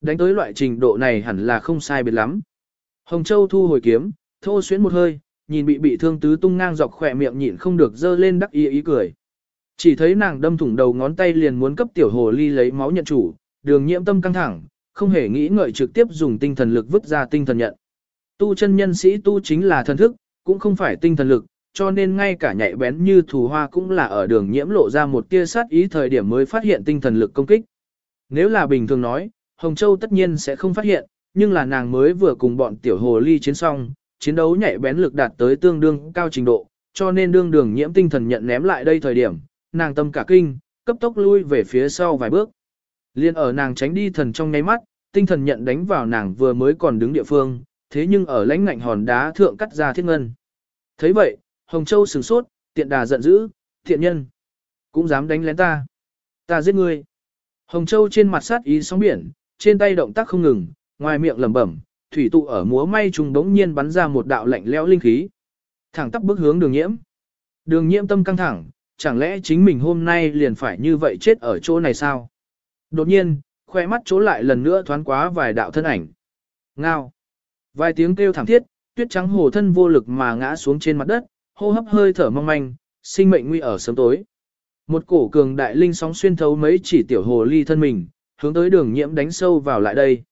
đánh tới loại trình độ này hẳn là không sai biệt lắm. Hồng Châu thu hồi kiếm, thô xuyến một hơi, nhìn bị bị thương tứ tung ngang dọc khỏe miệng nhịn không được dơ lên đắc ý ý cười. Chỉ thấy nàng đâm thủng đầu ngón tay liền muốn cấp tiểu hồ ly lấy máu nhận chủ, đường nhiễm tâm căng thẳng, không hề nghĩ ngợi trực tiếp dùng tinh thần lực vứt ra tinh thần nhận. Tu chân nhân sĩ tu chính là thần thức, cũng không phải tinh thần lực, cho nên ngay cả nhạy bén như thù hoa cũng là ở đường nhiễm lộ ra một tia sát ý thời điểm mới phát hiện tinh thần lực công kích. Nếu là bình thường nói, Hồng Châu tất nhiên sẽ không phát hiện, nhưng là nàng mới vừa cùng bọn tiểu hồ ly chiến xong, chiến đấu nhạy bén lực đạt tới tương đương cao trình độ, cho nên đương đường nhiễm tinh thần nhận ném lại đây thời điểm, nàng tâm cả kinh, cấp tốc lui về phía sau vài bước. Liên ở nàng tránh đi thần trong nháy mắt, tinh thần nhận đánh vào nàng vừa mới còn đứng địa phương, thế nhưng ở lãnh ngạnh hòn đá thượng cắt ra thiết ngân. thấy vậy, Hồng Châu sửng sốt, tiện đà giận dữ, thiện nhân. Cũng dám đánh lén ta. Ta giết ngươi. Hồng Châu trên mặt sát ý sóng biển, trên tay động tác không ngừng, ngoài miệng lẩm bẩm, thủy tụ ở múa may trùng đống nhiên bắn ra một đạo lạnh lẽo linh khí. Thẳng tắp bước hướng đường nhiễm. Đường nhiễm tâm căng thẳng, chẳng lẽ chính mình hôm nay liền phải như vậy chết ở chỗ này sao? Đột nhiên, khoe mắt chỗ lại lần nữa thoáng quá vài đạo thân ảnh. Ngao. Vài tiếng kêu thảm thiết, tuyết trắng hồ thân vô lực mà ngã xuống trên mặt đất, hô hấp hơi thở mong manh, sinh mệnh nguy ở sớm tối. Một cổ cường đại linh sóng xuyên thấu mấy chỉ tiểu hồ ly thân mình, hướng tới đường nhiễm đánh sâu vào lại đây.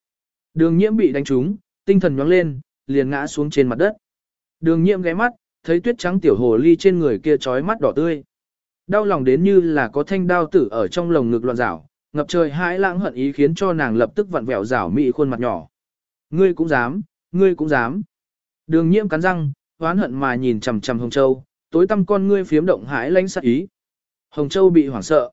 Đường nhiễm bị đánh trúng, tinh thần nhoáng lên, liền ngã xuống trên mặt đất. Đường nhiễm ghé mắt, thấy tuyết trắng tiểu hồ ly trên người kia trói mắt đỏ tươi. Đau lòng đến như là có thanh đao tử ở trong lồng ngực loạn rảo, ngập trời hãi lãng hận ý khiến cho nàng lập tức vặn vẹo rảo mị khuôn mặt nhỏ. Ngươi cũng dám, ngươi cũng dám. Đường nhiễm cắn răng, oán hận mà nhìn chằm chằm Hồng Châu, tối tăm con ngươi phiếm động hãi lãnh sát ý. Hồng Châu bị hoảng sợ.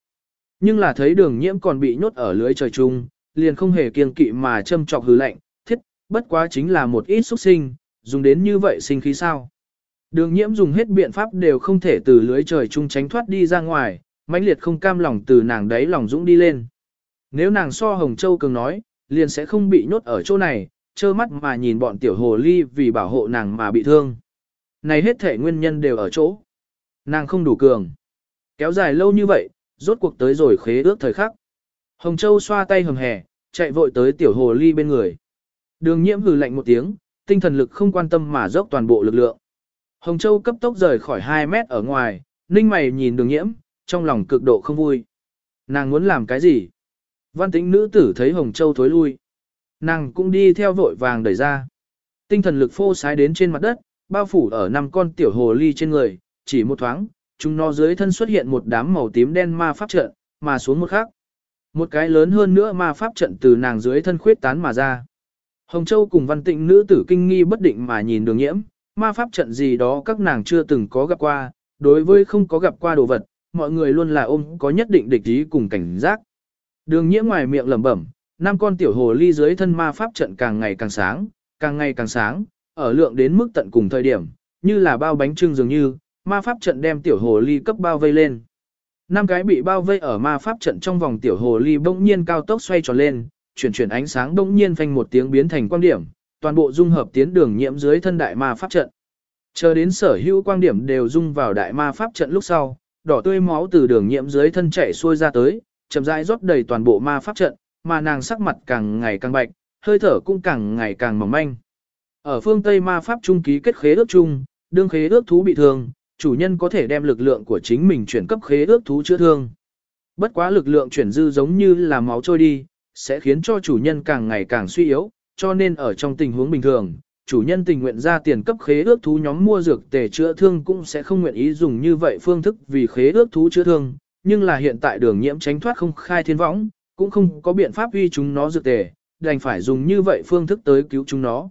Nhưng là thấy đường nhiễm còn bị nhốt ở lưới trời chung, liền không hề kiêng kỵ mà châm trọc hứ lạnh, thiết, bất quá chính là một ít xuất sinh, dùng đến như vậy sinh khí sao. Đường nhiễm dùng hết biện pháp đều không thể từ lưới trời chung tránh thoát đi ra ngoài, mãnh liệt không cam lòng từ nàng đấy lòng dũng đi lên. Nếu nàng so Hồng Châu cường nói, liền sẽ không bị nhốt ở chỗ này, trơ mắt mà nhìn bọn tiểu hồ ly vì bảo hộ nàng mà bị thương. Này hết thể nguyên nhân đều ở chỗ. Nàng không đủ cường. Kéo dài lâu như vậy, rốt cuộc tới rồi khế ước thời khắc. Hồng Châu xoa tay hầm hè, chạy vội tới tiểu hồ ly bên người. Đường nhiễm hừ lạnh một tiếng, tinh thần lực không quan tâm mà dốc toàn bộ lực lượng. Hồng Châu cấp tốc rời khỏi 2 mét ở ngoài, ninh mày nhìn đường nhiễm, trong lòng cực độ không vui. Nàng muốn làm cái gì? Văn tĩnh nữ tử thấy Hồng Châu thối lui. Nàng cũng đi theo vội vàng đẩy ra. Tinh thần lực phô sái đến trên mặt đất, bao phủ ở năm con tiểu hồ ly trên người, chỉ một thoáng, chúng nó dưới thân xuất hiện một đám màu tím đen ma pháp trận, mà xuống một khác. Một cái lớn hơn nữa ma pháp trận từ nàng dưới thân khuyết tán mà ra. Hồng Châu cùng văn tịnh nữ tử kinh nghi bất định mà nhìn đường nhiễm, ma pháp trận gì đó các nàng chưa từng có gặp qua, đối với không có gặp qua đồ vật, mọi người luôn là ôm có nhất định địch ý cùng cảnh giác. Đường nhiễm ngoài miệng lẩm bẩm, năm con tiểu hồ ly dưới thân ma pháp trận càng ngày càng sáng, càng ngày càng sáng, ở lượng đến mức tận cùng thời điểm, như là bao bánh trưng dường như, ma pháp trận đem tiểu hồ ly cấp bao vây lên. Năm cái bị bao vây ở ma pháp trận trong vòng tiểu hồ ly bỗng nhiên cao tốc xoay tròn lên, chuyển chuyển ánh sáng bỗng nhiên phanh một tiếng biến thành quang điểm, toàn bộ dung hợp tiến đường nhiễm dưới thân đại ma pháp trận. Chờ đến sở hữu quang điểm đều dung vào đại ma pháp trận lúc sau, đỏ tươi máu từ đường nhiễm dưới thân chảy xuôi ra tới, chậm rãi rót đầy toàn bộ ma pháp trận, mà nàng sắc mặt càng ngày càng bạch, hơi thở cũng càng ngày càng mỏng manh. Ở phương Tây ma pháp trung ký kết khế ước chung, đương khế ước thú bị thương, chủ nhân có thể đem lực lượng của chính mình chuyển cấp khế ước thú chữa thương. Bất quá lực lượng chuyển dư giống như là máu trôi đi, sẽ khiến cho chủ nhân càng ngày càng suy yếu, cho nên ở trong tình huống bình thường, chủ nhân tình nguyện ra tiền cấp khế ước thú nhóm mua dược tề chữa thương cũng sẽ không nguyện ý dùng như vậy phương thức vì khế ước thú chữa thương, nhưng là hiện tại đường nhiễm tránh thoát không khai thiên võng, cũng không có biện pháp uy chúng nó dược tề, đành phải dùng như vậy phương thức tới cứu chúng nó.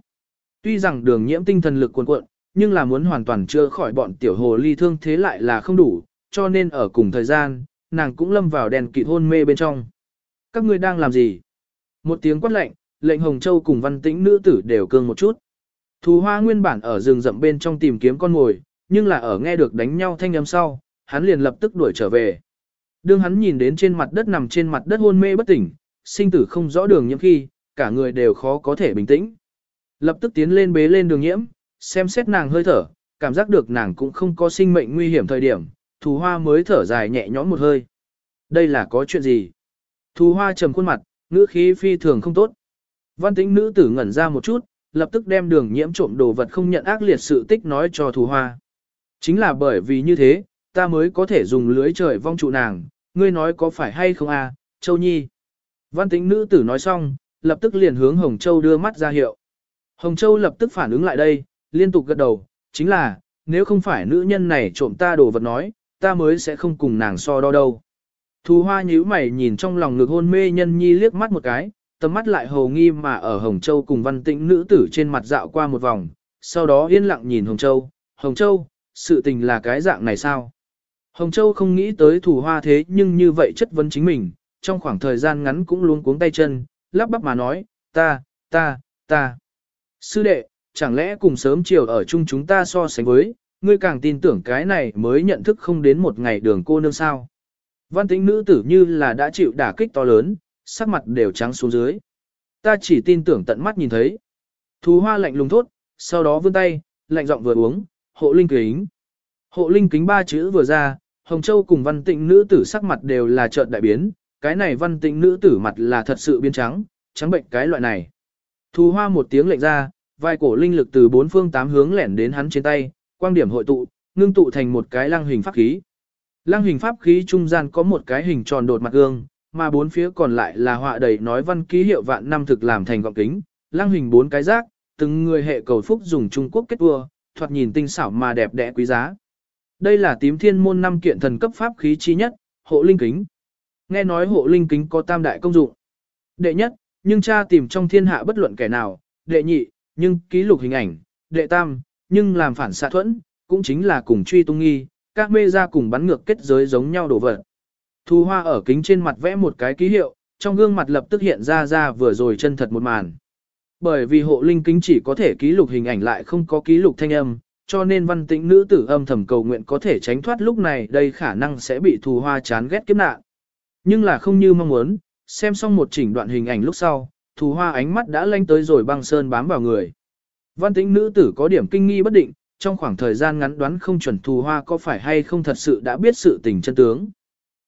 Tuy rằng đường nhiễm tinh thần lực cuồn cuộn, nhưng là muốn hoàn toàn chữa khỏi bọn tiểu hồ ly thương thế lại là không đủ, cho nên ở cùng thời gian, nàng cũng lâm vào đèn kịt hôn mê bên trong. Các ngươi đang làm gì? Một tiếng quát lệnh, lệnh Hồng Châu cùng văn tĩnh nữ tử đều cương một chút. Thù hoa nguyên bản ở rừng rậm bên trong tìm kiếm con mồi, nhưng là ở nghe được đánh nhau thanh âm sau, hắn liền lập tức đuổi trở về. Đương hắn nhìn đến trên mặt đất nằm trên mặt đất hôn mê bất tỉnh, sinh tử không rõ đường nhiễm khi, cả người đều khó có thể bình tĩnh. Lập tức tiến lên bế lên đường nhiễm, xem xét nàng hơi thở, cảm giác được nàng cũng không có sinh mệnh nguy hiểm thời điểm, thù hoa mới thở dài nhẹ nhõm một hơi. Đây là có chuyện gì? Thù hoa trầm khuôn mặt, ngữ khí phi thường không tốt. Văn tĩnh nữ tử ngẩn ra một chút, lập tức đem đường nhiễm trộm đồ vật không nhận ác liệt sự tích nói cho thù hoa. Chính là bởi vì như thế, ta mới có thể dùng lưới trời vong trụ nàng, ngươi nói có phải hay không à, Châu Nhi. Văn tĩnh nữ tử nói xong, lập tức liền hướng Hồng Châu đưa mắt ra hiệu. Hồng Châu lập tức phản ứng lại đây, liên tục gật đầu, chính là, nếu không phải nữ nhân này trộm ta đồ vật nói, ta mới sẽ không cùng nàng so đo đâu. Thù hoa nhíu mày nhìn trong lòng ngực hôn mê nhân nhi liếc mắt một cái, tầm mắt lại hồ nghi mà ở Hồng Châu cùng văn tĩnh nữ tử trên mặt dạo qua một vòng, sau đó yên lặng nhìn Hồng Châu, Hồng Châu, sự tình là cái dạng này sao? Hồng Châu không nghĩ tới thủ hoa thế nhưng như vậy chất vấn chính mình, trong khoảng thời gian ngắn cũng luôn cuống tay chân, lắp bắp mà nói, ta, ta, ta. Sư đệ, chẳng lẽ cùng sớm chiều ở chung chúng ta so sánh với, ngươi càng tin tưởng cái này mới nhận thức không đến một ngày đường cô nương sao. Văn tính nữ tử như là đã chịu đả kích to lớn, sắc mặt đều trắng xuống dưới. Ta chỉ tin tưởng tận mắt nhìn thấy. Thú hoa lạnh lùng thốt, sau đó vươn tay, lạnh giọng vừa uống, hộ linh kính. Hộ linh kính ba chữ vừa ra, Hồng Châu cùng văn tịnh nữ tử sắc mặt đều là trợn đại biến, cái này văn tịnh nữ tử mặt là thật sự biến trắng, trắng bệnh cái loại này. Thù hoa một tiếng lệnh ra, vai cổ linh lực từ bốn phương tám hướng lẻn đến hắn trên tay, quang điểm hội tụ, ngưng tụ thành một cái lăng hình pháp khí. Lăng hình pháp khí trung gian có một cái hình tròn đột mặt gương, mà bốn phía còn lại là họa đầy nói văn ký hiệu vạn năm thực làm thành gọng kính, lăng hình bốn cái rác, từng người hệ cầu phúc dùng Trung Quốc kết vua, thoạt nhìn tinh xảo mà đẹp đẽ quý giá. Đây là tím thiên môn năm kiện thần cấp pháp khí chi nhất, hộ linh kính. Nghe nói hộ linh kính có tam đại công dụng. Đệ nhất, nhưng cha tìm trong thiên hạ bất luận kẻ nào, đệ nhị, nhưng ký lục hình ảnh, đệ tam, nhưng làm phản xạ thuẫn, cũng chính là cùng truy tung nghi, các mê ra cùng bắn ngược kết giới giống nhau đổ vật. Thu hoa ở kính trên mặt vẽ một cái ký hiệu, trong gương mặt lập tức hiện ra ra vừa rồi chân thật một màn. Bởi vì hộ linh kính chỉ có thể ký lục hình ảnh lại không có ký lục thanh âm, cho nên văn tĩnh nữ tử âm thầm cầu nguyện có thể tránh thoát lúc này đây khả năng sẽ bị thù hoa chán ghét kiếp nạn. Nhưng là không như mong muốn, xem xong một chỉnh đoạn hình ảnh lúc sau, thù hoa ánh mắt đã lanh tới rồi băng sơn bám vào người. Văn tĩnh nữ tử có điểm kinh nghi bất định, trong khoảng thời gian ngắn đoán không chuẩn thù hoa có phải hay không thật sự đã biết sự tình chân tướng.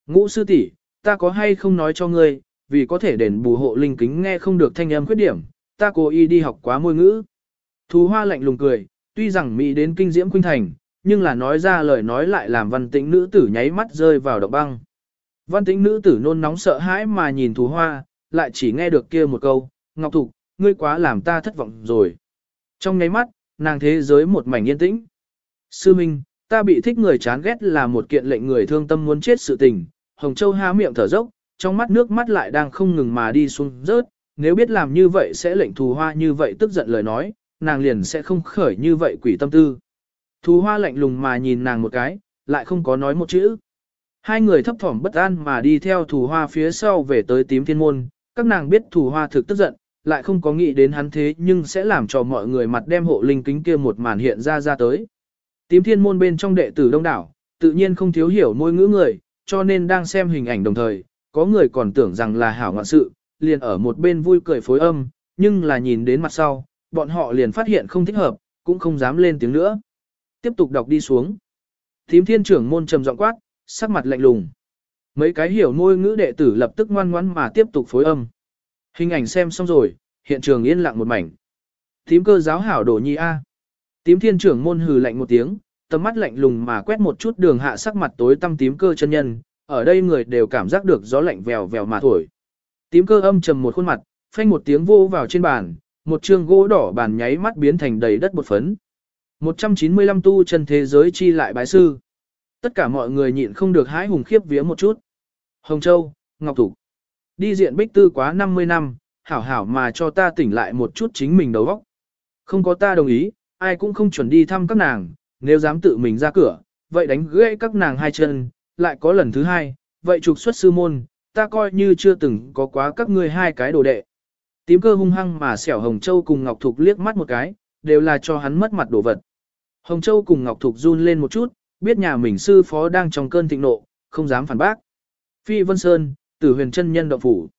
Ngũ sư tỷ, ta có hay không nói cho ngươi, vì có thể đền bù hộ linh kính nghe không được thanh âm khuyết điểm, ta cố ý đi học quá môi ngữ. Thù hoa lạnh lùng cười, tuy rằng mỹ đến kinh diễm khuynh thành, nhưng là nói ra lời nói lại làm văn tĩnh nữ tử nháy mắt rơi vào động băng. Văn tĩnh nữ tử nôn nóng sợ hãi mà nhìn thù hoa, lại chỉ nghe được kia một câu, Ngọc Thục, ngươi quá làm ta thất vọng rồi. Trong nháy mắt, nàng thế giới một mảnh yên tĩnh. Sư Minh, ta bị thích người chán ghét là một kiện lệnh người thương tâm muốn chết sự tình. Hồng Châu há miệng thở dốc, trong mắt nước mắt lại đang không ngừng mà đi xuống rớt. Nếu biết làm như vậy sẽ lệnh thù hoa như vậy tức giận lời nói, nàng liền sẽ không khởi như vậy quỷ tâm tư. Thù hoa lạnh lùng mà nhìn nàng một cái, lại không có nói một chữ. Hai người thấp thỏm bất an mà đi theo thù hoa phía sau về tới tím thiên môn, các nàng biết thủ hoa thực tức giận, lại không có nghĩ đến hắn thế nhưng sẽ làm cho mọi người mặt đem hộ linh kính kia một màn hiện ra ra tới. Tím thiên môn bên trong đệ tử đông đảo, tự nhiên không thiếu hiểu môi ngữ người, cho nên đang xem hình ảnh đồng thời, có người còn tưởng rằng là hảo ngoạn sự, liền ở một bên vui cười phối âm, nhưng là nhìn đến mặt sau, bọn họ liền phát hiện không thích hợp, cũng không dám lên tiếng nữa. Tiếp tục đọc đi xuống. Tím thiên trưởng môn trầm giọng quát, sắc mặt lạnh lùng. Mấy cái hiểu môi ngữ đệ tử lập tức ngoan ngoãn mà tiếp tục phối âm. Hình ảnh xem xong rồi, hiện trường yên lặng một mảnh. Tím cơ giáo hảo đổ nhi A. Tím thiên trưởng môn hừ lạnh một tiếng, tầm mắt lạnh lùng mà quét một chút đường hạ sắc mặt tối tăm tím cơ chân nhân, ở đây người đều cảm giác được gió lạnh vèo vèo mà thổi. Tím cơ âm trầm một khuôn mặt, phanh một tiếng vô vào trên bàn, một chương gỗ đỏ bàn nháy mắt biến thành đầy đất bột phấn. 195 tu chân thế giới chi lại bái sư. Tất cả mọi người nhịn không được hái hùng khiếp vía một chút. Hồng Châu, Ngọc Thủ. Đi diện bích tư quá 50 năm, hảo hảo mà cho ta tỉnh lại một chút chính mình đầu óc. Không có ta đồng ý, ai cũng không chuẩn đi thăm các nàng, nếu dám tự mình ra cửa, vậy đánh gãy các nàng hai chân, lại có lần thứ hai, vậy trục xuất sư môn, ta coi như chưa từng có quá các ngươi hai cái đồ đệ. Tím cơ hung hăng mà xẻo Hồng Châu cùng Ngọc Thục liếc mắt một cái, đều là cho hắn mất mặt đồ vật. Hồng Châu cùng Ngọc Thục run lên một chút, biết nhà mình sư phó đang trong cơn thịnh nộ, không dám phản bác. Phi Vân Sơn, tử huyền chân nhân động phủ.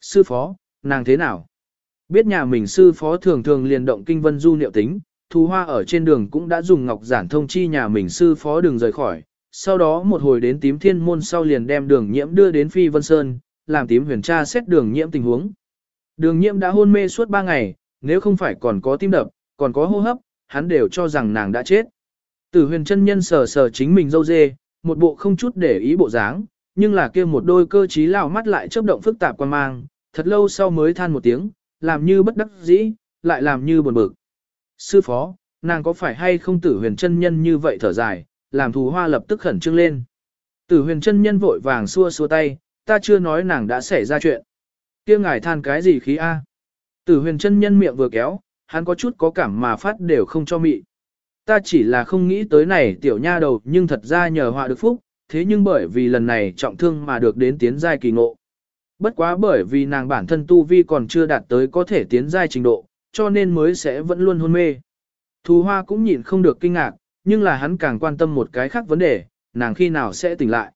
Sư phó, nàng thế nào? Biết nhà mình sư phó thường thường liền động kinh vân du niệu tính, thu hoa ở trên đường cũng đã dùng ngọc giản thông chi nhà mình sư phó đường rời khỏi. Sau đó một hồi đến tím thiên môn sau liền đem đường nhiễm đưa đến Phi Vân Sơn, làm tím huyền tra xét đường nhiễm tình huống. Đường nhiễm đã hôn mê suốt 3 ngày, nếu không phải còn có tim đập, còn có hô hấp, hắn đều cho rằng nàng đã chết. Tử huyền chân nhân sờ sờ chính mình dâu dê, một bộ không chút để ý bộ dáng, nhưng là kia một đôi cơ trí lao mắt lại chớp động phức tạp quan mang, thật lâu sau mới than một tiếng, làm như bất đắc dĩ, lại làm như buồn bực. Sư phó, nàng có phải hay không tử huyền chân nhân như vậy thở dài, làm thù hoa lập tức khẩn trương lên. Tử huyền chân nhân vội vàng xua xua tay, ta chưa nói nàng đã xảy ra chuyện. kia ngài than cái gì khí a? Tử huyền chân nhân miệng vừa kéo, hắn có chút có cảm mà phát đều không cho mị. Ta chỉ là không nghĩ tới này tiểu nha đầu nhưng thật ra nhờ họa được phúc, thế nhưng bởi vì lần này trọng thương mà được đến tiến giai kỳ ngộ. Bất quá bởi vì nàng bản thân tu vi còn chưa đạt tới có thể tiến giai trình độ, cho nên mới sẽ vẫn luôn hôn mê. Thù hoa cũng nhịn không được kinh ngạc, nhưng là hắn càng quan tâm một cái khác vấn đề, nàng khi nào sẽ tỉnh lại.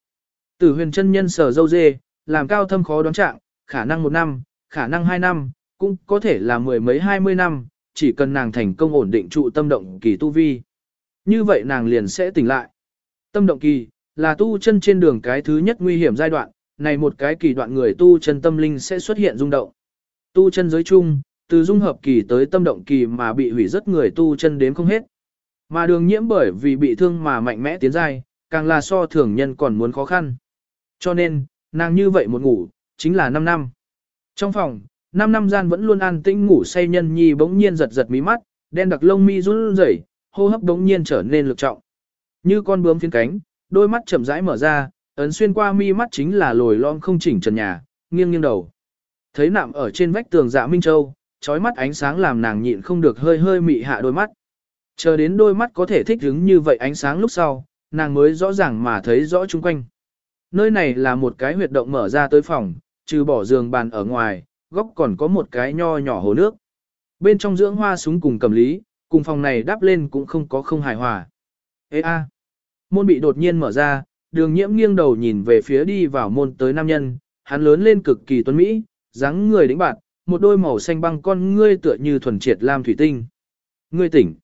Tử huyền chân nhân sở dâu dê, làm cao thâm khó đoán trạng, khả năng một năm, khả năng hai năm, cũng có thể là mười mấy hai mươi năm, chỉ cần nàng thành công ổn định trụ tâm động kỳ tu vi. Như vậy nàng liền sẽ tỉnh lại. Tâm động kỳ, là tu chân trên đường cái thứ nhất nguy hiểm giai đoạn, này một cái kỳ đoạn người tu chân tâm linh sẽ xuất hiện rung động. Tu chân giới chung, từ dung hợp kỳ tới tâm động kỳ mà bị hủy rất người tu chân đến không hết. Mà đường nhiễm bởi vì bị thương mà mạnh mẽ tiến giai, càng là so thường nhân còn muốn khó khăn. Cho nên, nàng như vậy một ngủ, chính là 5 năm. Trong phòng, 5 năm gian vẫn luôn an tĩnh ngủ say nhân nhi bỗng nhiên giật giật mí mắt, đen đặc lông mi run rẩy, hô hấp bỗng nhiên trở nên lực trọng. Như con bướm phiến cánh, đôi mắt chậm rãi mở ra, ấn xuyên qua mi mắt chính là lồi lõm không chỉnh trần nhà, nghiêng nghiêng đầu. Thấy nạm ở trên vách tường dạ Minh Châu, trói mắt ánh sáng làm nàng nhịn không được hơi hơi mị hạ đôi mắt. Chờ đến đôi mắt có thể thích ứng như vậy ánh sáng lúc sau, nàng mới rõ ràng mà thấy rõ chung quanh. Nơi này là một cái huyệt động mở ra tới phòng, trừ bỏ giường bàn ở ngoài, góc còn có một cái nho nhỏ hồ nước. Bên trong dưỡng hoa súng cùng cầm lý, cùng phòng này đáp lên cũng không có không hài hòa. Ê a, môn bị đột nhiên mở ra, đường nhiễm nghiêng đầu nhìn về phía đi vào môn tới nam nhân, hắn lớn lên cực kỳ tuấn mỹ, dáng người đĩnh bạn, một đôi màu xanh băng con ngươi tựa như thuần triệt lam thủy tinh. Ngươi tỉnh.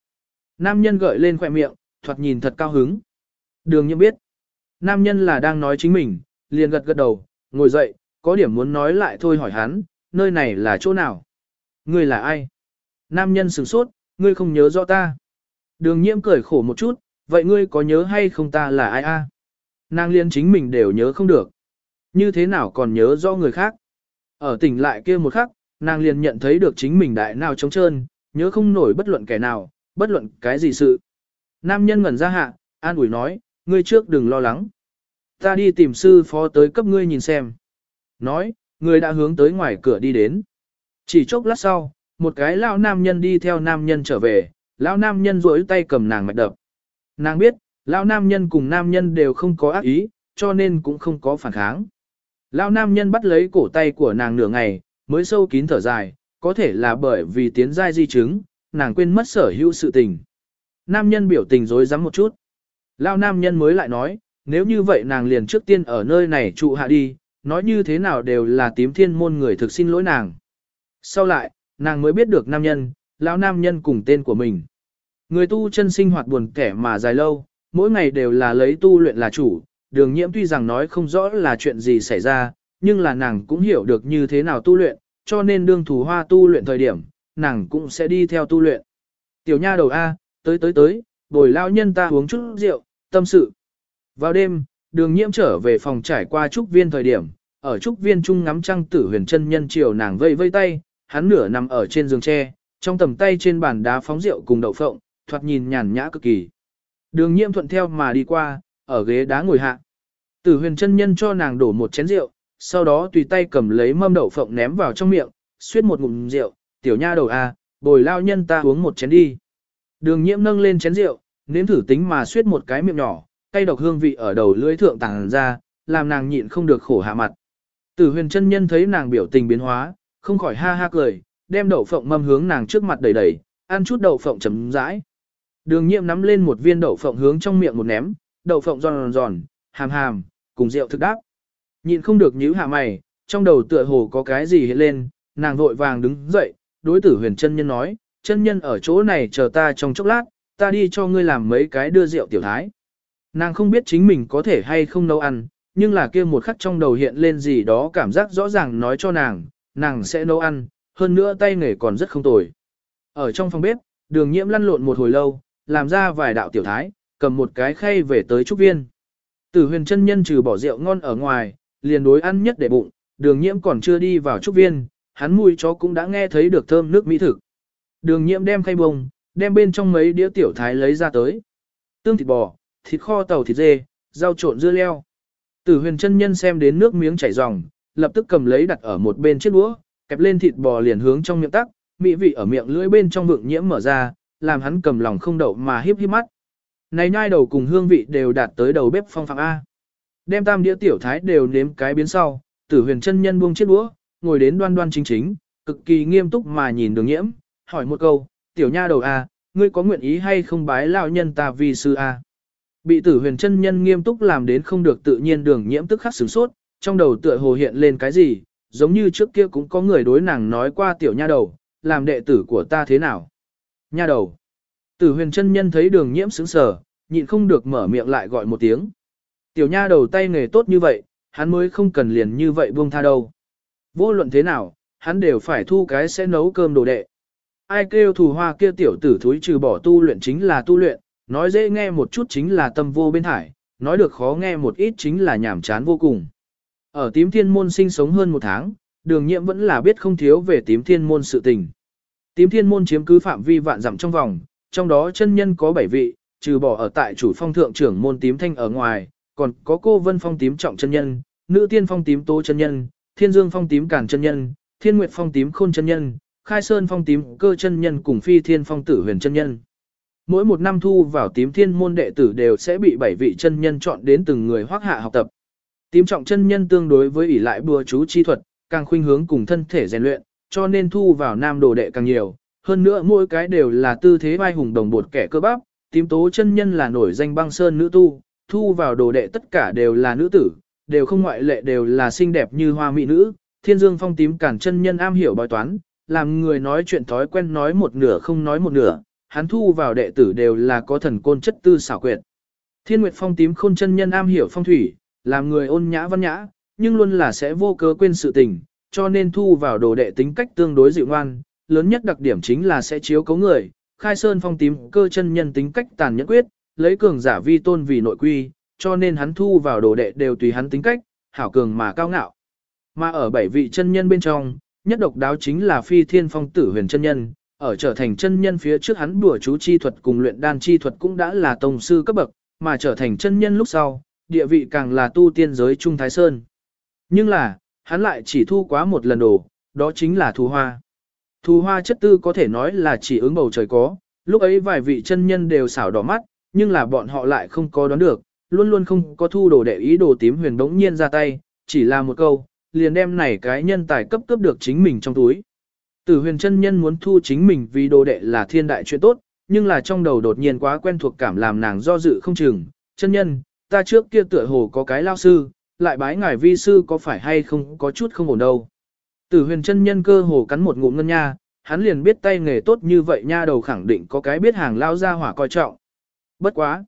Nam nhân gợi lên khỏe miệng, thoạt nhìn thật cao hứng. Đường nhiễm biết. Nam nhân là đang nói chính mình, liền gật gật đầu, ngồi dậy, có điểm muốn nói lại thôi hỏi hắn, nơi này là chỗ nào? Ngươi là ai? Nam nhân sửng sốt, ngươi không nhớ rõ ta. Đường nhiễm cười khổ một chút, vậy ngươi có nhớ hay không ta là ai a? Nàng liên chính mình đều nhớ không được. Như thế nào còn nhớ do người khác? Ở tỉnh lại kia một khắc, nàng liền nhận thấy được chính mình đại nào trống trơn, nhớ không nổi bất luận kẻ nào, bất luận cái gì sự. Nam nhân ngẩn ra hạ, an ủi nói, ngươi trước đừng lo lắng. Ta đi tìm sư phó tới cấp ngươi nhìn xem. Nói, người đã hướng tới ngoài cửa đi đến. Chỉ chốc lát sau, một cái lão nam nhân đi theo nam nhân trở về, lão nam nhân duỗi tay cầm nàng mạch đập. Nàng biết, lão nam nhân cùng nam nhân đều không có ác ý, cho nên cũng không có phản kháng. Lão nam nhân bắt lấy cổ tay của nàng nửa ngày, mới sâu kín thở dài, có thể là bởi vì tiến giai di chứng, nàng quên mất sở hữu sự tình. Nam nhân biểu tình rối rắm một chút. Lão nam nhân mới lại nói, nếu như vậy nàng liền trước tiên ở nơi này trụ hạ đi, nói như thế nào đều là tím thiên môn người thực xin lỗi nàng. Sau lại, nàng mới biết được nam nhân, lão nam nhân cùng tên của mình. Người tu chân sinh hoạt buồn kẻ mà dài lâu, mỗi ngày đều là lấy tu luyện là chủ, đường nhiễm tuy rằng nói không rõ là chuyện gì xảy ra, nhưng là nàng cũng hiểu được như thế nào tu luyện, cho nên đương thủ hoa tu luyện thời điểm, nàng cũng sẽ đi theo tu luyện. Tiểu nha đầu A, tới tới tới, bồi lao nhân ta uống chút rượu, tâm sự. Vào đêm, đường nhiễm trở về phòng trải qua trúc viên thời điểm, ở trúc viên trung ngắm trăng tử huyền chân nhân chiều nàng vây vây tay, hắn nửa nằm ở trên giường tre, trong tầm tay trên bàn đá phóng rượu cùng đậu phộng, thoạt nhìn nhàn nhã cực kỳ. Đường nhiễm thuận theo mà đi qua, ở ghế đá ngồi hạ. Tử huyền chân nhân cho nàng đổ một chén rượu, sau đó tùy tay cầm lấy mâm đậu phộng ném vào trong miệng, suýt một ngụm rượu, tiểu nha đầu a, bồi lao nhân ta uống một chén đi. Đường nhiễm nâng lên chén rượu, nếm thử tính mà suýt một cái miệng nhỏ, cay độc hương vị ở đầu lưỡi thượng tàng ra, làm nàng nhịn không được khổ hạ mặt. Tử huyền chân nhân thấy nàng biểu tình biến hóa, không khỏi ha ha cười, đem đậu phộng mâm hướng nàng trước mặt đẩy đẩy, ăn chút đậu phộng chấm rãi. Đường nhiệm nắm lên một viên đậu phộng hướng trong miệng một ném, đậu phộng giòn giòn, hàm hàm, cùng rượu thực đáp. Nhịn không được nhíu hạ mày, trong đầu tựa hồ có cái gì hiện lên, nàng vội vàng đứng dậy, đối tử huyền chân nhân nói, chân nhân ở chỗ này chờ ta trong chốc lát, ta đi cho ngươi làm mấy cái đưa rượu tiểu thái. Nàng không biết chính mình có thể hay không nấu ăn, nhưng là kia một khắc trong đầu hiện lên gì đó cảm giác rõ ràng nói cho nàng, nàng sẽ nấu ăn, hơn nữa tay nghề còn rất không tồi. Ở trong phòng bếp, đường nhiễm lăn lộn một hồi lâu, làm ra vài đạo tiểu thái, cầm một cái khay về tới trúc viên. Tử huyền chân nhân trừ bỏ rượu ngon ở ngoài, liền đối ăn nhất để bụng, đường nhiễm còn chưa đi vào trúc viên, hắn mùi chó cũng đã nghe thấy được thơm nước mỹ thực. Đường nhiễm đem khay bông, đem bên trong mấy đĩa tiểu thái lấy ra tới. Tương thịt bò, thịt kho tàu thịt dê, rau trộn dưa leo. Tử huyền chân nhân xem đến nước miếng chảy ròng, lập tức cầm lấy đặt ở một bên chiếc đũa, kẹp lên thịt bò liền hướng trong miệng tắc, mỹ vị ở miệng lưỡi bên trong vượng nhiễm mở ra, làm hắn cầm lòng không đậu mà hiếp hiếp mắt. Này nhai đầu cùng hương vị đều đạt tới đầu bếp phong phạm A. Đem tam đĩa tiểu thái đều nếm cái biến sau, tử huyền chân nhân buông chiếc đũa, ngồi đến đoan đoan chính chính, cực kỳ nghiêm túc mà nhìn đường nhiễm, hỏi một câu, tiểu nha đầu A, ngươi có nguyện ý hay không bái lão nhân ta vì sư A. Bị tử huyền chân nhân nghiêm túc làm đến không được tự nhiên đường nhiễm tức khắc sửng sốt, trong đầu tựa hồ hiện lên cái gì, giống như trước kia cũng có người đối nàng nói qua tiểu nha đầu, làm đệ tử của ta thế nào. Nha đầu. Tử huyền chân nhân thấy đường nhiễm sững sờ, nhịn không được mở miệng lại gọi một tiếng. Tiểu nha đầu tay nghề tốt như vậy, hắn mới không cần liền như vậy buông tha đâu. Vô luận thế nào, hắn đều phải thu cái sẽ nấu cơm đồ đệ. Ai kêu thù hoa kia tiểu tử thúi trừ bỏ tu luyện chính là tu luyện, nói dễ nghe một chút chính là tâm vô bên hải, nói được khó nghe một ít chính là nhảm chán vô cùng. Ở tím thiên môn sinh sống hơn một tháng, đường nhiệm vẫn là biết không thiếu về tím thiên môn sự tình. Tím thiên môn chiếm cứ phạm vi vạn dặm trong vòng, trong đó chân nhân có 7 vị, trừ bỏ ở tại chủ phong thượng trưởng môn tím thanh ở ngoài, còn có cô vân phong tím trọng chân nhân, nữ tiên phong tím tố chân nhân, thiên dương phong tím cản chân nhân, thiên nguyệt phong tím khôn chân nhân, khai sơn phong tím cơ chân nhân cùng phi thiên phong tử huyền chân nhân. Mỗi một năm thu vào tím thiên môn đệ tử đều sẽ bị bảy vị chân nhân chọn đến từng người hoác hạ học tập. Tím trọng chân nhân tương đối với ỷ lại bùa chú chi thuật, càng khuynh hướng cùng thân thể rèn luyện, cho nên thu vào nam đồ đệ càng nhiều. Hơn nữa mỗi cái đều là tư thế vai hùng đồng bột kẻ cơ bắp, tím tố chân nhân là nổi danh băng sơn nữ tu, thu vào đồ đệ tất cả đều là nữ tử, đều không ngoại lệ đều là xinh đẹp như hoa mỹ nữ. Thiên dương phong tím cản chân nhân am hiểu bói toán, làm người nói chuyện thói quen nói một nửa không nói một nửa, hắn thu vào đệ tử đều là có thần côn chất tư xảo quyệt. Thiên Nguyệt Phong tím khôn chân nhân am hiểu phong thủy, làm người ôn nhã văn nhã, nhưng luôn là sẽ vô cớ quên sự tình, cho nên thu vào đồ đệ tính cách tương đối dịu ngoan, lớn nhất đặc điểm chính là sẽ chiếu cấu người, khai sơn phong tím cơ chân nhân tính cách tàn nhẫn quyết, lấy cường giả vi tôn vì nội quy, cho nên hắn thu vào đồ đệ đều tùy hắn tính cách, hảo cường mà cao ngạo. Mà ở bảy vị chân nhân bên trong, nhất độc đáo chính là phi thiên phong tử huyền chân nhân, ở trở thành chân nhân phía trước hắn đùa chú chi thuật cùng luyện đan chi thuật cũng đã là tông sư cấp bậc, mà trở thành chân nhân lúc sau, địa vị càng là tu tiên giới Trung Thái Sơn. Nhưng là, hắn lại chỉ thu quá một lần đồ, đó chính là thu hoa. Thu hoa chất tư có thể nói là chỉ ứng bầu trời có, lúc ấy vài vị chân nhân đều xảo đỏ mắt, nhưng là bọn họ lại không có đoán được, luôn luôn không có thu đồ để ý đồ tím huyền đống nhiên ra tay, chỉ là một câu, liền đem này cái nhân tài cấp cấp được chính mình trong túi. Tử huyền chân nhân muốn thu chính mình vì đồ đệ là thiên đại chuyện tốt, nhưng là trong đầu đột nhiên quá quen thuộc cảm làm nàng do dự không chừng. Chân nhân, ta trước kia tựa hồ có cái lao sư, lại bái ngài vi sư có phải hay không có chút không ổn đâu. Tử huyền chân nhân cơ hồ cắn một ngụm ngân nha, hắn liền biết tay nghề tốt như vậy nha đầu khẳng định có cái biết hàng lao ra hỏa coi trọng. Bất quá.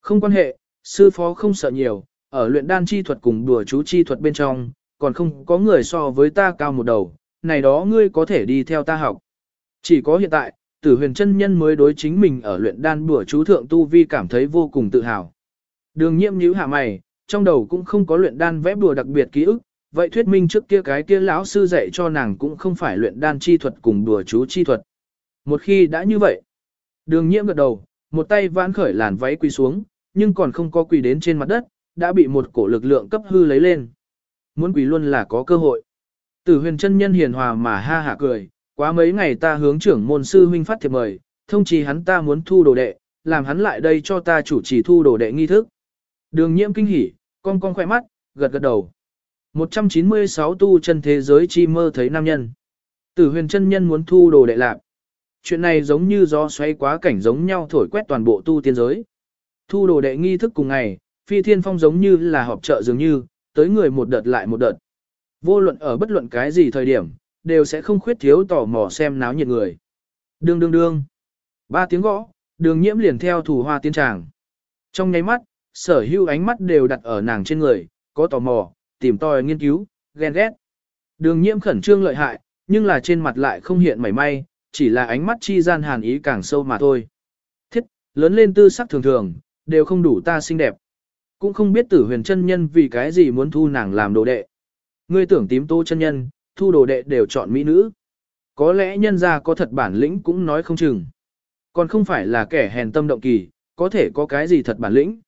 Không quan hệ, sư phó không sợ nhiều, ở luyện đan chi thuật cùng đùa chú chi thuật bên trong, còn không có người so với ta cao một đầu, này đó ngươi có thể đi theo ta học. Chỉ có hiện tại, tử huyền chân nhân mới đối chính mình ở luyện đan bùa chú thượng tu vi cảm thấy vô cùng tự hào. Đường nhiễm nhíu hạ mày, trong đầu cũng không có luyện đan vẽ bùa đặc biệt ký ức, vậy thuyết minh trước kia cái kia lão sư dạy cho nàng cũng không phải luyện đan chi thuật cùng bùa chú chi thuật. Một khi đã như vậy, đường nhiễm gật đầu, một tay vãn khởi làn váy quỳ xuống, nhưng còn không có quỳ đến trên mặt đất, đã bị một cổ lực lượng cấp hư lấy lên. Muốn quỳ luôn là có cơ hội. Tử huyền chân nhân hiền hòa mà ha hạ cười, quá mấy ngày ta hướng trưởng môn sư huynh phát thiệp mời, thông chí hắn ta muốn thu đồ đệ, làm hắn lại đây cho ta chủ trì thu đồ đệ nghi thức. Đường nhiễm kinh hỉ, con con khỏe mắt, gật gật đầu. 196 tu chân thế giới chi mơ thấy nam nhân. Tử huyền chân nhân muốn thu đồ đệ lạc. Chuyện này giống như do xoay quá cảnh giống nhau thổi quét toàn bộ tu tiên giới. Thu đồ đệ nghi thức cùng ngày, phi thiên phong giống như là họp chợ dường như, tới người một đợt lại một đợt. Vô luận ở bất luận cái gì thời điểm, đều sẽ không khuyết thiếu tò mò xem náo nhiệt người. Đương đương đương. Ba tiếng gõ, đường nhiễm liền theo thủ hoa tiên tràng. Trong nháy mắt, sở hữu ánh mắt đều đặt ở nàng trên người, có tò mò, tìm tòi nghiên cứu, ghen ghét. Đường nhiễm khẩn trương lợi hại, nhưng là trên mặt lại không hiện mảy may, chỉ là ánh mắt chi gian hàn ý càng sâu mà thôi. Thiết, lớn lên tư sắc thường thường, đều không đủ ta xinh đẹp. Cũng không biết tử huyền chân nhân vì cái gì muốn thu nàng làm đồ đệ. Ngươi tưởng tím tô chân nhân, thu đồ đệ đều chọn mỹ nữ. Có lẽ nhân gia có thật bản lĩnh cũng nói không chừng. Còn không phải là kẻ hèn tâm động kỳ, có thể có cái gì thật bản lĩnh.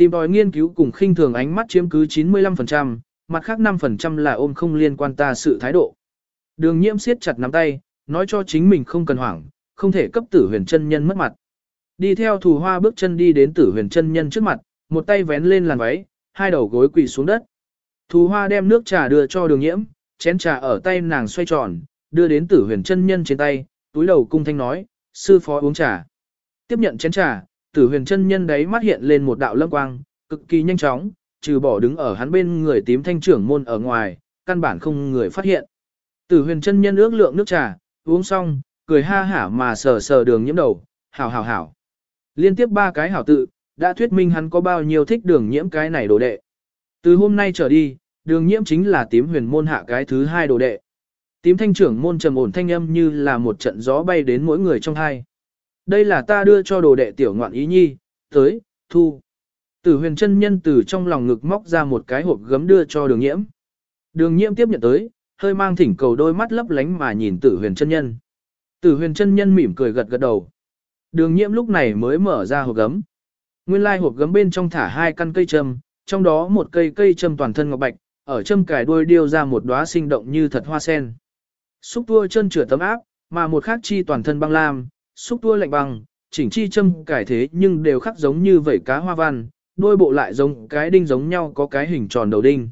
Tìm đòi nghiên cứu cùng khinh thường ánh mắt chiếm cứ 95%, mặt khác 5% là ôm không liên quan ta sự thái độ. Đường nhiễm siết chặt nắm tay, nói cho chính mình không cần hoảng, không thể cấp tử huyền chân nhân mất mặt. Đi theo thù hoa bước chân đi đến tử huyền chân nhân trước mặt, một tay vén lên làn váy, hai đầu gối quỳ xuống đất. Thù hoa đem nước trà đưa cho đường nhiễm, chén trà ở tay nàng xoay tròn, đưa đến tử huyền chân nhân trên tay, túi đầu cung thanh nói, sư phó uống trà. Tiếp nhận chén trà, tử huyền chân nhân đấy mắt hiện lên một đạo lâm quang, cực kỳ nhanh chóng, trừ bỏ đứng ở hắn bên người tím thanh trưởng môn ở ngoài, căn bản không người phát hiện. Tử huyền chân nhân ước lượng nước trà, uống xong, cười ha hả mà sờ sờ đường nhiễm đầu, hảo hảo hảo. Liên tiếp ba cái hảo tự, đã thuyết minh hắn có bao nhiêu thích đường nhiễm cái này đồ đệ. Từ hôm nay trở đi, đường nhiễm chính là tím huyền môn hạ cái thứ hai đồ đệ. Tím thanh trưởng môn trầm ổn thanh âm như là một trận gió bay đến mỗi người trong hai. Đây là ta đưa cho đồ đệ tiểu ngoạn ý nhi, tới, thu. Tử huyền chân nhân từ trong lòng ngực móc ra một cái hộp gấm đưa cho đường nhiễm. Đường nhiễm tiếp nhận tới, hơi mang thỉnh cầu đôi mắt lấp lánh mà nhìn tử huyền chân nhân. Tử huyền chân nhân mỉm cười gật gật đầu. Đường nhiễm lúc này mới mở ra hộp gấm. Nguyên lai hộp gấm bên trong thả hai căn cây châm, trong đó một cây cây châm toàn thân ngọc bạch, ở châm cài đuôi điêu ra một đóa sinh động như thật hoa sen. Xúc tua chân chửa tấm áp, mà một khác chi toàn thân băng lam, xúc tua lạnh băng, chỉnh chi châm cải thế nhưng đều khắc giống như vảy cá hoa văn, đôi bộ lại giống cái đinh giống nhau có cái hình tròn đầu đinh.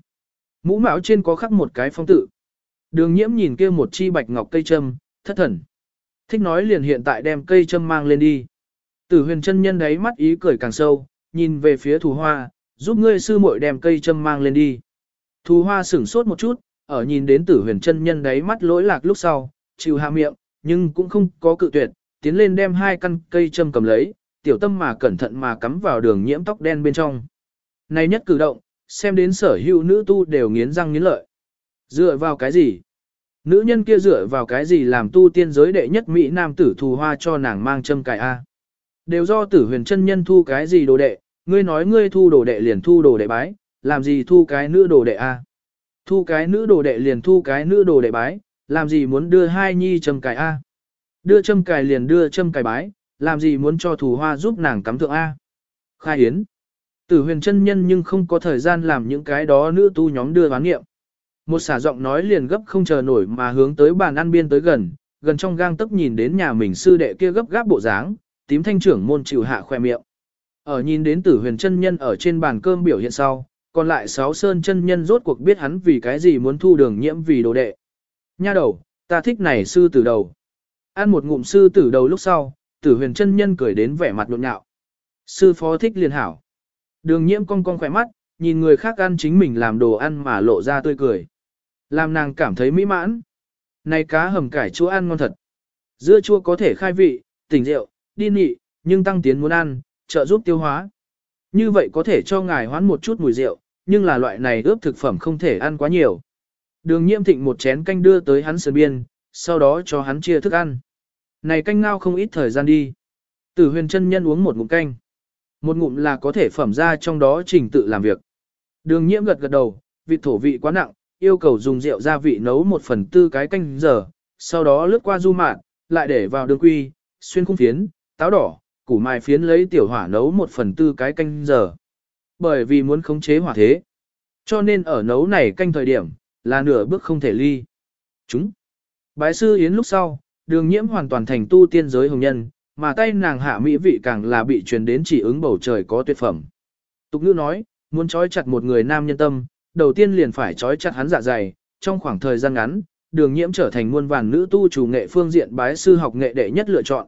Mũ mão trên có khắc một cái phong tự. Đường nhiễm nhìn kia một chi bạch ngọc cây châm, thất thần. Thích nói liền hiện tại đem cây châm mang lên đi. Tử huyền chân nhân đấy mắt ý cười càng sâu, nhìn về phía thù hoa, giúp ngươi sư muội đem cây châm mang lên đi. Thù hoa sửng sốt một chút, ở nhìn đến tử huyền chân nhân đấy mắt lỗi lạc lúc sau, chịu hạ miệng, nhưng cũng không có cự tuyệt, tiến lên đem hai căn cây châm cầm lấy, tiểu tâm mà cẩn thận mà cắm vào đường nhiễm tóc đen bên trong. Này nhất cử động, xem đến sở hữu nữ tu đều nghiến răng nghiến lợi. Dựa vào cái gì? Nữ nhân kia dựa vào cái gì làm tu tiên giới đệ nhất Mỹ Nam tử thù hoa cho nàng mang châm cài A? Đều do tử huyền chân nhân thu cái gì đồ đệ, ngươi nói ngươi thu đồ đệ liền thu đồ đệ bái, làm gì thu cái nữ đồ đệ A? Thu cái nữ đồ đệ liền thu cái nữ đồ đệ bái, làm gì muốn đưa hai nhi châm cài A? Đưa châm cài liền đưa châm cài bái, làm gì muốn cho thù hoa giúp nàng cắm thượng A. Khai Yến. Tử huyền chân nhân nhưng không có thời gian làm những cái đó nữ tu nhóm đưa bán nghiệm. Một xả giọng nói liền gấp không chờ nổi mà hướng tới bàn ăn biên tới gần, gần trong gang tấc nhìn đến nhà mình sư đệ kia gấp gáp bộ dáng, tím thanh trưởng môn chịu hạ khoe miệng. Ở nhìn đến tử huyền chân nhân ở trên bàn cơm biểu hiện sau, còn lại sáu sơn chân nhân rốt cuộc biết hắn vì cái gì muốn thu đường nhiễm vì đồ đệ. Nha đầu, ta thích này sư từ đầu. Ăn một ngụm sư tử đầu lúc sau, tử huyền chân nhân cười đến vẻ mặt nhộn nhạo. Sư phó thích liền hảo. Đường nhiễm cong cong khỏe mắt, nhìn người khác ăn chính mình làm đồ ăn mà lộ ra tươi cười. Làm nàng cảm thấy mỹ mãn. Này cá hầm cải chua ăn ngon thật. Dưa chua có thể khai vị, tỉnh rượu, đi nị, nhưng tăng tiến muốn ăn, trợ giúp tiêu hóa. Như vậy có thể cho ngài hoán một chút mùi rượu, nhưng là loại này ướp thực phẩm không thể ăn quá nhiều. Đường nhiễm thịnh một chén canh đưa tới hắn sườn biên, sau đó cho hắn chia thức ăn. Này canh ngao không ít thời gian đi. Tử huyền chân nhân uống một ngụm canh. Một ngụm là có thể phẩm ra trong đó trình tự làm việc. Đường nhiễm gật gật đầu, vị thổ vị quá nặng, yêu cầu dùng rượu gia vị nấu một phần tư cái canh giờ, sau đó lướt qua du mạn, lại để vào đường quy, xuyên khung phiến, táo đỏ, củ mai phiến lấy tiểu hỏa nấu một phần tư cái canh giờ. Bởi vì muốn khống chế hỏa thế, cho nên ở nấu này canh thời điểm, là nửa bước không thể ly. Chúng. Bái sư Yến lúc sau, đường nhiễm hoàn toàn thành tu tiên giới hồng nhân, mà tay nàng hạ mỹ vị càng là bị truyền đến chỉ ứng bầu trời có tuyệt phẩm. Tục ngữ nói, muốn trói chặt một người nam nhân tâm, đầu tiên liền phải trói chặt hắn dạ dày, trong khoảng thời gian ngắn, đường nhiễm trở thành muôn vàn nữ tu chủ nghệ phương diện bái sư học nghệ đệ nhất lựa chọn.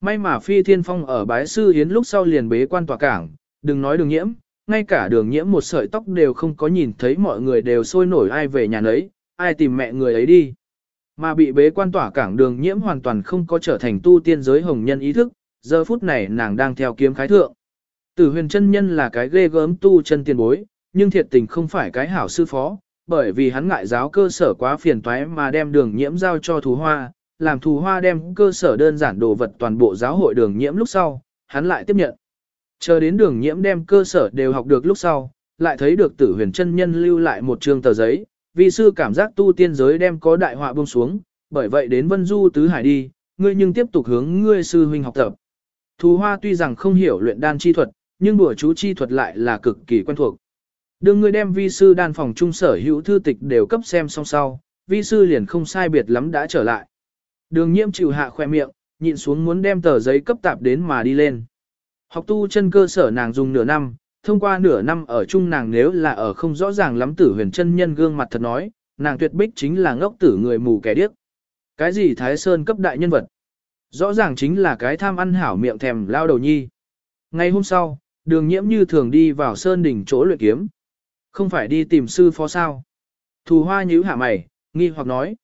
May mà phi thiên phong ở bái sư hiến lúc sau liền bế quan tòa cảng, đừng nói đường nhiễm, ngay cả đường nhiễm một sợi tóc đều không có nhìn thấy mọi người đều sôi nổi ai về nhà nấy, ai tìm mẹ người ấy đi. Mà bị bế quan tỏa cảng đường nhiễm hoàn toàn không có trở thành tu tiên giới hồng nhân ý thức, giờ phút này nàng đang theo kiếm khái thượng. Tử huyền chân nhân là cái ghê gớm tu chân tiền bối, nhưng thiệt tình không phải cái hảo sư phó, bởi vì hắn ngại giáo cơ sở quá phiền toái mà đem đường nhiễm giao cho thú hoa, làm thú hoa đem cơ sở đơn giản đồ vật toàn bộ giáo hội đường nhiễm lúc sau, hắn lại tiếp nhận. Chờ đến đường nhiễm đem cơ sở đều học được lúc sau, lại thấy được tử huyền chân nhân lưu lại một trường tờ giấy, Vi sư cảm giác tu tiên giới đem có đại họa buông xuống, bởi vậy đến vân du tứ hải đi, ngươi nhưng tiếp tục hướng ngươi sư huynh học tập. Thù hoa tuy rằng không hiểu luyện đan chi thuật, nhưng đùa chú chi thuật lại là cực kỳ quen thuộc. Đương ngươi đem vi sư đan phòng trung sở hữu thư tịch đều cấp xem xong sau, vi sư liền không sai biệt lắm đã trở lại. Đường nhiễm chịu hạ khoe miệng, nhịn xuống muốn đem tờ giấy cấp tạp đến mà đi lên. Học tu chân cơ sở nàng dùng nửa năm, thông qua nửa năm ở chung nàng nếu là ở không rõ ràng lắm tử huyền chân nhân gương mặt thật nói, nàng tuyệt bích chính là ngốc tử người mù kẻ điếc. Cái gì Thái Sơn cấp đại nhân vật? Rõ ràng chính là cái tham ăn hảo miệng thèm lao đầu nhi. Ngày hôm sau, đường nhiễm như thường đi vào sơn đỉnh chỗ luyện kiếm. Không phải đi tìm sư phó sao. Thù hoa nhíu hạ mày, nghi hoặc nói.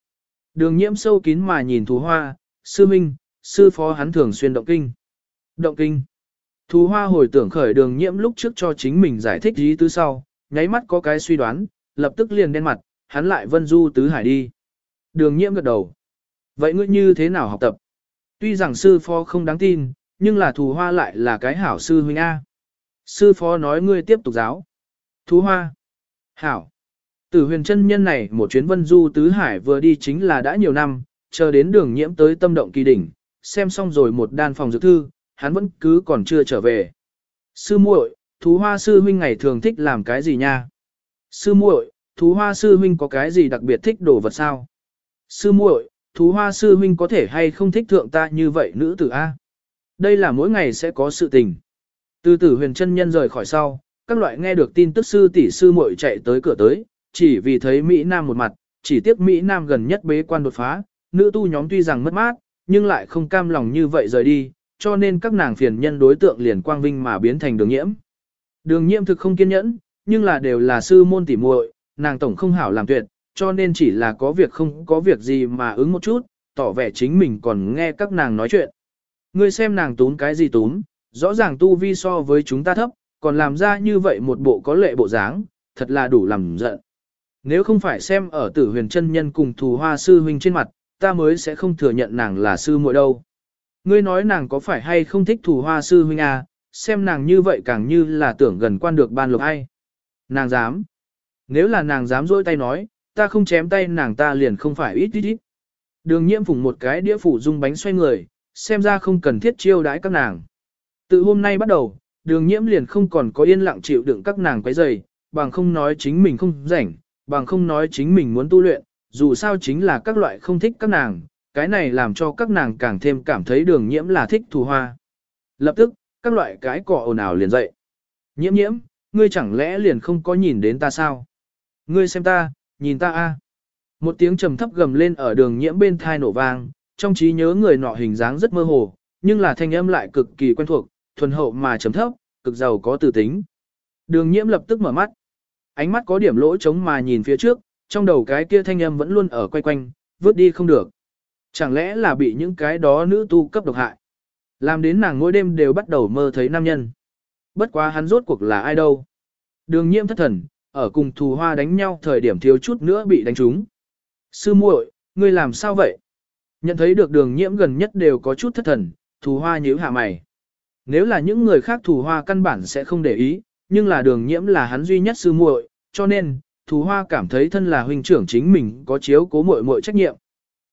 Đường nhiễm sâu kín mà nhìn thù hoa, sư minh, sư phó hắn thường xuyên động kinh. Động kinh. Thù hoa hồi tưởng khởi đường nhiễm lúc trước cho chính mình giải thích ý tứ sau, nháy mắt có cái suy đoán, lập tức liền đen mặt, hắn lại vân du tứ hải đi. Đường nhiễm gật đầu. Vậy ngươi như thế nào học tập? Tuy rằng sư phó không đáng tin, nhưng là thù hoa lại là cái hảo sư huynh A. Sư phó nói ngươi tiếp tục giáo. Thú hoa. Hảo. Tử huyền chân nhân này một chuyến vân du tứ hải vừa đi chính là đã nhiều năm, chờ đến đường nhiễm tới tâm động kỳ đỉnh, xem xong rồi một đan phòng dược thư, hắn vẫn cứ còn chưa trở về. Sư muội, thú hoa sư huynh ngày thường thích làm cái gì nha? Sư muội, thú hoa sư huynh có cái gì đặc biệt thích đồ vật sao? Sư muội, thú hoa sư huynh có thể hay không thích thượng ta như vậy nữ tử A? Đây là mỗi ngày sẽ có sự tình. Từ tử huyền chân nhân rời khỏi sau, các loại nghe được tin tức sư tỷ sư muội chạy tới cửa tới, chỉ vì thấy Mỹ Nam một mặt, chỉ tiếc Mỹ Nam gần nhất bế quan đột phá, nữ tu nhóm tuy rằng mất mát, nhưng lại không cam lòng như vậy rời đi, cho nên các nàng phiền nhân đối tượng liền quang vinh mà biến thành đường nhiễm. Đường nhiễm thực không kiên nhẫn, nhưng là đều là sư môn tỉ muội, nàng tổng không hảo làm tuyệt, cho nên chỉ là có việc không có việc gì mà ứng một chút, tỏ vẻ chính mình còn nghe các nàng nói chuyện. Ngươi xem nàng tún cái gì tún, rõ ràng tu vi so với chúng ta thấp, còn làm ra như vậy một bộ có lệ bộ dáng, thật là đủ làm giận. Nếu không phải xem ở tử huyền chân nhân cùng thù hoa sư huynh trên mặt, ta mới sẽ không thừa nhận nàng là sư muội đâu. Ngươi nói nàng có phải hay không thích thủ hoa sư huynh à, xem nàng như vậy càng như là tưởng gần quan được ban lục hay. Nàng dám. Nếu là nàng dám dỗi tay nói, ta không chém tay nàng ta liền không phải ít ít ít. Đường nhiễm phủng một cái đĩa phủ dung bánh xoay người, xem ra không cần thiết chiêu đãi các nàng. Từ hôm nay bắt đầu, đường nhiễm liền không còn có yên lặng chịu đựng các nàng quấy rầy, bằng không nói chính mình không rảnh, bằng không nói chính mình muốn tu luyện, dù sao chính là các loại không thích các nàng, cái này làm cho các nàng càng thêm cảm thấy đường nhiễm là thích thù hoa. Lập tức, các loại cái cỏ ồn ào liền dậy. Nhiễm nhiễm, ngươi chẳng lẽ liền không có nhìn đến ta sao? Ngươi xem ta, nhìn ta a. Một tiếng trầm thấp gầm lên ở đường nhiễm bên thai nổ vang, trong trí nhớ người nọ hình dáng rất mơ hồ, nhưng là thanh âm lại cực kỳ quen thuộc, thuần hậu mà trầm thấp, cực giàu có từ tính. Đường nhiễm lập tức mở mắt. Ánh mắt có điểm lỗ trống mà nhìn phía trước, trong đầu cái kia thanh âm vẫn luôn ở quay quanh, vứt đi không được. Chẳng lẽ là bị những cái đó nữ tu cấp độc hại? Làm đến nàng mỗi đêm đều bắt đầu mơ thấy nam nhân. Bất quá hắn rốt cuộc là ai đâu? Đường nhiễm thất thần, ở cùng thù hoa đánh nhau thời điểm thiếu chút nữa bị đánh trúng. Sư muội, ngươi làm sao vậy? Nhận thấy được đường nhiễm gần nhất đều có chút thất thần, thù hoa nhíu hạ mày. Nếu là những người khác thù hoa căn bản sẽ không để ý, nhưng là đường nhiễm là hắn duy nhất sư muội, cho nên, thù hoa cảm thấy thân là huynh trưởng chính mình có chiếu cố muội muội trách nhiệm.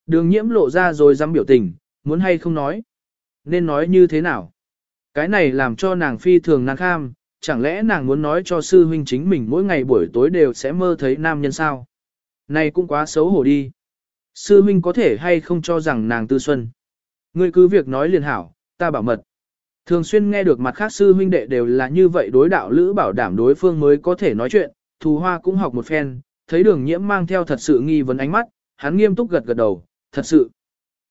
Đường nhiễm lộ ra rồi dám biểu tình, muốn hay không nói. Nên nói như thế nào? Cái này làm cho nàng phi thường nàng kham, chẳng lẽ nàng muốn nói cho sư huynh chính mình mỗi ngày buổi tối đều sẽ mơ thấy nam nhân sao? Này cũng quá xấu hổ đi. Sư huynh có thể hay không cho rằng nàng tư xuân. Ngươi cứ việc nói liền hảo, ta bảo mật. Thường xuyên nghe được mặt khác sư huynh đệ đều là như vậy đối đạo lữ bảo đảm đối phương mới có thể nói chuyện, thù hoa cũng học một phen, thấy đường nhiễm mang theo thật sự nghi vấn ánh mắt, hắn nghiêm túc gật gật đầu, thật sự.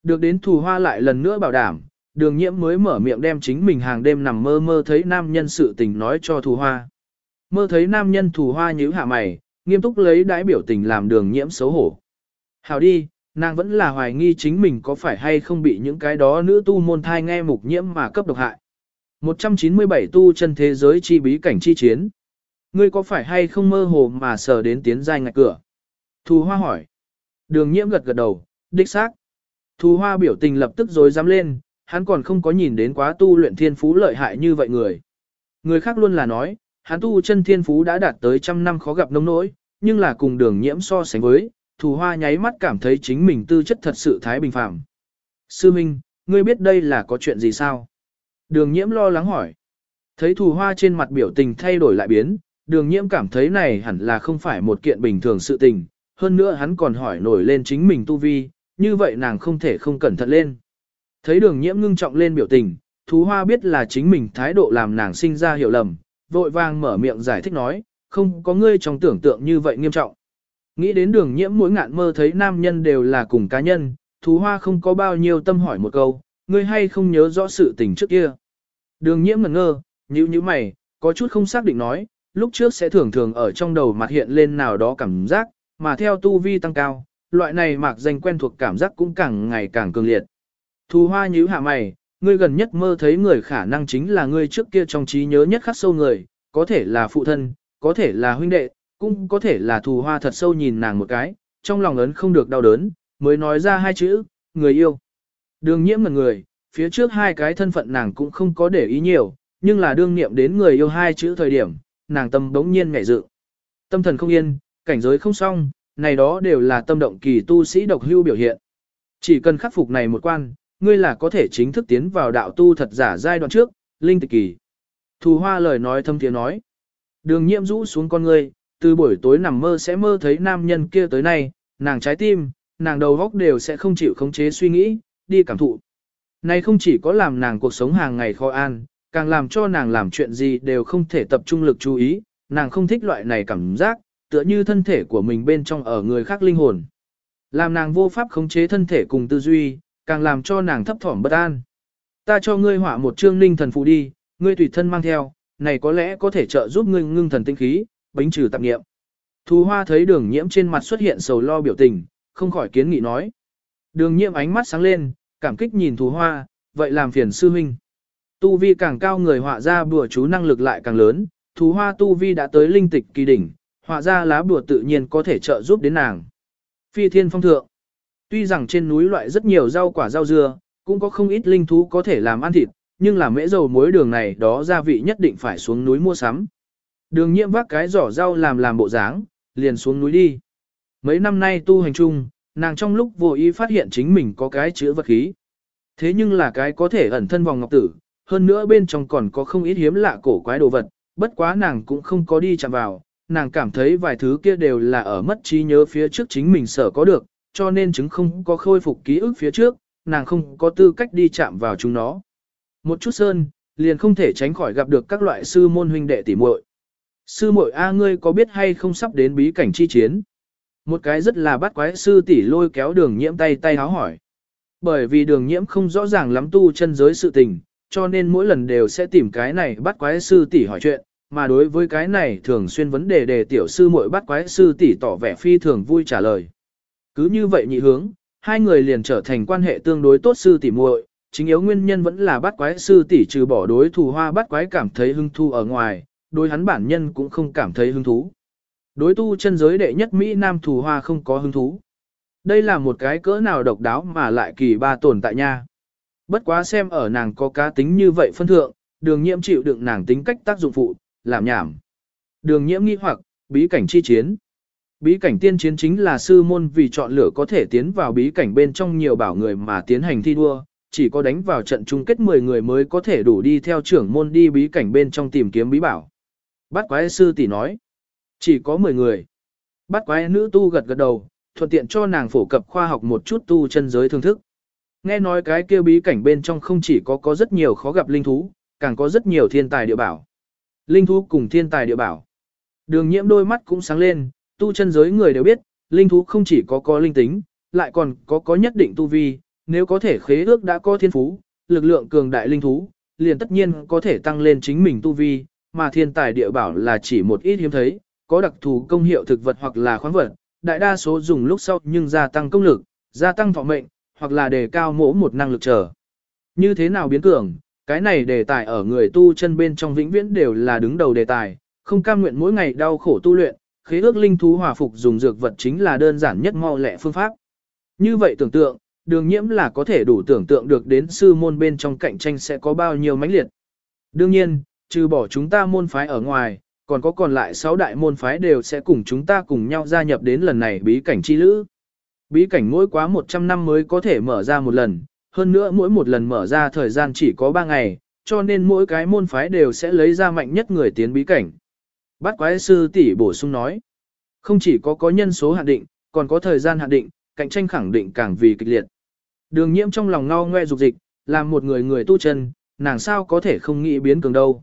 Được đến thù hoa lại lần nữa bảo đảm, đường nhiễm mới mở miệng đem chính mình hàng đêm nằm mơ mơ thấy nam nhân sự tình nói cho thù hoa. Mơ thấy nam nhân thù hoa nhíu hạ mày, nghiêm túc lấy đái biểu tình làm đường nhiễm xấu hổ. Hảo đi, nàng vẫn là hoài nghi chính mình có phải hay không bị những cái đó nữ tu môn thai nghe mục nhiễm mà cấp độc hại. 197 tu chân thế giới chi bí cảnh chi chiến. Ngươi có phải hay không mơ hồ mà sờ đến tiến giai ngạch cửa? Thù hoa hỏi. Đường nhiễm gật gật đầu, đích xác. Thù hoa biểu tình lập tức rồi dám lên, hắn còn không có nhìn đến quá tu luyện thiên phú lợi hại như vậy người. Người khác luôn là nói, hắn tu chân thiên phú đã đạt tới trăm năm khó gặp nông nỗi, nhưng là cùng đường nhiễm so sánh với, thù hoa nháy mắt cảm thấy chính mình tư chất thật sự thái bình phàm. Sư Minh, ngươi biết đây là có chuyện gì sao? Đường nhiễm lo lắng hỏi. Thấy thù hoa trên mặt biểu tình thay đổi lại biến, đường nhiễm cảm thấy này hẳn là không phải một kiện bình thường sự tình, hơn nữa hắn còn hỏi nổi lên chính mình tu vi, như vậy nàng không thể không cẩn thận lên. Thấy đường nhiễm ngưng trọng lên biểu tình, thú hoa biết là chính mình thái độ làm nàng sinh ra hiểu lầm, vội vàng mở miệng giải thích nói, không có ngươi trong tưởng tượng như vậy nghiêm trọng. Nghĩ đến đường nhiễm mỗi ngạn mơ thấy nam nhân đều là cùng cá nhân, thú hoa không có bao nhiêu tâm hỏi một câu, ngươi hay không nhớ rõ sự tình trước kia. Đường nhiễm ngẩn ngơ, nhíu nhíu mày, có chút không xác định nói, lúc trước sẽ thường thường ở trong đầu mặt hiện lên nào đó cảm giác, mà theo tu vi tăng cao, loại này mạc danh quen thuộc cảm giác cũng càng ngày càng cường liệt. Thù hoa nhíu hạ mày, ngươi gần nhất mơ thấy người khả năng chính là ngươi trước kia trong trí nhớ nhất khắc sâu người, có thể là phụ thân, có thể là huynh đệ, cũng có thể là thù hoa thật sâu nhìn nàng một cái, trong lòng ấn không được đau đớn, mới nói ra hai chữ, người yêu. Đường nhiễm ngần người, phía trước hai cái thân phận nàng cũng không có để ý nhiều, nhưng là đương niệm đến người yêu hai chữ thời điểm, nàng tâm đống nhiên ngại dự. Tâm thần không yên, cảnh giới không xong, này đó đều là tâm động kỳ tu sĩ độc hưu biểu hiện. Chỉ cần khắc phục này một quan, ngươi là có thể chính thức tiến vào đạo tu thật giả giai đoạn trước, linh tịch kỳ. Thù hoa lời nói thâm tiếng nói. Đường nhiễm rũ xuống con ngươi, từ buổi tối nằm mơ sẽ mơ thấy nam nhân kia tới nay, nàng trái tim, nàng đầu góc đều sẽ không chịu khống chế suy nghĩ, đi cảm thụ. Này không chỉ có làm nàng cuộc sống hàng ngày khó an, càng làm cho nàng làm chuyện gì đều không thể tập trung lực chú ý, nàng không thích loại này cảm giác, tựa như thân thể của mình bên trong ở người khác linh hồn. Làm nàng vô pháp khống chế thân thể cùng tư duy, càng làm cho nàng thấp thỏm bất an. Ta cho ngươi hỏa một chương ninh thần phù đi, ngươi tùy thân mang theo, này có lẽ có thể trợ giúp ngươi ngưng thần tinh khí, bính trừ tạp nghiệm. Thù hoa thấy đường nhiễm trên mặt xuất hiện sầu lo biểu tình, không khỏi kiến nghị nói. Đường nhiễm ánh mắt sáng lên, cảm kích nhìn thù hoa, vậy làm phiền sư huynh. Tu vi càng cao người họa ra bùa chú năng lực lại càng lớn, thù hoa tu vi đã tới linh tịch kỳ đỉnh, họa ra lá bùa tự nhiên có thể trợ giúp đến nàng. Phi thiên phong thượng. Tuy rằng trên núi loại rất nhiều rau quả rau dưa, cũng có không ít linh thú có thể làm ăn thịt, nhưng là mễ dầu muối đường này đó gia vị nhất định phải xuống núi mua sắm. Đường nhiễm vác cái giỏ rau làm làm bộ dáng, liền xuống núi đi. Mấy năm nay tu hành chung, nàng trong lúc vô ý phát hiện chính mình có cái chữa vật khí. Thế nhưng là cái có thể ẩn thân vòng ngọc tử, hơn nữa bên trong còn có không ít hiếm lạ cổ quái đồ vật, bất quá nàng cũng không có đi chạm vào, nàng cảm thấy vài thứ kia đều là ở mất trí nhớ phía trước chính mình sở có được, cho nên chứng không có khôi phục ký ức phía trước, nàng không có tư cách đi chạm vào chúng nó. Một chút sơn, liền không thể tránh khỏi gặp được các loại sư môn huynh đệ tỉ muội. Sư muội a ngươi có biết hay không sắp đến bí cảnh chi chiến? Một cái rất là bắt quái sư tỷ lôi kéo đường nhiễm tay tay háo hỏi. Bởi vì đường nhiễm không rõ ràng lắm tu chân giới sự tình, cho nên mỗi lần đều sẽ tìm cái này bắt quái sư tỷ hỏi chuyện, mà đối với cái này thường xuyên vấn đề đề tiểu sư muội bắt quái sư tỷ tỏ vẻ phi thường vui trả lời. Cứ như vậy nhị hướng, hai người liền trở thành quan hệ tương đối tốt sư tỷ muội, chính yếu nguyên nhân vẫn là bắt quái sư tỷ trừ bỏ đối thủ hoa bắt quái cảm thấy hứng thú ở ngoài, đối hắn bản nhân cũng không cảm thấy hứng thú. Đối tu chân giới đệ nhất Mỹ Nam thủ hoa không có hứng thú. Đây là một cái cỡ nào độc đáo mà lại kỳ ba tồn tại nha. Bất quá xem ở nàng có cá tính như vậy phân thượng, đường nhiễm chịu đựng nàng tính cách tác dụng phụ, làm nhảm. Đường nhiễm nghi hoặc, bí cảnh chi chiến. Bí cảnh tiên chiến chính là sư môn vì chọn lựa có thể tiến vào bí cảnh bên trong nhiều bảo người mà tiến hành thi đua, chỉ có đánh vào trận chung kết 10 người mới có thể đủ đi theo trưởng môn đi bí cảnh bên trong tìm kiếm bí bảo. Bát quái sư tỷ nói, chỉ có 10 người. Bát quái nữ tu gật gật đầu, thuận tiện cho nàng phổ cập khoa học một chút tu chân giới thương thức. Nghe nói cái kia bí cảnh bên trong không chỉ có có rất nhiều khó gặp linh thú, càng có rất nhiều thiên tài địa bảo. Linh thú cùng thiên tài địa bảo. Đường nhiễm đôi mắt cũng sáng lên, tu chân giới người đều biết, linh thú không chỉ có có linh tính, lại còn có có nhất định tu vi, nếu có thể khế ước đã có thiên phú, lực lượng cường đại linh thú, liền tất nhiên có thể tăng lên chính mình tu vi, mà thiên tài địa bảo là chỉ một ít hiếm thấy, có đặc thù công hiệu thực vật hoặc là khoáng vật, đại đa số dùng lúc sau nhưng gia tăng công lực, gia tăng thọ mệnh, hoặc là đề cao mỗ một năng lực trở. Như thế nào biến cường, cái này đề tài ở người tu chân bên trong vĩnh viễn đều là đứng đầu đề tài, không cam nguyện mỗi ngày đau khổ tu luyện, khế ước linh thú hòa phục dùng dược vật chính là đơn giản nhất mau lẹ phương pháp. Như vậy tưởng tượng, đường nhiễm là có thể đủ tưởng tượng được đến sư môn bên trong cạnh tranh sẽ có bao nhiêu mãnh liệt. Đương nhiên, trừ bỏ chúng ta môn phái ở ngoài, còn có còn lại 6 đại môn phái đều sẽ cùng chúng ta cùng nhau gia nhập đến lần này bí cảnh chi lữ. Bí cảnh mỗi quá 100 năm mới có thể mở ra một lần, hơn nữa mỗi một lần mở ra thời gian chỉ có 3 ngày, cho nên mỗi cái môn phái đều sẽ lấy ra mạnh nhất người tiến bí cảnh. Bát quái sư tỷ bổ sung nói, không chỉ có có nhân số hạn định, còn có thời gian hạn định, cạnh tranh khẳng định càng vì kịch liệt. Đường nhiễm trong lòng ngao ngoe dục dịch, làm một người người tu chân, nàng sao có thể không nghĩ biến cường đâu.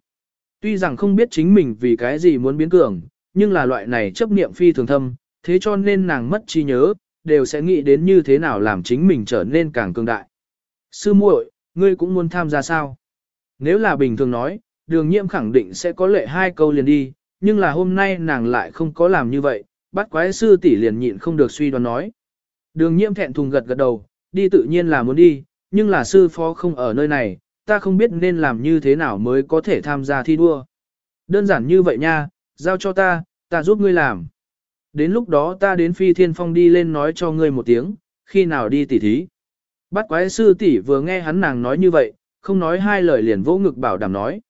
Tuy rằng không biết chính mình vì cái gì muốn biến cường, nhưng là loại này chấp niệm phi thường thâm, thế cho nên nàng mất trí nhớ, đều sẽ nghĩ đến như thế nào làm chính mình trở nên càng cường đại. Sư muội, ngươi cũng muốn tham gia sao? Nếu là bình thường nói, đường nhiễm khẳng định sẽ có lệ hai câu liền đi, nhưng là hôm nay nàng lại không có làm như vậy, bắt quái sư tỷ liền nhịn không được suy đoán nói. Đường nhiễm thẹn thùng gật gật đầu, đi tự nhiên là muốn đi, nhưng là sư phó không ở nơi này, ta không biết nên làm như thế nào mới có thể tham gia thi đua. Đơn giản như vậy nha, giao cho ta, ta giúp ngươi làm. Đến lúc đó ta đến phi thiên phong đi lên nói cho ngươi một tiếng, khi nào đi tỉ thí. Bắt quái sư tỷ vừa nghe hắn nàng nói như vậy, không nói hai lời liền vỗ ngực bảo đảm nói.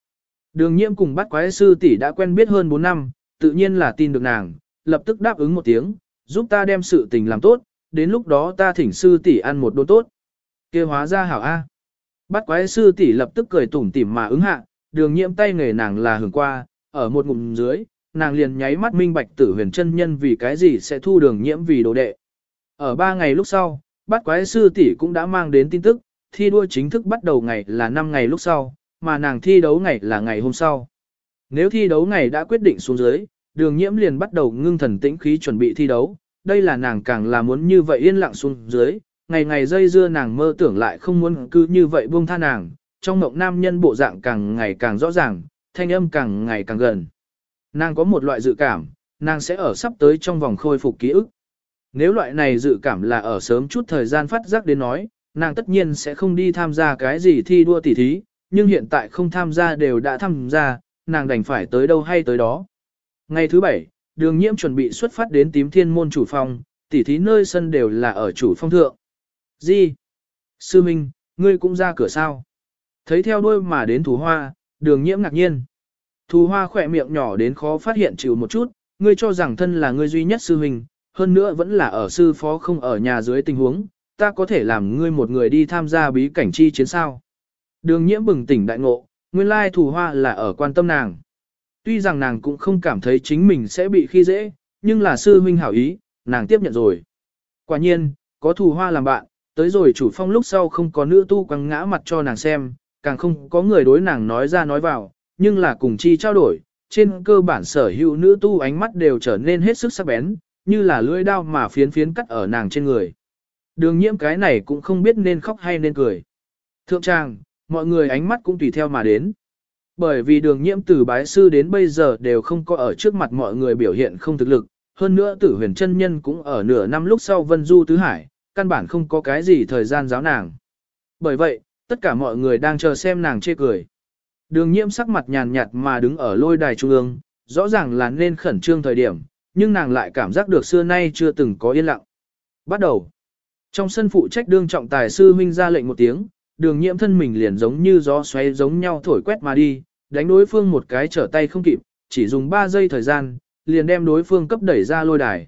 Đường nhiễm cùng bắt quái sư tỷ đã quen biết hơn 4 năm, tự nhiên là tin được nàng, lập tức đáp ứng một tiếng, giúp ta đem sự tình làm tốt, đến lúc đó ta thỉnh sư tỷ ăn một đốn tốt. kia hóa ra hảo A. Bắt quái sư tỷ lập tức cười tủm tỉm mà ứng hạ, đường nhiễm tay nghề nàng là hưởng qua, ở một ngụm dưới, nàng liền nháy mắt minh bạch tử huyền chân nhân vì cái gì sẽ thu đường nhiễm vì đồ đệ. Ở ba ngày lúc sau, bắt quái sư tỷ cũng đã mang đến tin tức, thi đua chính thức bắt đầu ngày là 5 ngày lúc sau, mà nàng thi đấu ngày là ngày hôm sau. Nếu thi đấu ngày đã quyết định xuống dưới, đường nhiễm liền bắt đầu ngưng thần tĩnh khí chuẩn bị thi đấu, đây là nàng càng là muốn như vậy yên lặng xuống dưới, ngày ngày dây dưa nàng mơ tưởng lại không muốn cứ như vậy buông tha nàng, trong mộng nam nhân bộ dạng càng ngày càng rõ ràng, thanh âm càng ngày càng gần. Nàng có một loại dự cảm, nàng sẽ ở sắp tới trong vòng khôi phục ký ức. Nếu loại này dự cảm là ở sớm chút thời gian phát giác đến nói, nàng tất nhiên sẽ không đi tham gia cái gì thi đua tỉ thí, nhưng hiện tại không tham gia đều đã tham gia, nàng đành phải tới đâu hay tới đó. Ngày thứ bảy, đường nhiễm chuẩn bị xuất phát đến tím thiên môn chủ phong, tỉ thí nơi sân đều là ở chủ phong thượng. Gì? Sư Minh, ngươi cũng ra cửa sao? Thấy theo đuôi mà đến thú hoa, đường nhiễm ngạc nhiên. Thú hoa khỏe miệng nhỏ đến khó phát hiện chịu một chút, ngươi cho rằng thân là ngươi duy nhất sư Minh, hơn nữa vẫn là ở sư phó không ở nhà dưới tình huống, ta có thể làm ngươi một người đi tham gia bí cảnh chi chiến sao. Đường nhiễm bừng tỉnh đại ngộ, nguyên lai thủ hoa là ở quan tâm nàng. Tuy rằng nàng cũng không cảm thấy chính mình sẽ bị khi dễ, nhưng là sư huynh hảo ý, nàng tiếp nhận rồi. Quả nhiên, có thủ hoa làm bạn, tới rồi chủ phong lúc sau không có nữ tu quăng ngã mặt cho nàng xem, càng không có người đối nàng nói ra nói vào, nhưng là cùng chi trao đổi, trên cơ bản sở hữu nữ tu ánh mắt đều trở nên hết sức sắc bén, như là lưỡi đao mà phiến phiến cắt ở nàng trên người. Đường nhiễm cái này cũng không biết nên khóc hay nên cười. Thượng trang, mọi người ánh mắt cũng tùy theo mà đến. Bởi vì đường nhiễm từ bái sư đến bây giờ đều không có ở trước mặt mọi người biểu hiện không thực lực, hơn nữa tử huyền chân nhân cũng ở nửa năm lúc sau vân du tứ hải, căn bản không có cái gì thời gian giáo nàng. Bởi vậy, tất cả mọi người đang chờ xem nàng chê cười. Đường nhiễm sắc mặt nhàn nhạt mà đứng ở lôi đài trung ương, rõ ràng là nên khẩn trương thời điểm, nhưng nàng lại cảm giác được xưa nay chưa từng có yên lặng. Bắt đầu. Trong sân phụ trách đương trọng tài sư huynh ra lệnh một tiếng, đường nhiễm thân mình liền giống như gió xoáy giống nhau thổi quét mà đi, đánh đối phương một cái trở tay không kịp, chỉ dùng 3 giây thời gian, liền đem đối phương cấp đẩy ra lôi đài.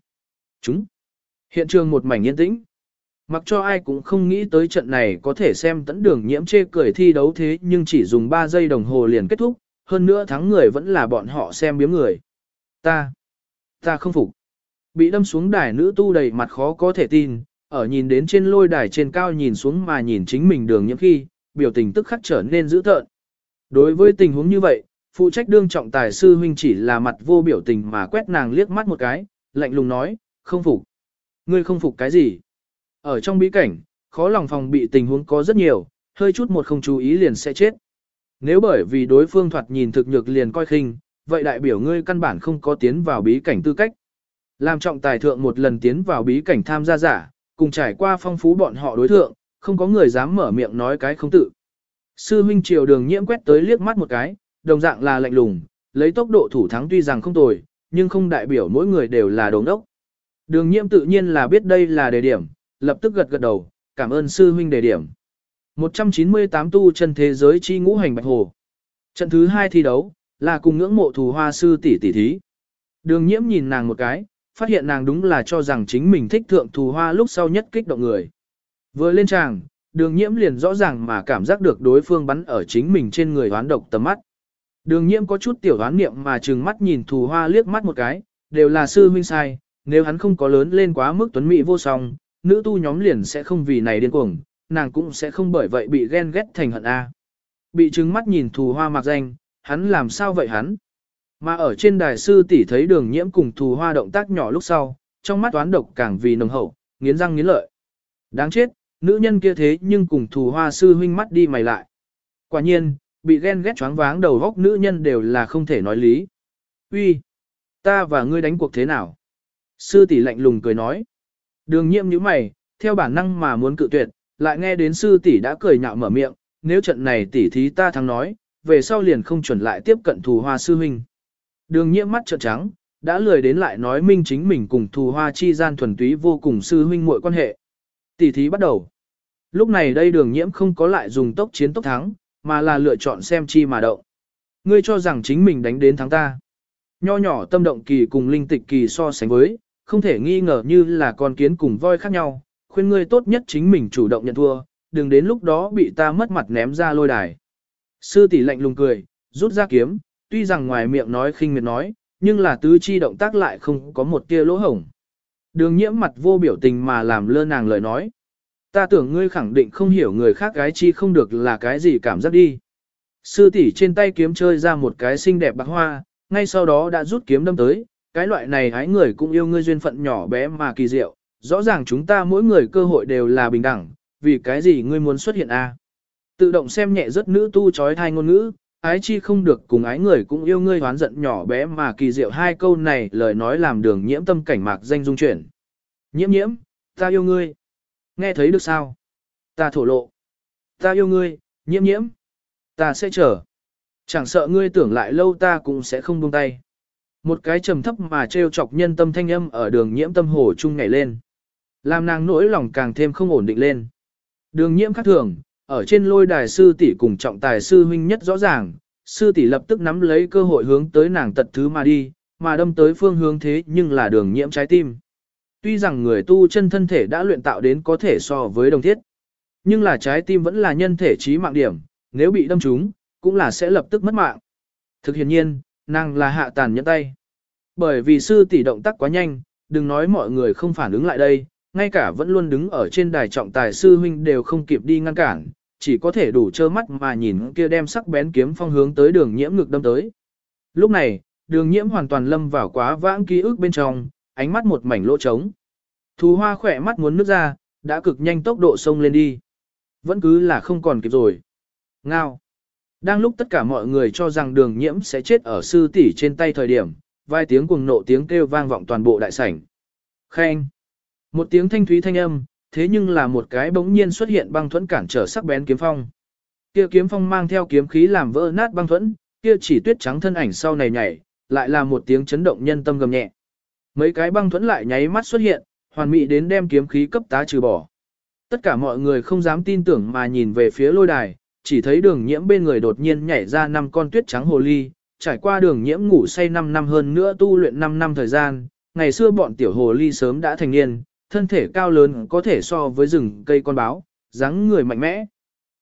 Chúng. Hiện trường một mảnh yên tĩnh. Mặc cho ai cũng không nghĩ tới trận này có thể xem tấn đường nhiễm chê cười thi đấu thế nhưng chỉ dùng 3 giây đồng hồ liền kết thúc, hơn nữa thắng người vẫn là bọn họ xem biếm người. Ta, ta không phục. Bị đâm xuống đài nữ tu đầy mặt khó có thể tin, ở nhìn đến trên lôi đài trên cao nhìn xuống mà nhìn chính mình đường nhiễm khi, biểu tình tức khắc trở nên dữ tợn. Đối với tình huống như vậy, phụ trách đương trọng tài sư huynh chỉ là mặt vô biểu tình mà quét nàng liếc mắt một cái, lạnh lùng nói, không phục. Ngươi không phục cái gì? Ở trong bí cảnh, khó lòng phòng bị tình huống có rất nhiều, hơi chút một không chú ý liền sẽ chết. Nếu bởi vì đối phương thoạt nhìn thực nhược liền coi khinh, vậy đại biểu ngươi căn bản không có tiến vào bí cảnh tư cách. Làm trọng tài thượng một lần tiến vào bí cảnh tham gia giả, cùng trải qua phong phú bọn họ đối thượng, không có người dám mở miệng nói cái không tự. Sư huynh triều đường nhiễm quét tới liếc mắt một cái, đồng dạng là lạnh lùng, lấy tốc độ thủ thắng tuy rằng không tồi, nhưng không đại biểu mỗi người đều là đồng đốc. Đường nhiễm tự nhiên là biết đây là đề điểm, lập tức gật gật đầu, cảm ơn sư huynh đề điểm. 198 tu chân thế giới chi ngũ hành bạch hồ. Trận thứ hai thi đấu, là cùng ngưỡng mộ thù hoa sư tỷ tỷ thí. Đường nhiễm nhìn nàng một cái, phát hiện nàng đúng là cho rằng chính mình thích thượng thù hoa lúc sau nhất kích động người. Vừa lên tràng, đường nhiễm liền rõ ràng mà cảm giác được đối phương bắn ở chính mình trên người hoán độc tầm mắt. Đường nhiễm có chút tiểu đoán niệm mà trừng mắt nhìn thù hoa liếc mắt một cái, đều là sư huynh sai, nếu hắn không có lớn lên quá mức tuấn mỹ vô song, nữ tu nhóm liền sẽ không vì này điên cuồng, nàng cũng sẽ không bởi vậy bị ghen ghét thành hận A. Bị trừng mắt nhìn thù hoa mặc danh, hắn làm sao vậy hắn? Mà ở trên đài sư tỷ thấy đường nhiễm cùng thù hoa động tác nhỏ lúc sau, trong mắt toán độc càng vì nồng hậu, nghiến răng nghiến lợi. Đáng chết, nữ nhân kia thế nhưng cùng thù hoa sư huynh mắt đi mày lại. Quả nhiên, bị ghen ghét choáng váng đầu góc nữ nhân đều là không thể nói lý. Uy, ta và ngươi đánh cuộc thế nào? Sư tỷ lạnh lùng cười nói. Đường nhiễm như mày, theo bản năng mà muốn cự tuyệt, lại nghe đến sư tỷ đã cười nhạo mở miệng, nếu trận này tỷ thí ta thắng nói, về sau liền không chuẩn lại tiếp cận thù hoa sư huynh. Đường nhiễm mắt trợn trắng, đã lười đến lại nói minh chính mình cùng thù hoa chi gian thuần túy vô cùng sư huynh muội quan hệ. Tỷ thí bắt đầu. Lúc này đây đường nhiễm không có lại dùng tốc chiến tốc thắng, mà là lựa chọn xem chi mà động. Ngươi cho rằng chính mình đánh đến thắng ta. Nho nhỏ tâm động kỳ cùng linh tịch kỳ so sánh với, không thể nghi ngờ như là con kiến cùng voi khác nhau, khuyên ngươi tốt nhất chính mình chủ động nhận thua, đừng đến lúc đó bị ta mất mặt ném ra lôi đài. Sư tỷ lạnh lùng cười, rút ra kiếm, tuy rằng ngoài miệng nói khinh miệt nói, nhưng là tứ chi động tác lại không có một tia lỗ hổng. Đường nhiễm mặt vô biểu tình mà làm lơ nàng lời nói. Ta tưởng ngươi khẳng định không hiểu người khác gái chi không được là cái gì cảm giác đi. Sư tỷ trên tay kiếm chơi ra một cái xinh đẹp bạc hoa, ngay sau đó đã rút kiếm đâm tới, cái loại này hái người cũng yêu ngươi duyên phận nhỏ bé mà kỳ diệu, rõ ràng chúng ta mỗi người cơ hội đều là bình đẳng, vì cái gì ngươi muốn xuất hiện a? Tự động xem nhẹ rất nữ tu trói thai ngôn ngữ, ái chi không được cùng ái người cũng yêu ngươi hoán giận nhỏ bé mà kỳ diệu hai câu này lời nói làm đường nhiễm tâm cảnh mạc danh dung chuyển. Nhiễm nhiễm, ta yêu ngươi. Nghe thấy được sao? Ta thổ lộ. Ta yêu ngươi, nhiễm nhiễm. Ta sẽ chờ. Chẳng sợ ngươi tưởng lại lâu ta cũng sẽ không buông tay. Một cái trầm thấp mà treo chọc nhân tâm thanh âm ở đường nhiễm tâm hồ chung nhảy lên. Làm nàng nỗi lòng càng thêm không ổn định lên. Đường nhiễm khác thường, ở trên lôi đài sư tỷ cùng trọng tài sư huynh nhất rõ ràng, sư tỷ lập tức nắm lấy cơ hội hướng tới nàng tật thứ mà đi, mà đâm tới phương hướng thế nhưng là đường nhiễm trái tim. Tuy rằng người tu chân thân thể đã luyện tạo đến có thể so với đồng thiết, nhưng là trái tim vẫn là nhân thể trí mạng điểm, nếu bị đâm trúng, cũng là sẽ lập tức mất mạng. Thực hiện nhiên, nàng là hạ tàn nhẫn tay. Bởi vì sư tỷ động tác quá nhanh, đừng nói mọi người không phản ứng lại đây, ngay cả vẫn luôn đứng ở trên đài trọng tài sư huynh đều không kịp đi ngăn cản, chỉ có thể đủ trơ mắt mà nhìn kia đem sắc bén kiếm phong hướng tới đường nhiễm ngực đâm tới. Lúc này, đường nhiễm hoàn toàn lâm vào quá vãng ký ức bên trong, ánh mắt một mảnh lỗ trống. Thù hoa khỏe mắt muốn nước ra, đã cực nhanh tốc độ sông lên đi. Vẫn cứ là không còn kịp rồi. Ngao. Đang lúc tất cả mọi người cho rằng đường nhiễm sẽ chết ở sư tỷ trên tay thời điểm, vài tiếng cuồng nộ tiếng kêu vang vọng toàn bộ đại sảnh. Khen. Một tiếng thanh thúy thanh âm, thế nhưng là một cái bỗng nhiên xuất hiện băng thuẫn cản trở sắc bén kiếm phong. Kia kiếm phong mang theo kiếm khí làm vỡ nát băng thuẫn, kia chỉ tuyết trắng thân ảnh sau này nhảy, lại là một tiếng chấn động nhân tâm gầm nhẹ. Mấy cái băng thuẫn lại nháy mắt xuất hiện, hoàn mỹ đến đem kiếm khí cấp tá trừ bỏ. Tất cả mọi người không dám tin tưởng mà nhìn về phía lôi đài, chỉ thấy đường nhiễm bên người đột nhiên nhảy ra năm con tuyết trắng hồ ly, trải qua đường nhiễm ngủ say 5 năm hơn nữa tu luyện 5 năm thời gian, ngày xưa bọn tiểu hồ ly sớm đã thành niên, thân thể cao lớn có thể so với rừng cây con báo, dáng người mạnh mẽ.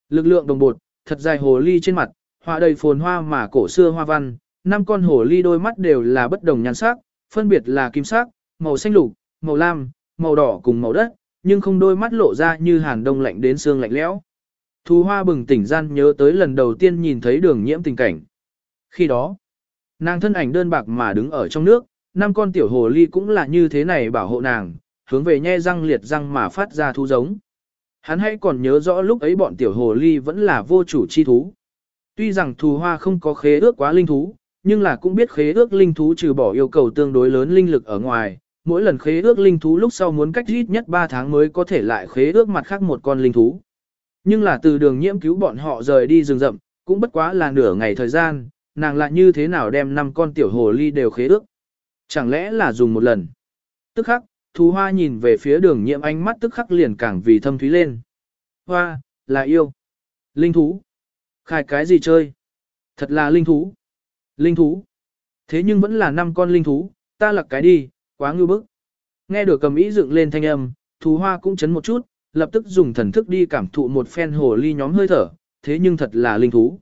Lực lượng đồng bột, thật dài hồ ly trên mặt, họa đầy phồn hoa mà cổ xưa hoa văn, năm con hồ ly đôi mắt đều là bất đồng nhan sắc, phân biệt là kim sắc, màu xanh lục, màu lam, màu đỏ cùng màu đất, nhưng không đôi mắt lộ ra như hàn đông lạnh đến xương lạnh lẽo. Thu hoa bừng tỉnh gian nhớ tới lần đầu tiên nhìn thấy đường nhiễm tình cảnh. Khi đó, nàng thân ảnh đơn bạc mà đứng ở trong nước, năm con tiểu hồ ly cũng là như thế này bảo hộ nàng, hướng về nhe răng liệt răng mà phát ra thú giống. Hắn hãy còn nhớ rõ lúc ấy bọn tiểu hồ ly vẫn là vô chủ chi thú. Tuy rằng thù hoa không có khế ước quá linh thú, nhưng là cũng biết khế ước linh thú trừ bỏ yêu cầu tương đối lớn linh lực ở ngoài, mỗi lần khế ước linh thú lúc sau muốn cách ít nhất 3 tháng mới có thể lại khế ước mặt khác một con linh thú. Nhưng là từ đường nhiễm cứu bọn họ rời đi rừng rậm, cũng bất quá là nửa ngày thời gian, nàng lại như thế nào đem năm con tiểu hồ ly đều khế ước. Chẳng lẽ là dùng một lần? Tức khắc, thú hoa nhìn về phía đường nhiễm ánh mắt tức khắc liền càng vì thâm thúy lên. Hoa, là yêu. Linh thú. Khai cái gì chơi? Thật là linh thú. Linh thú. Thế nhưng vẫn là năm con linh thú, ta lặc cái đi, quá ngư bức. Nghe được cầm ý dựng lên thanh âm, thú hoa cũng chấn một chút, lập tức dùng thần thức đi cảm thụ một phen hồ ly nhóm hơi thở, thế nhưng thật là linh thú.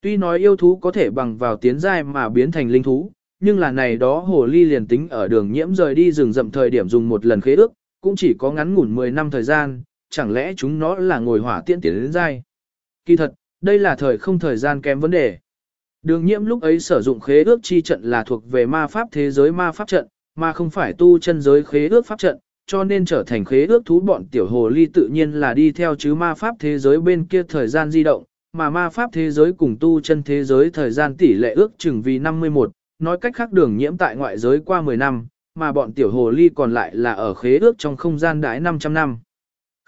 Tuy nói yêu thú có thể bằng vào tiến giai mà biến thành linh thú, nhưng là này đó hồ ly liền tính ở đường nhiễm rời đi rừng rậm thời điểm dùng một lần khế ước, cũng chỉ có ngắn ngủn 10 năm thời gian, chẳng lẽ chúng nó là ngồi hỏa tiễn tiến đến giai. Kỳ thật, đây là thời không thời gian kém vấn đề. Đường nhiễm lúc ấy sử dụng khế ước chi trận là thuộc về ma pháp thế giới ma pháp trận, mà không phải tu chân giới khế ước pháp trận, cho nên trở thành khế ước thú bọn tiểu hồ ly tự nhiên là đi theo chứ ma pháp thế giới bên kia thời gian di động, mà ma pháp thế giới cùng tu chân thế giới thời gian tỷ lệ ước chừng vì 51, nói cách khác đường nhiễm tại ngoại giới qua 10 năm, mà bọn tiểu hồ ly còn lại là ở khế ước trong không gian đãi 500 năm.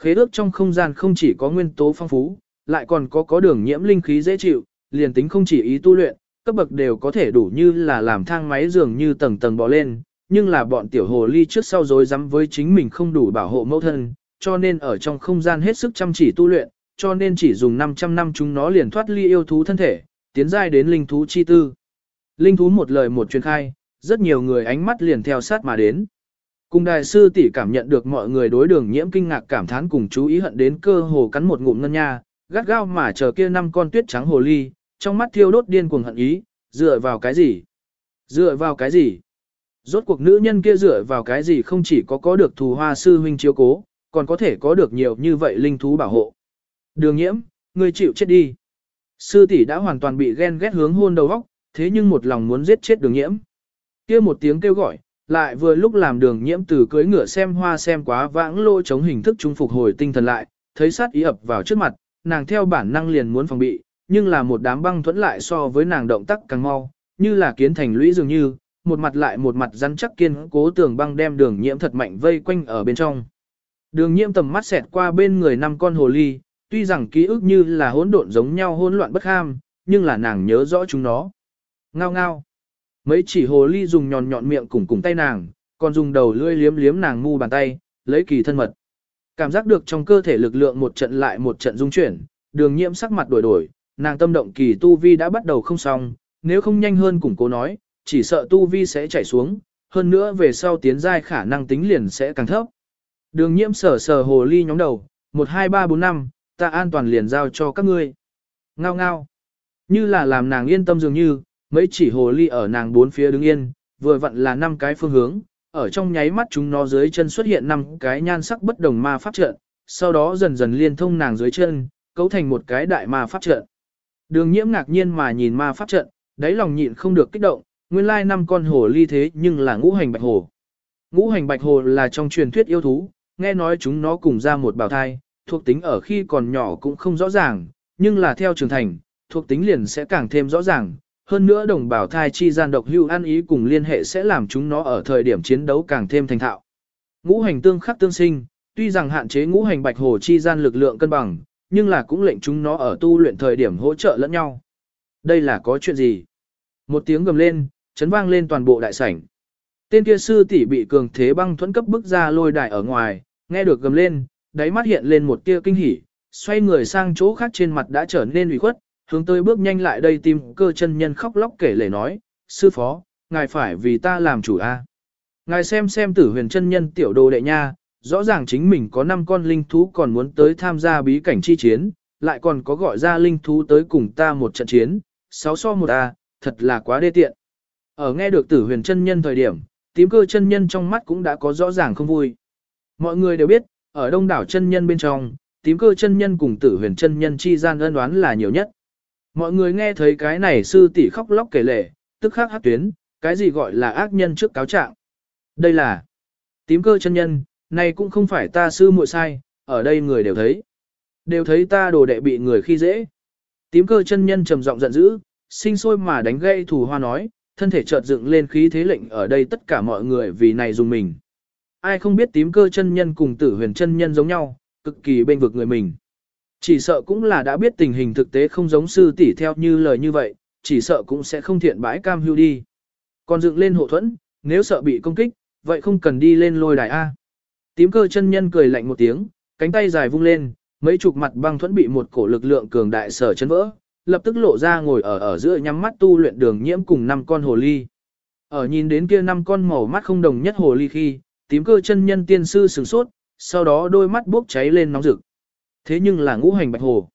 Khế ước trong không gian không chỉ có nguyên tố phong phú, lại còn có có đường nhiễm linh khí dễ chịu, liền tính không chỉ ý tu luyện, cấp bậc đều có thể đủ như là làm thang máy dường như tầng tầng bò lên, nhưng là bọn tiểu hồ ly trước sau dối rắm với chính mình không đủ bảo hộ mẫu thân, cho nên ở trong không gian hết sức chăm chỉ tu luyện, cho nên chỉ dùng 500 năm chúng nó liền thoát ly yêu thú thân thể, tiến giai đến linh thú chi tư. Linh thú một lời một truyền khai, rất nhiều người ánh mắt liền theo sát mà đến. Cùng đại sư tỷ cảm nhận được mọi người đối đường nhiễm kinh ngạc cảm thán cùng chú ý hận đến cơ hồ cắn một ngụm ngân nha, gắt gao mà chờ kia năm con tuyết trắng hồ ly, trong mắt thiêu đốt điên cuồng hận ý, dựa vào cái gì? Dựa vào cái gì? Rốt cuộc nữ nhân kia dựa vào cái gì không chỉ có có được thù hoa sư huynh chiếu cố, còn có thể có được nhiều như vậy linh thú bảo hộ. Đường nhiễm, ngươi chịu chết đi. Sư tỷ đã hoàn toàn bị ghen ghét hướng hôn đầu góc, thế nhưng một lòng muốn giết chết đường nhiễm. kia một tiếng kêu gọi, lại vừa lúc làm đường nhiễm từ cưới ngựa xem hoa xem quá vãng lô chống hình thức trung phục hồi tinh thần lại, thấy sát ý ập vào trước mặt, nàng theo bản năng liền muốn phòng bị, nhưng là một đám băng thuẫn lại so với nàng động tác càng mau, như là kiến thành lũy dường như, một mặt lại một mặt rắn chắc kiên cố tường băng đem đường nhiễm thật mạnh vây quanh ở bên trong. Đường nhiễm tầm mắt xẹt qua bên người năm con hồ ly, tuy rằng ký ức như là hỗn độn giống nhau hỗn loạn bất ham, nhưng là nàng nhớ rõ chúng nó. Ngao ngao. Mấy chỉ hồ ly dùng nhọn nhọn miệng cùng cùng tay nàng, còn dùng đầu lưỡi liếm liếm nàng mu bàn tay, lấy kỳ thân mật. Cảm giác được trong cơ thể lực lượng một trận lại một trận dung chuyển, đường nhiễm sắc mặt đổi đổi, nàng tâm động kỳ tu vi đã bắt đầu không xong, nếu không nhanh hơn củng cố nói, chỉ sợ tu vi sẽ chảy xuống, hơn nữa về sau tiến giai khả năng tính liền sẽ càng thấp. Đường nhiễm sờ sờ hồ ly nhóm đầu, 1 2 3 4 5, ta an toàn liền giao cho các ngươi. Ngao ngao. Như là làm nàng yên tâm dường như, mấy chỉ hồ ly ở nàng bốn phía đứng yên, vừa vặn là năm cái phương hướng, ở trong nháy mắt chúng nó dưới chân xuất hiện năm cái nhan sắc bất đồng ma pháp trận, sau đó dần dần liên thông nàng dưới chân, cấu thành một cái đại ma pháp trận. Đường nhiễm ngạc nhiên mà nhìn ma pháp trận, đáy lòng nhịn không được kích động, nguyên lai năm con hồ ly thế nhưng là ngũ hành bạch hồ. Ngũ hành bạch hồ là trong truyền thuyết yêu thú, nghe nói chúng nó cùng ra một bào thai, thuộc tính ở khi còn nhỏ cũng không rõ ràng, nhưng là theo trưởng thành, thuộc tính liền sẽ càng thêm rõ ràng. Hơn nữa đồng bào thai chi gian độc hưu ăn ý cùng liên hệ sẽ làm chúng nó ở thời điểm chiến đấu càng thêm thành thạo. Ngũ hành tương khắc tương sinh, tuy rằng hạn chế ngũ hành bạch hồ chi gian lực lượng cân bằng, nhưng là cũng lệnh chúng nó ở tu luyện thời điểm hỗ trợ lẫn nhau. Đây là có chuyện gì? Một tiếng gầm lên, chấn vang lên toàn bộ đại sảnh. Tên kia sư tỷ bị cường thế băng thuẫn cấp bức ra lôi đài ở ngoài, nghe được gầm lên, đáy mắt hiện lên một tia kinh hỉ, xoay người sang chỗ khác trên mặt đã trở nên ủy khuất, hướng tới bước nhanh lại đây tìm cơ chân nhân khóc lóc kể lể nói, sư phó, ngài phải vì ta làm chủ a. Ngài xem xem tử huyền chân nhân tiểu đồ đệ nha, rõ ràng chính mình có 5 con linh thú còn muốn tới tham gia bí cảnh chi chiến, lại còn có gọi ra linh thú tới cùng ta một trận chiến, 6 so 1 a, thật là quá đê tiện. Ở nghe được tử huyền chân nhân thời điểm, tím cơ chân nhân trong mắt cũng đã có rõ ràng không vui. Mọi người đều biết, ở đông đảo chân nhân bên trong, tím cơ chân nhân cùng tử huyền chân nhân chi gian ân đoán là nhiều nhất. Mọi người nghe thấy cái này sư tỷ khóc lóc kể lể, tức khắc hát tuyến, cái gì gọi là ác nhân trước cáo trạng. Đây là tím cơ chân nhân, này cũng không phải ta sư muội sai, ở đây người đều thấy. Đều thấy ta đồ đệ bị người khi dễ. Tím cơ chân nhân trầm giọng giận dữ, sinh sôi mà đánh gây thủ hoa nói, thân thể chợt dựng lên khí thế lệnh ở đây tất cả mọi người vì này dùng mình. Ai không biết tím cơ chân nhân cùng tử huyền chân nhân giống nhau, cực kỳ bên vực người mình. Chỉ sợ cũng là đã biết tình hình thực tế không giống sư tỷ theo như lời như vậy, chỉ sợ cũng sẽ không thiện bãi cam hưu đi. Còn dựng lên hộ thuẫn, nếu sợ bị công kích, vậy không cần đi lên lôi đài A. Tím cơ chân nhân cười lạnh một tiếng, cánh tay dài vung lên, mấy chục mặt băng thuẫn bị một cổ lực lượng cường đại sở chấn vỡ, lập tức lộ ra ngồi ở ở giữa nhắm mắt tu luyện đường nhiễm cùng năm con hồ ly. Ở nhìn đến kia năm con màu mắt không đồng nhất hồ ly khi, tím cơ chân nhân tiên sư sửng sốt, sau đó đôi mắt bốc cháy lên nóng rực. Thế nhưng là ngũ hành bạch hồ.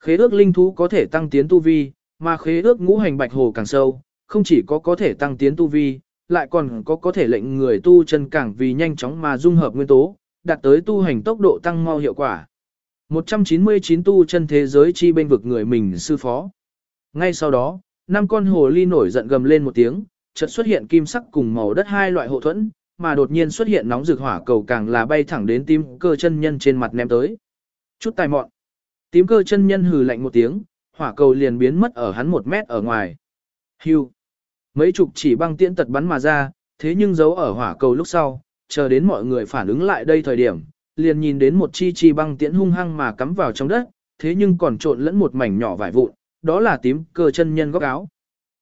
Khế ước linh thú có thể tăng tiến tu vi, mà khế ước ngũ hành bạch hồ càng sâu, không chỉ có có thể tăng tiến tu vi, lại còn có có thể lệnh người tu chân càng vì nhanh chóng mà dung hợp nguyên tố, đạt tới tu hành tốc độ tăng mau hiệu quả. 199 tu chân thế giới chi bên vực người mình sư phó. Ngay sau đó, năm con hồ ly nổi giận gầm lên một tiếng, chợt xuất hiện kim sắc cùng màu đất hai loại hộ thuẫn, mà đột nhiên xuất hiện nóng rực hỏa cầu càng là bay thẳng đến tim cơ chân nhân trên mặt ném tới. Chút tài mọn. Tím cơ chân nhân hừ lạnh một tiếng, hỏa cầu liền biến mất ở hắn một mét ở ngoài. Hưu. Mấy chục chỉ băng tiễn tật bắn mà ra, thế nhưng giấu ở hỏa cầu lúc sau, chờ đến mọi người phản ứng lại đây thời điểm, liền nhìn đến một chi chi băng tiễn hung hăng mà cắm vào trong đất, thế nhưng còn trộn lẫn một mảnh nhỏ vải vụn, đó là tím cơ chân nhân góc áo.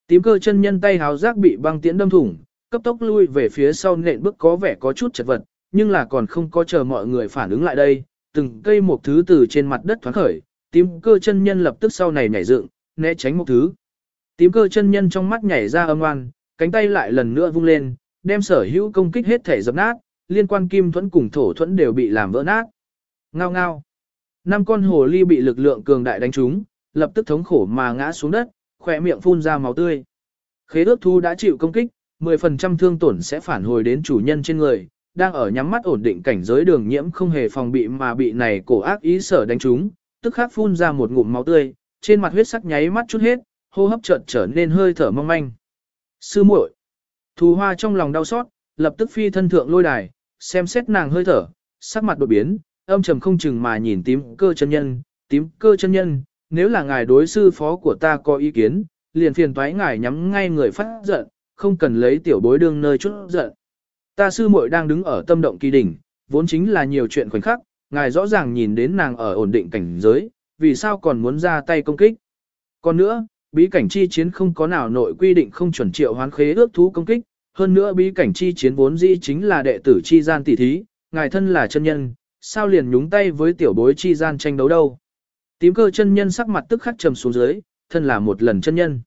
Tím cơ chân nhân tay háo giác bị băng tiễn đâm thủng, cấp tốc lui về phía sau nện bước có vẻ có chút chật vật, nhưng là còn không có chờ mọi người phản ứng lại đây, từng cây một thứ từ trên mặt đất thoáng khởi, tím cơ chân nhân lập tức sau này nhảy dựng, né tránh một thứ. Tím cơ chân nhân trong mắt nhảy ra âm oan, cánh tay lại lần nữa vung lên, đem sở hữu công kích hết thể dập nát, liên quan kim thuẫn cùng thổ thuẫn đều bị làm vỡ nát. Ngao ngao. Năm con hồ ly bị lực lượng cường đại đánh trúng, lập tức thống khổ mà ngã xuống đất, khỏe miệng phun ra máu tươi. Khế ước thu đã chịu công kích, 10% thương tổn sẽ phản hồi đến chủ nhân trên người, đang ở nhắm mắt ổn định cảnh giới đường nhiễm không hề phòng bị mà bị này cổ ác ý sở đánh trúng, tức khắc phun ra một ngụm máu tươi, trên mặt huyết sắc nháy mắt chút hết, hô hấp chợt trở nên hơi thở mong manh. Sư muội, Thù Hoa trong lòng đau xót, lập tức phi thân thượng lôi đài, xem xét nàng hơi thở, sắc mặt đột biến, âm trầm không chừng mà nhìn tím cơ chân nhân, tím cơ chân nhân, nếu là ngài đối sư phó của ta có ý kiến, liền phiền toái ngài nhắm ngay người phát giận, không cần lấy tiểu bối đương nơi chút giận. Ta sư muội đang đứng ở tâm động kỳ đỉnh, vốn chính là nhiều chuyện khoảnh khắc, ngài rõ ràng nhìn đến nàng ở ổn định cảnh giới, vì sao còn muốn ra tay công kích. Còn nữa, bí cảnh chi chiến không có nào nội quy định không chuẩn triệu hoán khế ước thú công kích, hơn nữa bí cảnh chi chiến vốn dĩ chính là đệ tử chi gian tỷ thí, ngài thân là chân nhân, sao liền nhúng tay với tiểu bối chi gian tranh đấu đâu. Tím cơ chân nhân sắc mặt tức khắc trầm xuống dưới, thân là một lần chân nhân.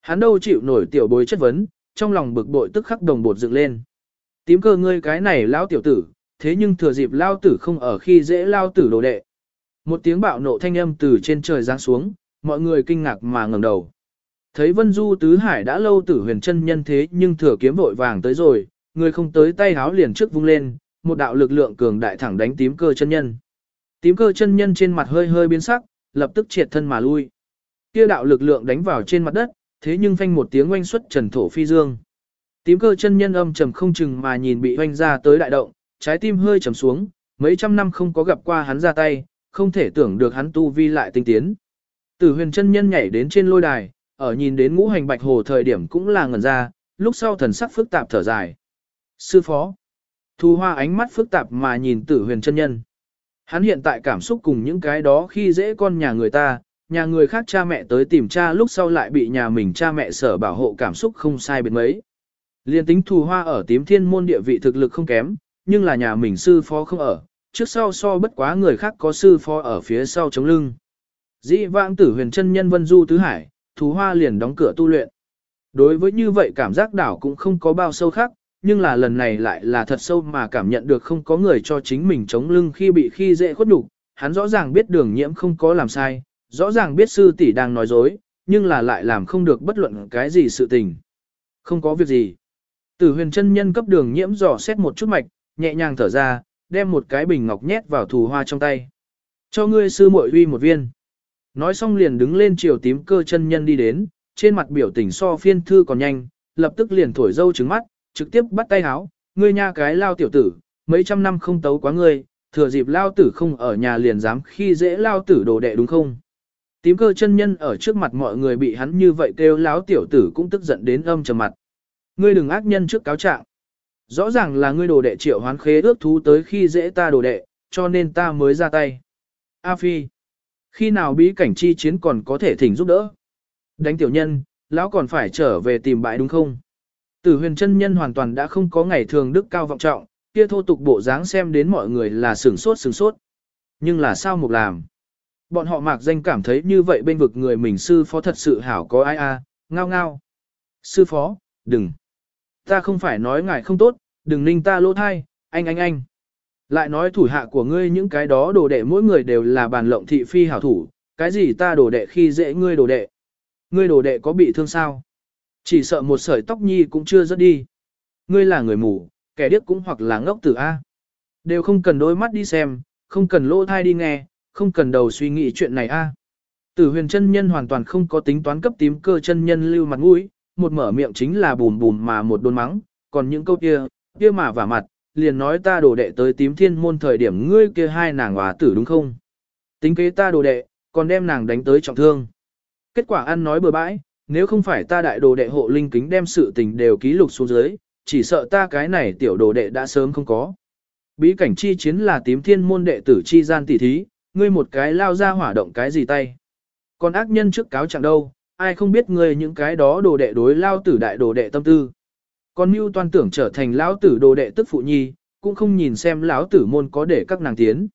Hắn đâu chịu nổi tiểu bối chất vấn, trong lòng bực bội tức khắc đồng bột dựng lên. Tím cơ ngươi cái này lao tiểu tử, thế nhưng thừa dịp lao tử không ở khi dễ lao tử đồ đệ. Một tiếng bạo nộ thanh âm từ trên trời giáng xuống, mọi người kinh ngạc mà ngẩng đầu. Thấy Vân Du Tứ Hải đã lâu tử huyền chân nhân thế nhưng thừa kiếm vội vàng tới rồi, người không tới tay háo liền trước vung lên, một đạo lực lượng cường đại thẳng đánh tím cơ chân nhân. Tím cơ chân nhân trên mặt hơi hơi biến sắc, lập tức triệt thân mà lui. Kia đạo lực lượng đánh vào trên mặt đất, thế nhưng phanh một tiếng oanh xuất trần thổ phi dương. Tím cơ chân nhân âm trầm không chừng mà nhìn bị hoanh ra tới đại động, trái tim hơi trầm xuống, mấy trăm năm không có gặp qua hắn ra tay, không thể tưởng được hắn tu vi lại tinh tiến. Tử huyền chân nhân nhảy đến trên lôi đài, ở nhìn đến ngũ hành bạch hồ thời điểm cũng là ngẩn ra, lúc sau thần sắc phức tạp thở dài. Sư phó. Thu hoa ánh mắt phức tạp mà nhìn tử huyền chân nhân. Hắn hiện tại cảm xúc cùng những cái đó khi dễ con nhà người ta, nhà người khác cha mẹ tới tìm cha lúc sau lại bị nhà mình cha mẹ sở bảo hộ cảm xúc không sai biệt mấy. Liên tính thù hoa ở tím thiên môn địa vị thực lực không kém, nhưng là nhà mình sư phó không ở, trước sau so bất quá người khác có sư phó ở phía sau chống lưng. Dĩ vãng tử huyền chân nhân vân du tứ hải, thú hoa liền đóng cửa tu luyện. Đối với như vậy cảm giác đảo cũng không có bao sâu khác, nhưng là lần này lại là thật sâu mà cảm nhận được không có người cho chính mình chống lưng khi bị khi dễ khuất nhục. Hắn rõ ràng biết đường nhiễm không có làm sai, rõ ràng biết sư tỷ đang nói dối, nhưng là lại làm không được bất luận cái gì sự tình. Không có việc gì. Tử huyền chân nhân cấp đường nhiễm dò xét một chút mạch, nhẹ nhàng thở ra, đem một cái bình ngọc nhét vào thù hoa trong tay. Cho ngươi sư muội uy một viên. Nói xong liền đứng lên chiều tím cơ chân nhân đi đến, trên mặt biểu tình so phiên thư còn nhanh, lập tức liền thổi dâu trứng mắt, trực tiếp bắt tay háo, ngươi nha cái lao tiểu tử, mấy trăm năm không tấu quá ngươi, thừa dịp lao tử không ở nhà liền dám khi dễ lao tử đồ đệ đúng không? Tím cơ chân nhân ở trước mặt mọi người bị hắn như vậy kêu láo tiểu tử cũng tức giận đến âm trầm mặt. Ngươi đừng ác nhân trước cáo trạng. Rõ ràng là ngươi đồ đệ triệu hoán khế ước thú tới khi dễ ta đồ đệ, cho nên ta mới ra tay. A Phi. Khi nào bí cảnh chi chiến còn có thể thỉnh giúp đỡ? Đánh tiểu nhân, lão còn phải trở về tìm bãi đúng không? Tử huyền chân nhân hoàn toàn đã không có ngày thường đức cao vọng trọng, kia thô tục bộ dáng xem đến mọi người là sửng sốt sửng sốt. Nhưng là sao mục làm? Bọn họ mạc danh cảm thấy như vậy bên vực người mình sư phó thật sự hảo có ai a ngao ngao. Sư phó, đừng. Ta không phải nói ngài không tốt, đừng ninh ta lỗ thai, anh anh anh. Lại nói thủ hạ của ngươi những cái đó đồ đệ mỗi người đều là bàn lộng thị phi hảo thủ, cái gì ta đồ đệ khi dễ ngươi đồ đệ. Ngươi đồ đệ có bị thương sao? Chỉ sợ một sợi tóc nhi cũng chưa rớt đi. Ngươi là người mù, kẻ điếc cũng hoặc là ngốc tử A. Đều không cần đôi mắt đi xem, không cần lỗ thai đi nghe, không cần đầu suy nghĩ chuyện này A. Tử huyền chân nhân hoàn toàn không có tính toán cấp tím cơ chân nhân lưu mặt mũi, một mở miệng chính là bùm bùm mà một đôn mắng, còn những câu kia, kia mà vả mặt, liền nói ta đồ đệ tới tím thiên môn thời điểm ngươi kia hai nàng hòa tử đúng không? Tính kế ta đồ đệ, còn đem nàng đánh tới trọng thương. Kết quả ăn nói bừa bãi, nếu không phải ta đại đồ đệ hộ linh kính đem sự tình đều ký lục xuống dưới, chỉ sợ ta cái này tiểu đồ đệ đã sớm không có. Bí cảnh chi chiến là tím thiên môn đệ tử chi gian tỷ thí, ngươi một cái lao ra hỏa động cái gì tay. Còn ác nhân trước cáo chẳng đâu, ai không biết ngươi những cái đó đồ đệ đối lao tử đại đồ đệ tâm tư. Còn mưu toan tưởng trở thành lão tử đồ đệ tức phụ nhi, cũng không nhìn xem lão tử môn có để các nàng tiến.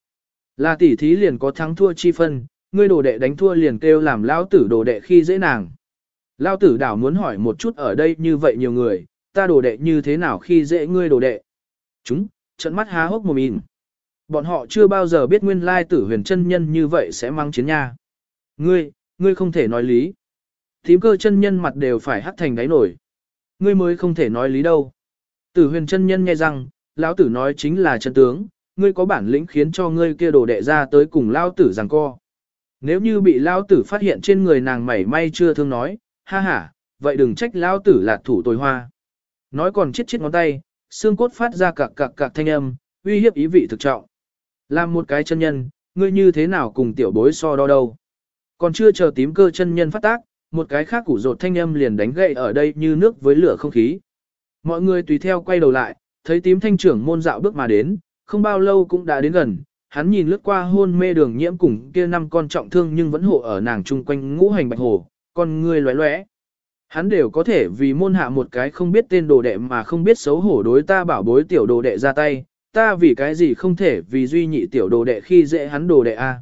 Là tỷ thí liền có thắng thua chi phân, ngươi đồ đệ đánh thua liền kêu làm lão tử đồ đệ khi dễ nàng. Lão tử đảo muốn hỏi một chút ở đây như vậy nhiều người, ta đồ đệ như thế nào khi dễ ngươi đồ đệ. Chúng, trận mắt há hốc mồm in. Bọn họ chưa bao giờ biết nguyên lai tử huyền chân nhân như vậy sẽ mang chiến nha. Ngươi, ngươi không thể nói lý. Thím cơ chân nhân mặt đều phải hắt thành đáy nổi. Ngươi mới không thể nói lý đâu. Tử huyền chân nhân nghe rằng, lão tử nói chính là chân tướng, ngươi có bản lĩnh khiến cho ngươi kia đồ đệ ra tới cùng lão tử giằng co. Nếu như bị lão tử phát hiện trên người nàng mảy may chưa thương nói, ha ha, vậy đừng trách lão tử là thủ tồi hoa. Nói còn chết chết ngón tay, xương cốt phát ra cạc cạc cạc thanh âm, uy hiếp ý vị thực trọng. Làm một cái chân nhân, ngươi như thế nào cùng tiểu bối so đo đâu. Còn chưa chờ tím cơ chân nhân phát tác, một cái khác củ rột thanh âm liền đánh gậy ở đây như nước với lửa không khí. Mọi người tùy theo quay đầu lại, thấy tím thanh trưởng môn dạo bước mà đến, không bao lâu cũng đã đến gần, hắn nhìn lướt qua hôn mê đường nhiễm cùng kia năm con trọng thương nhưng vẫn hộ ở nàng chung quanh ngũ hành bạch hồ, con người lóe lóe. Hắn đều có thể vì môn hạ một cái không biết tên đồ đệ mà không biết xấu hổ đối ta bảo bối tiểu đồ đệ ra tay, ta vì cái gì không thể vì duy nhị tiểu đồ đệ khi dễ hắn đồ đệ a.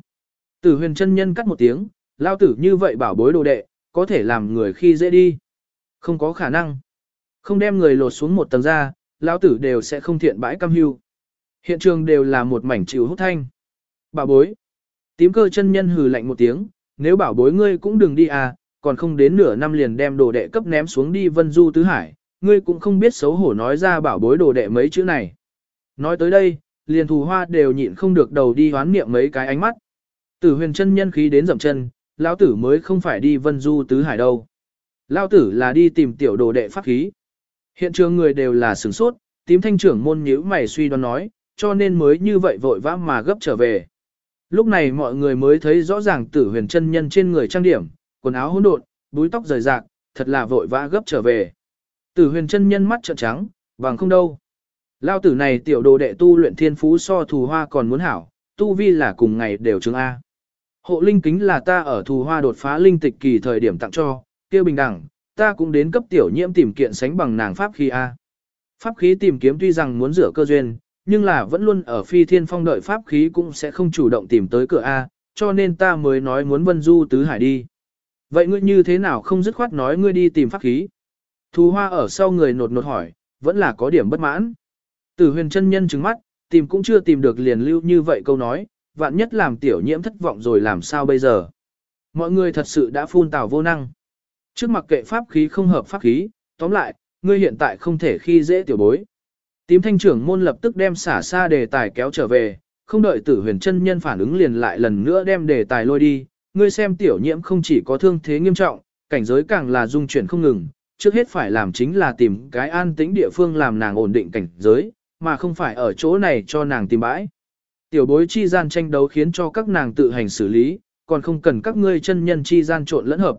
Tử huyền chân nhân cắt một tiếng, lao tử như vậy bảo bối đồ đệ, có thể làm người khi dễ đi. Không có khả năng. Không đem người lột xuống một tầng ra, lão tử đều sẽ không thiện bãi cam hưu. Hiện trường đều là một mảnh chịu hút thanh. Bảo bối. Tím cơ chân nhân hừ lạnh một tiếng, nếu bảo bối ngươi cũng đừng đi à, còn không đến nửa năm liền đem đồ đệ cấp ném xuống đi vân du tứ hải, ngươi cũng không biết xấu hổ nói ra bảo bối đồ đệ mấy chữ này. Nói tới đây, liền thù hoa đều nhịn không được đầu đi hoán niệm mấy cái ánh mắt. Tử huyền chân nhân khí đến dậm chân, lão tử mới không phải đi vân du tứ hải đâu. Lão tử là đi tìm tiểu đồ đệ pháp khí. Hiện trường người đều là sửng sốt, tím thanh trưởng môn nhíu mày suy đoán nói, cho nên mới như vậy vội vã mà gấp trở về. Lúc này mọi người mới thấy rõ ràng tử huyền chân nhân trên người trang điểm, quần áo hỗn độn, búi tóc rời rạc, thật là vội vã gấp trở về. Tử huyền chân nhân mắt trợn trắng, bằng không đâu. Lao tử này tiểu đồ đệ tu luyện thiên phú so thù hoa còn muốn hảo, tu vi là cùng ngày đều chứng A. Hộ linh kính là ta ở thù hoa đột phá linh tịch kỳ thời điểm tặng cho, kia bình đẳng, ta cũng đến cấp tiểu nhiễm tìm kiện sánh bằng nàng pháp khí A. Pháp khí tìm kiếm tuy rằng muốn rửa cơ duyên, nhưng là vẫn luôn ở phi thiên phong đợi pháp khí cũng sẽ không chủ động tìm tới cửa A, cho nên ta mới nói muốn vân du tứ hải đi. Vậy ngươi như thế nào không dứt khoát nói ngươi đi tìm pháp khí? Thù hoa ở sau người nột nột hỏi, vẫn là có điểm bất mãn. Tử huyền chân nhân trừng mắt, tìm cũng chưa tìm được liền lưu như vậy câu nói, vạn nhất làm tiểu nhiễm thất vọng rồi làm sao bây giờ. Mọi người thật sự đã phun tào vô năng. Trước mặt kệ pháp khí không hợp pháp khí, tóm lại, ngươi hiện tại không thể khi dễ tiểu bối. Tím thanh trưởng môn lập tức đem xả xa đề tài kéo trở về, không đợi tử huyền chân nhân phản ứng liền lại lần nữa đem đề tài lôi đi. Ngươi xem tiểu nhiễm không chỉ có thương thế nghiêm trọng, cảnh giới càng là dung chuyển không ngừng, trước hết phải làm chính là tìm cái an tĩnh địa phương làm nàng ổn định cảnh giới, mà không phải ở chỗ này cho nàng tìm bãi. Tiểu bối chi gian tranh đấu khiến cho các nàng tự hành xử lý, còn không cần các ngươi chân nhân chi gian trộn lẫn hợp.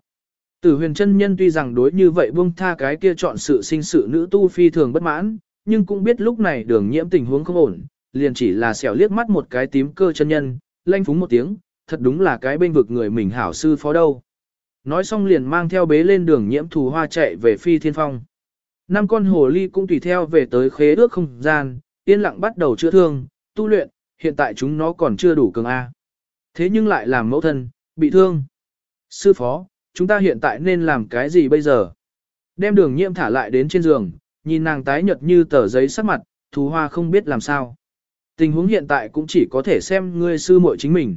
Tử huyền chân nhân tuy rằng đối như vậy buông tha cái kia chọn sự sinh sự nữ tu phi thường bất mãn, nhưng cũng biết lúc này đường nhiễm tình huống không ổn, liền chỉ là xẻo liếc mắt một cái tím cơ chân nhân, lanh phúng một tiếng, thật đúng là cái bên vực người mình hảo sư phó đâu. Nói xong liền mang theo bế lên đường nhiễm thù hoa chạy về phi thiên phong. Năm con hồ ly cũng tùy theo về tới khế ước không gian, yên lặng bắt đầu chữa thương, tu luyện, hiện tại chúng nó còn chưa đủ cường A. Thế nhưng lại làm mẫu thân, bị thương. Sư phó, chúng ta hiện tại nên làm cái gì bây giờ? Đem đường nhiễm thả lại đến trên giường, nhìn nàng tái nhợt như tờ giấy sắc mặt, thú hoa không biết làm sao. Tình huống hiện tại cũng chỉ có thể xem ngươi sư muội chính mình.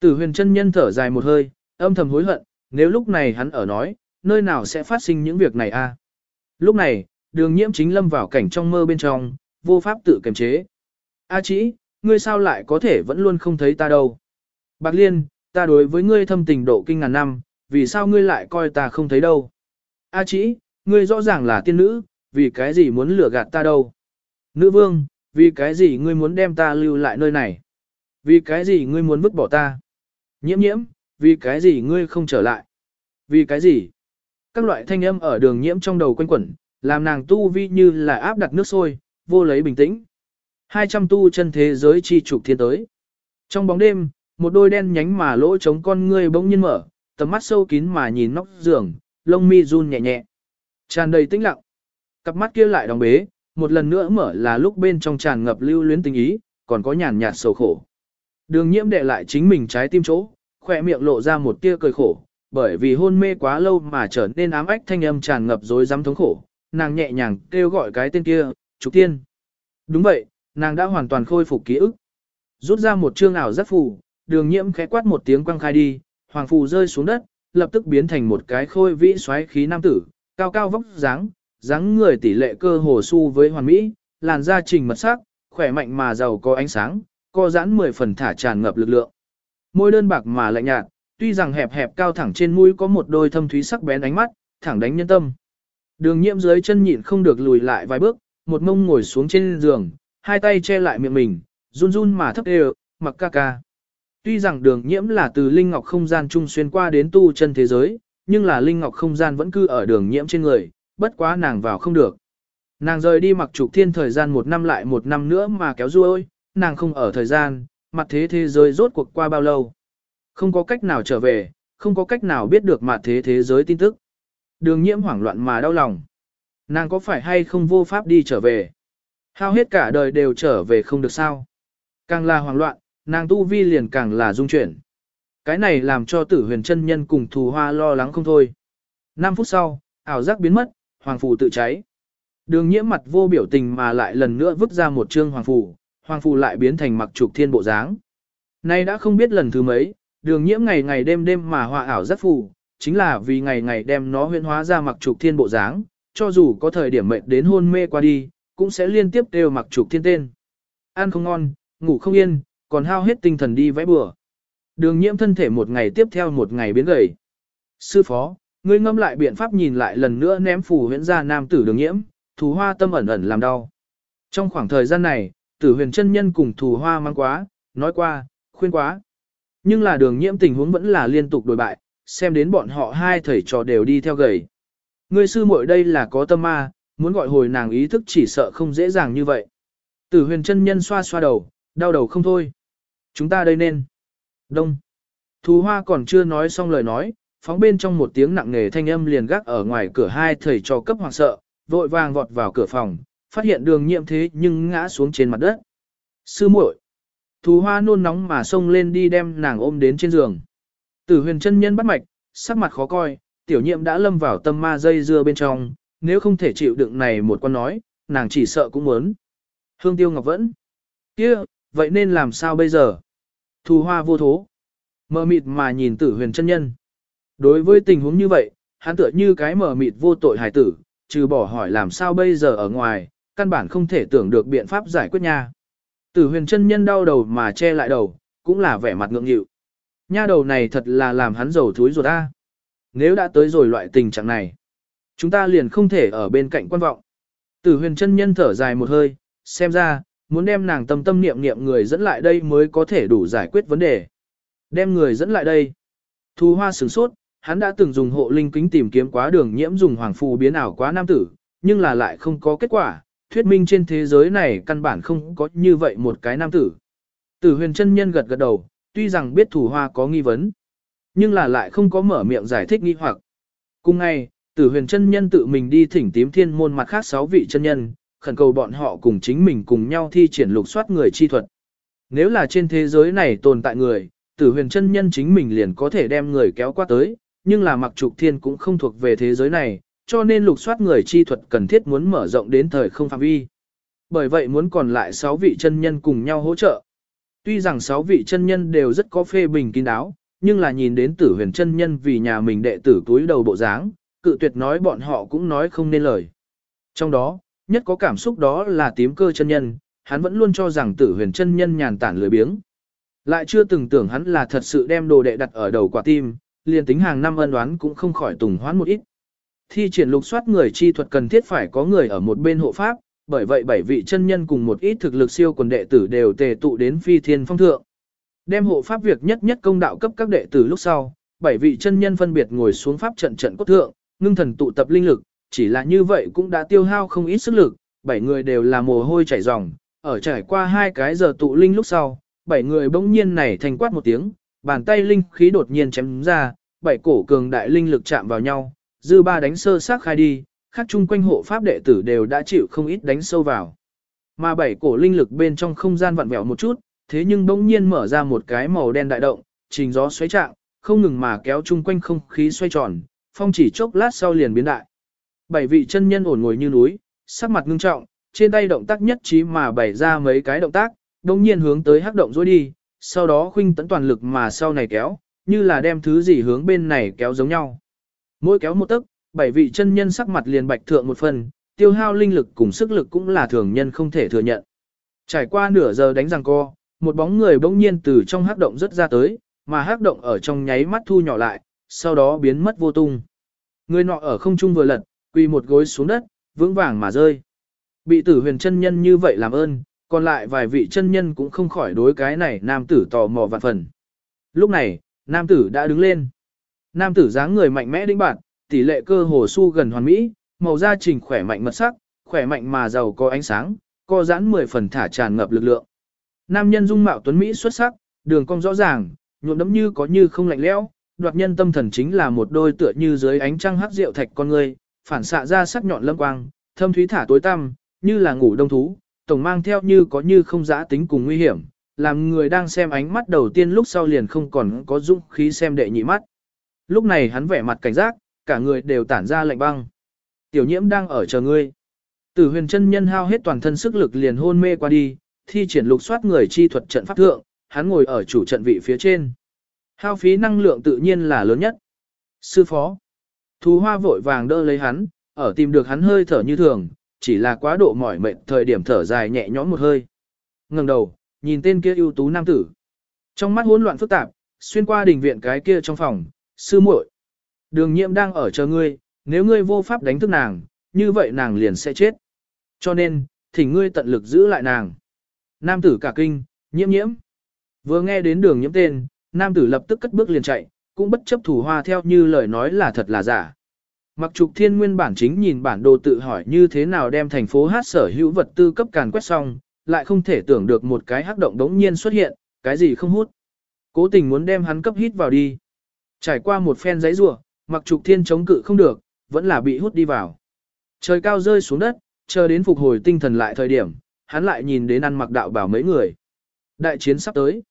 Tử huyền chân nhân thở dài một hơi, âm thầm hối hận, nếu lúc này hắn ở nói, nơi nào sẽ phát sinh những việc này a? Lúc này, đường nhiễm chính lâm vào cảnh trong mơ bên trong, vô pháp tự kiềm chế. A chỉ, ngươi sao lại có thể vẫn luôn không thấy ta đâu? Bạc Liên, ta đối với ngươi thâm tình độ kinh ngàn năm, vì sao ngươi lại coi ta không thấy đâu? A chỉ, ngươi rõ ràng là tiên nữ, vì cái gì muốn lừa gạt ta đâu? Nữ vương, vì cái gì ngươi muốn đem ta lưu lại nơi này? Vì cái gì ngươi muốn vứt bỏ ta? Nhiễm nhiễm, vì cái gì ngươi không trở lại? Vì cái gì? Các loại thanh âm ở đường nhiễm trong đầu quanh quẩn, làm nàng tu vi như là áp đặt nước sôi, vô lấy bình tĩnh. 200 tu chân thế giới chi trục thiên tới. Trong bóng đêm, một đôi đen nhánh mà lỗ trống con ngươi bỗng nhiên mở, tầm mắt sâu kín mà nhìn nóc giường, lông mi run nhẹ nhẹ. Tràn đầy tĩnh lặng. Cặp mắt kia lại đóng bế, một lần nữa mở là lúc bên trong tràn ngập lưu luyến tình ý, còn có nhàn nhạt sầu khổ. Đường nhiễm đệ lại chính mình trái tim chỗ, khỏe miệng lộ ra một tia cười khổ, bởi vì hôn mê quá lâu mà trở nên ám ách thanh âm tràn ngập rối rắm thống khổ, nàng nhẹ nhàng kêu gọi cái tên kia, Trục Tiên. Đúng vậy, nàng đã hoàn toàn khôi phục ký ức. Rút ra một chương ảo rất phù, đường nhiễm khẽ quát một tiếng quăng khai đi, hoàng phù rơi xuống đất, lập tức biến thành một cái khôi vĩ xoáy khí nam tử, cao cao vóc dáng, dáng người tỷ lệ cơ hồ su với hoàn mỹ, làn da trình mật sắc, khỏe mạnh mà giàu có ánh sáng, co giãn mười phần thả tràn ngập lực lượng. Môi đơn bạc mà lạnh nhạt, tuy rằng hẹp hẹp cao thẳng trên mũi có một đôi thâm thúy sắc bén ánh mắt, thẳng đánh nhân tâm. Đường nhiễm dưới chân nhịn không được lùi lại vài bước, một mông ngồi xuống trên giường, hai tay che lại miệng mình, run run mà thấp đều, mặc ca ca. Tuy rằng đường nhiễm là từ linh ngọc không gian trung xuyên qua đến tu chân thế giới, nhưng là linh ngọc không gian vẫn cư ở đường nhiễm trên người, bất quá nàng vào không được. Nàng rời đi mặc trục thiên thời gian một năm lại một năm nữa mà kéo ruôi, nàng không ở thời gian, mặt thế thế giới rốt cuộc qua bao lâu. Không có cách nào trở về, không có cách nào biết được mặt thế thế giới tin tức. Đường nhiễm hoảng loạn mà đau lòng. Nàng có phải hay không vô pháp đi trở về? Hao hết cả đời đều trở về không được sao? Càng là hoảng loạn, nàng tu vi liền càng là dung chuyển. Cái này làm cho tử huyền chân nhân cùng thù hoa lo lắng không thôi. 5 phút sau, ảo giác biến mất, hoàng phù tự cháy. Đường nhiễm mặt vô biểu tình mà lại lần nữa vứt ra một trương hoàng phù, hoàng phù lại biến thành mặc trục thiên bộ dáng. Nay đã không biết lần thứ mấy, đường nhiễm ngày ngày đêm đêm mà họa ảo giác phù, chính là vì ngày ngày đem nó huyễn hóa ra mặc trục thiên bộ dáng, cho dù có thời điểm mệt đến hôn mê qua đi, cũng sẽ liên tiếp đều mặc trục thiên tên. Ăn không ngon, ngủ không yên, còn hao hết tinh thần đi vẽ bừa. Đường nhiễm thân thể một ngày tiếp theo một ngày biến gầy. Sư phó, ngươi ngâm lại biện pháp nhìn lại lần nữa ném phù huyễn ra nam tử đường nhiễm, thù hoa tâm ẩn ẩn làm đau. Trong khoảng thời gian này, tử huyền chân nhân cùng thù hoa mang quá, nói qua, khuyên quá. Nhưng là đường nhiễm tình huống vẫn là liên tục đổi bại, xem đến bọn họ hai thầy trò đều đi theo gầy. Ngươi sư muội đây là có tâm ma, muốn gọi hồi nàng ý thức chỉ sợ không dễ dàng như vậy. Tử huyền chân nhân xoa xoa đầu, đau đầu không thôi. Chúng ta đây nên. Đông. Thù hoa còn chưa nói xong lời nói, phóng bên trong một tiếng nặng nề thanh âm liền gác ở ngoài cửa hai thầy trò cấp hoàng sợ, vội vàng vọt vào cửa phòng, phát hiện đường nhiệm thế nhưng ngã xuống trên mặt đất. Sư muội. Thù hoa nôn nóng mà xông lên đi đem nàng ôm đến trên giường. Tử huyền chân nhân bắt mạch, sắc mặt khó coi, tiểu nhiệm đã lâm vào tâm ma dây dưa bên trong, nếu không thể chịu đựng này một con nói, nàng chỉ sợ cũng muốn. Hương tiêu ngọc vẫn. kia vậy nên làm sao bây giờ? Thù hoa vô thố. Mờ mịt mà nhìn tử huyền chân nhân. Đối với tình huống như vậy, hắn tựa như cái mờ mịt vô tội hài tử, trừ bỏ hỏi làm sao bây giờ ở ngoài, căn bản không thể tưởng được biện pháp giải quyết nha. Tử huyền chân nhân đau đầu mà che lại đầu, cũng là vẻ mặt ngượng nghịu. Nha đầu này thật là làm hắn dầu thúi ruột ta. Nếu đã tới rồi loại tình trạng này, chúng ta liền không thể ở bên cạnh quan vọng. Tử huyền chân nhân thở dài một hơi, xem ra, muốn đem nàng tâm tâm niệm niệm người dẫn lại đây mới có thể đủ giải quyết vấn đề. Đem người dẫn lại đây. Thu hoa sửng sốt, hắn đã từng dùng hộ linh kính tìm kiếm quá đường nhiễm dùng hoàng phù biến ảo quá nam tử, nhưng là lại không có kết quả, thuyết minh trên thế giới này căn bản không có như vậy một cái nam tử. Tử huyền chân nhân gật gật đầu, tuy rằng biết thủ hoa có nghi vấn, nhưng là lại không có mở miệng giải thích nghi hoặc. Cùng ngày, Tử huyền chân nhân tự mình đi thỉnh tím thiên môn mặt khác sáu vị chân nhân, khẩn cầu bọn họ cùng chính mình cùng nhau thi triển lục soát người chi thuật. Nếu là trên thế giới này tồn tại người, tử huyền chân nhân chính mình liền có thể đem người kéo qua tới, nhưng là mặc trục thiên cũng không thuộc về thế giới này, cho nên lục soát người chi thuật cần thiết muốn mở rộng đến thời không phạm vi. Bởi vậy muốn còn lại 6 vị chân nhân cùng nhau hỗ trợ. Tuy rằng 6 vị chân nhân đều rất có phê bình kín đáo, nhưng là nhìn đến tử huyền chân nhân vì nhà mình đệ tử túi đầu bộ dáng, cự tuyệt nói bọn họ cũng nói không nên lời. Trong đó, nhất có cảm xúc đó là tím cơ chân nhân, hắn vẫn luôn cho rằng tử huyền chân nhân nhàn tản lười biếng. Lại chưa từng tưởng hắn là thật sự đem đồ đệ đặt ở đầu quả tim, liền tính hàng năm ân đoán cũng không khỏi tùng hoán một ít. Thi triển lục soát người chi thuật cần thiết phải có người ở một bên hộ pháp, bởi vậy bảy vị chân nhân cùng một ít thực lực siêu quần đệ tử đều tề tụ đến phi thiên phong thượng. Đem hộ pháp việc nhất nhất công đạo cấp các đệ tử lúc sau, bảy vị chân nhân phân biệt ngồi xuống pháp trận trận cốt thượng, ngưng thần tụ tập linh lực, chỉ là như vậy cũng đã tiêu hao không ít sức lực, bảy người đều là mồ hôi chảy ròng, ở trải qua hai cái giờ tụ linh lúc sau, bảy người bỗng nhiên này thành quát một tiếng, bàn tay linh khí đột nhiên chém ra, bảy cổ cường đại linh lực chạm vào nhau, dư ba đánh sơ xác khai đi, khác chung quanh hộ pháp đệ tử đều đã chịu không ít đánh sâu vào. Mà bảy cổ linh lực bên trong không gian vặn vẹo một chút, thế nhưng bỗng nhiên mở ra một cái màu đen đại động, trình gió xoáy trạng, không ngừng mà kéo chung quanh không khí xoay tròn, phong chỉ chốc lát sau liền biến đại. Bảy vị chân nhân ổn ngồi như núi, sắc mặt ngưng trọng, trên tay động tác nhất trí mà bày ra mấy cái động tác, đồng nhiên hướng tới hắc động dối đi, sau đó khuynh tấn toàn lực mà sau này kéo, như là đem thứ gì hướng bên này kéo giống nhau. Mỗi kéo một tấc, bảy vị chân nhân sắc mặt liền bạch thượng một phần, tiêu hao linh lực cùng sức lực cũng là thường nhân không thể thừa nhận. Trải qua nửa giờ đánh răng co, một bóng người bỗng nhiên từ trong hắc động rất ra tới, mà hắc động ở trong nháy mắt thu nhỏ lại, sau đó biến mất vô tung. Người nọ ở không trung vừa lật, quỳ một gối xuống đất, vững vàng mà rơi. Bị tử huyền chân nhân như vậy làm ơn, còn lại vài vị chân nhân cũng không khỏi đối cái này nam tử tò mò vạn phần. Lúc này, nam tử đã đứng lên. Nam tử dáng người mạnh mẽ đĩnh bạn, tỷ lệ cơ hồ su gần hoàn mỹ, màu da trình khỏe mạnh mật sắc, khỏe mạnh mà giàu có ánh sáng, co giãn 10 phần thả tràn ngập lực lượng. Nam nhân dung mạo tuấn mỹ xuất sắc, đường cong rõ ràng, nhuộm đẫm như có như không lạnh lẽo, đoạt nhân tâm thần chính là một đôi tựa như dưới ánh trăng hắc rượu thạch con người, phản xạ ra sắc nhọn lâm quang, thâm thúy thả tối tăm, như là ngủ đông thú, tổng mang theo như có như không giã tính cùng nguy hiểm, làm người đang xem ánh mắt đầu tiên lúc sau liền không còn có dũng khí xem đệ nhị mắt. Lúc này hắn vẻ mặt cảnh giác, cả người đều tản ra lạnh băng. Tiểu nhiễm đang ở chờ ngươi. Tử huyền chân nhân hao hết toàn thân sức lực liền hôn mê qua đi, thi triển lục soát người chi thuật trận pháp thượng, hắn ngồi ở chủ trận vị phía trên. Hao phí năng lượng tự nhiên là lớn nhất. Sư phó. Thú hoa vội vàng đỡ lấy hắn, ở tìm được hắn hơi thở như thường, chỉ là quá độ mỏi mệt thời điểm thở dài nhẹ nhõm một hơi. ngẩng đầu, nhìn tên kia ưu tú nam tử. Trong mắt hỗn loạn phức tạp, xuyên qua đình viện cái kia trong phòng, sư muội. Đường nhiễm đang ở chờ ngươi, nếu ngươi vô pháp đánh thức nàng, như vậy nàng liền sẽ chết. Cho nên, thỉnh ngươi tận lực giữ lại nàng. Nam tử cả kinh, nhiễm nhiễm. Vừa nghe đến đường nhiễm tên, nam tử lập tức cất bước liền chạy, cũng bất chấp thủ hoa theo như lời nói là thật là giả. Mặc trục thiên nguyên bản chính nhìn bản đồ tự hỏi như thế nào đem thành phố hát sở hữu vật tư cấp càn quét xong, lại không thể tưởng được một cái hắc động đống nhiên xuất hiện, cái gì không hút. Cố tình muốn đem hắn cấp hít vào đi. Trải qua một phen giấy rủa mặc trục thiên chống cự không được, vẫn là bị hút đi vào. Trời cao rơi xuống đất, chờ đến phục hồi tinh thần lại thời điểm, hắn lại nhìn đến ăn mặc đạo bảo mấy người. Đại chiến sắp tới.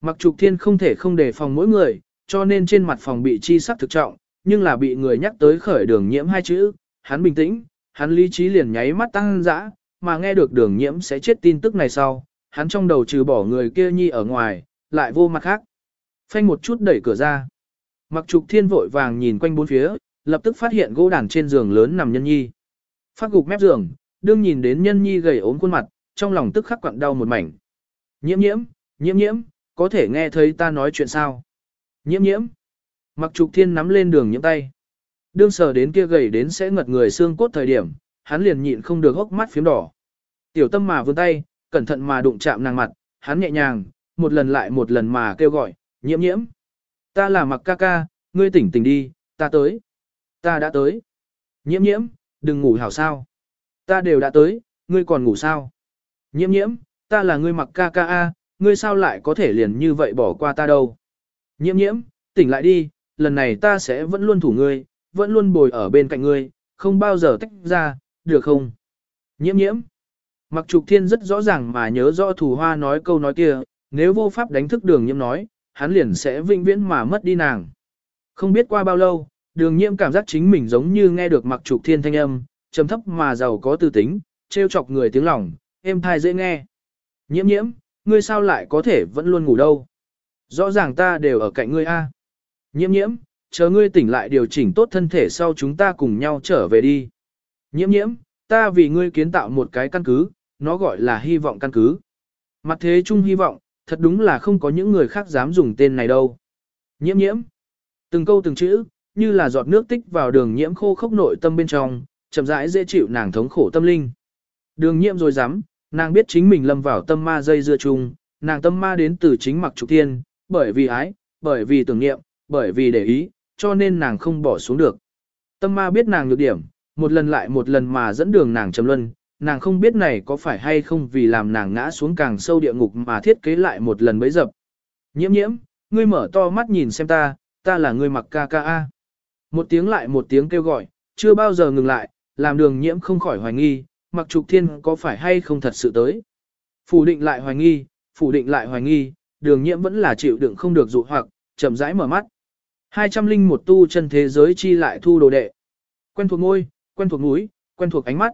Mặc trục thiên không thể không đề phòng mỗi người, cho nên trên mặt phòng bị chi sắc thực trọng, nhưng là bị người nhắc tới khởi đường nhiễm hai chữ, hắn bình tĩnh, hắn lý trí liền nháy mắt tăng dã, mà nghe được đường nhiễm sẽ chết tin tức này sau, hắn trong đầu trừ bỏ người kia nhi ở ngoài, lại vô mặt khác. Phanh một chút đẩy cửa ra. Mặc trục thiên vội vàng nhìn quanh bốn phía, lập tức phát hiện gỗ đàn trên giường lớn nằm nhân nhi. Phát gục mép giường, đương nhìn đến nhân nhi gầy ốm khuôn mặt, trong lòng tức khắc quặn đau một mảnh. Nhiễm nhiễm, nhiễm nhiễm, có thể nghe thấy ta nói chuyện sao? Nhiễm nhiễm. Mặc trục thiên nắm lên đường nhiễm tay. Đương sờ đến kia gầy đến sẽ ngật người xương cốt thời điểm, hắn liền nhịn không được hốc mắt phím đỏ. Tiểu tâm mà vươn tay, cẩn thận mà đụng chạm nàng mặt, hắn nhẹ nhàng, một lần lại một lần mà kêu gọi, nhiễm nhiễm. Ta là mặc ca ca, ngươi tỉnh tỉnh đi, ta tới. Ta đã tới. Nhiễm nhiễm, đừng ngủ hảo sao. Ta đều đã tới, ngươi còn ngủ sao. Nhiễm nhiễm, ta là ngươi mặc ca ca a, ngươi sao lại có thể liền như vậy bỏ qua ta đâu. Nhiễm nhiễm, tỉnh lại đi, lần này ta sẽ vẫn luôn thủ ngươi, vẫn luôn bồi ở bên cạnh ngươi, không bao giờ tách ra, được không? Nhiễm nhiễm. Mặc trục thiên rất rõ ràng mà nhớ rõ thủ hoa nói câu nói kia, nếu vô pháp đánh thức đường nhiễm nói, hắn liền sẽ vĩnh viễn mà mất đi nàng. Không biết qua bao lâu, đường nhiễm cảm giác chính mình giống như nghe được mặc trục thiên thanh âm, trầm thấp mà giàu có tư tính, treo chọc người tiếng lòng, êm thai dễ nghe. Nhiễm nhiễm, ngươi sao lại có thể vẫn luôn ngủ đâu? Rõ ràng ta đều ở cạnh ngươi a. Nhiễm nhiễm, chờ ngươi tỉnh lại điều chỉnh tốt thân thể sau chúng ta cùng nhau trở về đi. Nhiễm nhiễm, ta vì ngươi kiến tạo một cái căn cứ, nó gọi là hy vọng căn cứ. Mặt thế chung hy vọng, thật đúng là không có những người khác dám dùng tên này đâu. Nhiễm nhiễm. Từng câu từng chữ, như là giọt nước tích vào đường nhiễm khô khốc nội tâm bên trong, chậm rãi dễ chịu nàng thống khổ tâm linh. Đường nhiễm rồi dám, nàng biết chính mình lâm vào tâm ma dây dưa chung, nàng tâm ma đến từ chính mặc trục thiên, bởi vì ái, bởi vì tưởng niệm, bởi vì để ý, cho nên nàng không bỏ xuống được. Tâm ma biết nàng nhược điểm, một lần lại một lần mà dẫn đường nàng trầm luân, nàng không biết này có phải hay không vì làm nàng ngã xuống càng sâu địa ngục mà thiết kế lại một lần bấy dập. Nhiễm nhiễm, ngươi mở to mắt nhìn xem ta, ta là ngươi mặc ca ca a. Một tiếng lại một tiếng kêu gọi, chưa bao giờ ngừng lại, làm đường nhiễm không khỏi hoài nghi, mặc trục thiên có phải hay không thật sự tới. Phủ định lại hoài nghi, phủ định lại hoài nghi, đường nhiễm vẫn là chịu đựng không được dụ hoặc, chậm rãi mở mắt. Hai trăm linh một tu chân thế giới chi lại thu đồ đệ. Quen thuộc ngôi, quen thuộc núi, quen thuộc ánh mắt.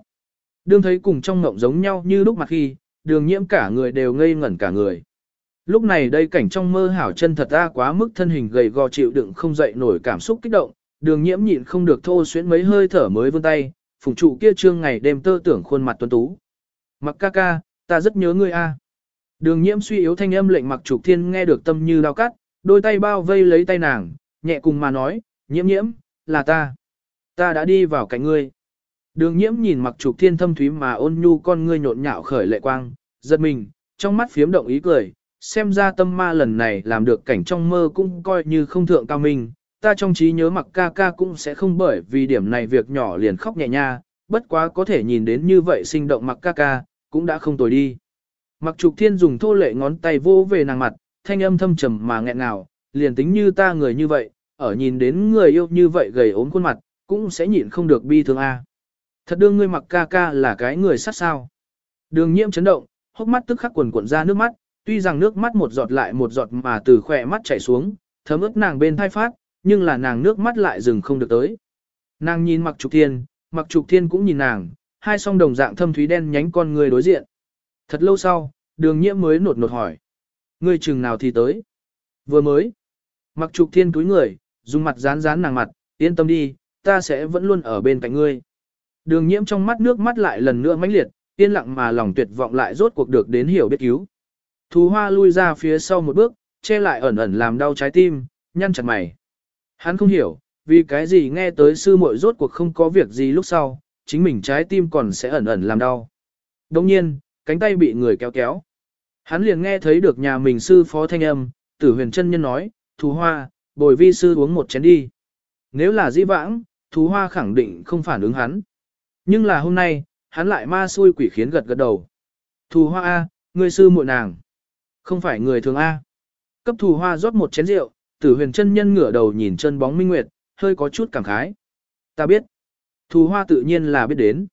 Đương thấy cùng trong ngộng giống nhau như lúc mặt khi, đường nhiễm cả người đều ngây ngẩn cả người. Lúc này đây cảnh trong mơ hảo chân thật ra quá mức thân hình gầy gò chịu đựng không dậy nổi cảm xúc kích động, đường nhiễm nhịn không được thô xuyến mấy hơi thở mới vươn tay, phùng trụ kia trương ngày đêm tơ tưởng khuôn mặt tuấn tú. Mặc ca ca, ta rất nhớ ngươi a. À. Đường nhiễm suy yếu thanh âm lệnh mặc trục thiên nghe được tâm như đau cắt, đôi tay bao vây lấy tay nàng, nhẹ cùng mà nói, nhiễm nhiễm, là ta. Ta đã đi vào cạnh ngươi. Đường nhiễm nhìn mặc trục thiên thâm thúy mà ôn nhu con ngươi nhộn nhạo khởi lệ quang, giật mình, trong mắt phiếm động ý cười, xem ra tâm ma lần này làm được cảnh trong mơ cũng coi như không thượng cao minh, ta trong trí nhớ mặc ca ca cũng sẽ không bởi vì điểm này việc nhỏ liền khóc nhẹ nha, bất quá có thể nhìn đến như vậy sinh động mặc ca ca, cũng đã không tồi đi. Mặc trục thiên dùng thô lệ ngón tay vô về nàng mặt, thanh âm thâm trầm mà nghẹn ngào, liền tính như ta người như vậy, ở nhìn đến người yêu như vậy gầy ốm khuôn mặt, cũng sẽ nhịn không được bi thương a. Thật đương ngươi mặc ca ca là cái người sát sao. Đường nhiễm chấn động, hốc mắt tức khắc quần cuộn ra nước mắt, tuy rằng nước mắt một giọt lại một giọt mà từ khỏe mắt chảy xuống, thấm ướt nàng bên thai phát, nhưng là nàng nước mắt lại dừng không được tới. Nàng nhìn mặc trục thiên, mặc trục thiên cũng nhìn nàng, hai song đồng dạng thâm thúy đen nhánh con người đối diện. Thật lâu sau, đường nhiễm mới nột nột hỏi. Ngươi chừng nào thì tới? Vừa mới. Mặc trục thiên cúi người, dùng mặt dán dán nàng mặt, yên tâm đi, ta sẽ vẫn luôn ở bên cạnh ngươi. Đường nhiễm trong mắt nước mắt lại lần nữa mãnh liệt, yên lặng mà lòng tuyệt vọng lại rốt cuộc được đến hiểu biết cứu. Thú hoa lui ra phía sau một bước, che lại ẩn ẩn làm đau trái tim, nhăn chặt mày. Hắn không hiểu, vì cái gì nghe tới sư muội rốt cuộc không có việc gì lúc sau, chính mình trái tim còn sẽ ẩn ẩn làm đau. Đồng nhiên, cánh tay bị người kéo kéo. Hắn liền nghe thấy được nhà mình sư phó thanh âm, tử huyền chân nhân nói, thú hoa, bồi vi sư uống một chén đi. Nếu là di vãng, thú hoa khẳng định không phản ứng hắn. Nhưng là hôm nay, hắn lại ma xui quỷ khiến gật gật đầu. Thù hoa A, người sư muội nàng. Không phải người thường A. Cấp thù hoa rót một chén rượu, tử huyền chân nhân ngửa đầu nhìn chân bóng minh nguyệt, hơi có chút cảm khái. Ta biết. Thù hoa tự nhiên là biết đến.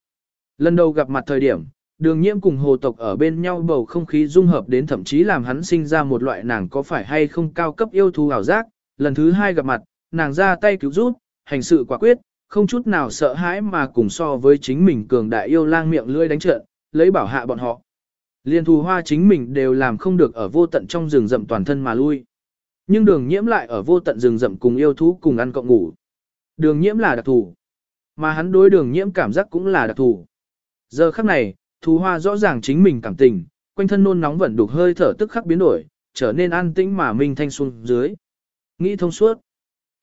Lần đầu gặp mặt thời điểm, đường nhiễm cùng hồ tộc ở bên nhau bầu không khí dung hợp đến thậm chí làm hắn sinh ra một loại nàng có phải hay không cao cấp yêu thú ảo giác. Lần thứ hai gặp mặt, nàng ra tay cứu giúp, hành sự quả quyết, không chút nào sợ hãi mà cùng so với chính mình cường đại yêu lang miệng lưỡi đánh trận, lấy bảo hạ bọn họ. Liên thù hoa chính mình đều làm không được ở vô tận trong rừng rậm toàn thân mà lui. Nhưng đường nhiễm lại ở vô tận rừng rậm cùng yêu thú cùng ăn cộng ngủ. Đường nhiễm là đặc thù. Mà hắn đối đường nhiễm cảm giác cũng là đặc thù. Giờ khắc này, thù hoa rõ ràng chính mình cảm tình, quanh thân nôn nóng vẫn đục hơi thở tức khắc biến đổi, trở nên an tĩnh mà minh thanh xuống dưới. Nghĩ thông suốt.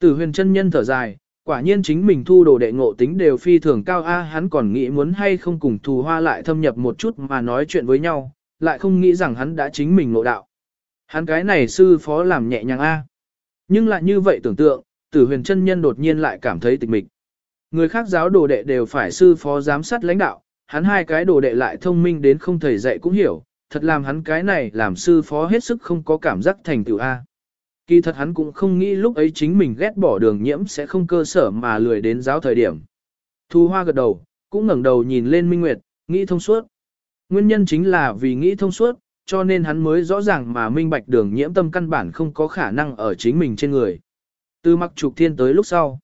Tử huyền chân nhân thở dài, Quả nhiên chính mình thu đồ đệ ngộ tính đều phi thường cao a hắn còn nghĩ muốn hay không cùng thù hoa lại thâm nhập một chút mà nói chuyện với nhau, lại không nghĩ rằng hắn đã chính mình ngộ đạo. Hắn cái này sư phó làm nhẹ nhàng a. Nhưng lại như vậy tưởng tượng, tử huyền chân nhân đột nhiên lại cảm thấy tịch mịch. Người khác giáo đồ đệ đều phải sư phó giám sát lãnh đạo, hắn hai cái đồ đệ lại thông minh đến không thầy dạy cũng hiểu, thật làm hắn cái này làm sư phó hết sức không có cảm giác thành tựu A. Kỳ thật hắn cũng không nghĩ lúc ấy chính mình ghét bỏ đường nhiễm sẽ không cơ sở mà lười đến giáo thời điểm. Thu hoa gật đầu, cũng ngẩng đầu nhìn lên Minh Nguyệt, nghĩ thông suốt. Nguyên nhân chính là vì nghĩ thông suốt, cho nên hắn mới rõ ràng mà minh bạch đường nhiễm tâm căn bản không có khả năng ở chính mình trên người. Từ mặc trục thiên tới lúc sau.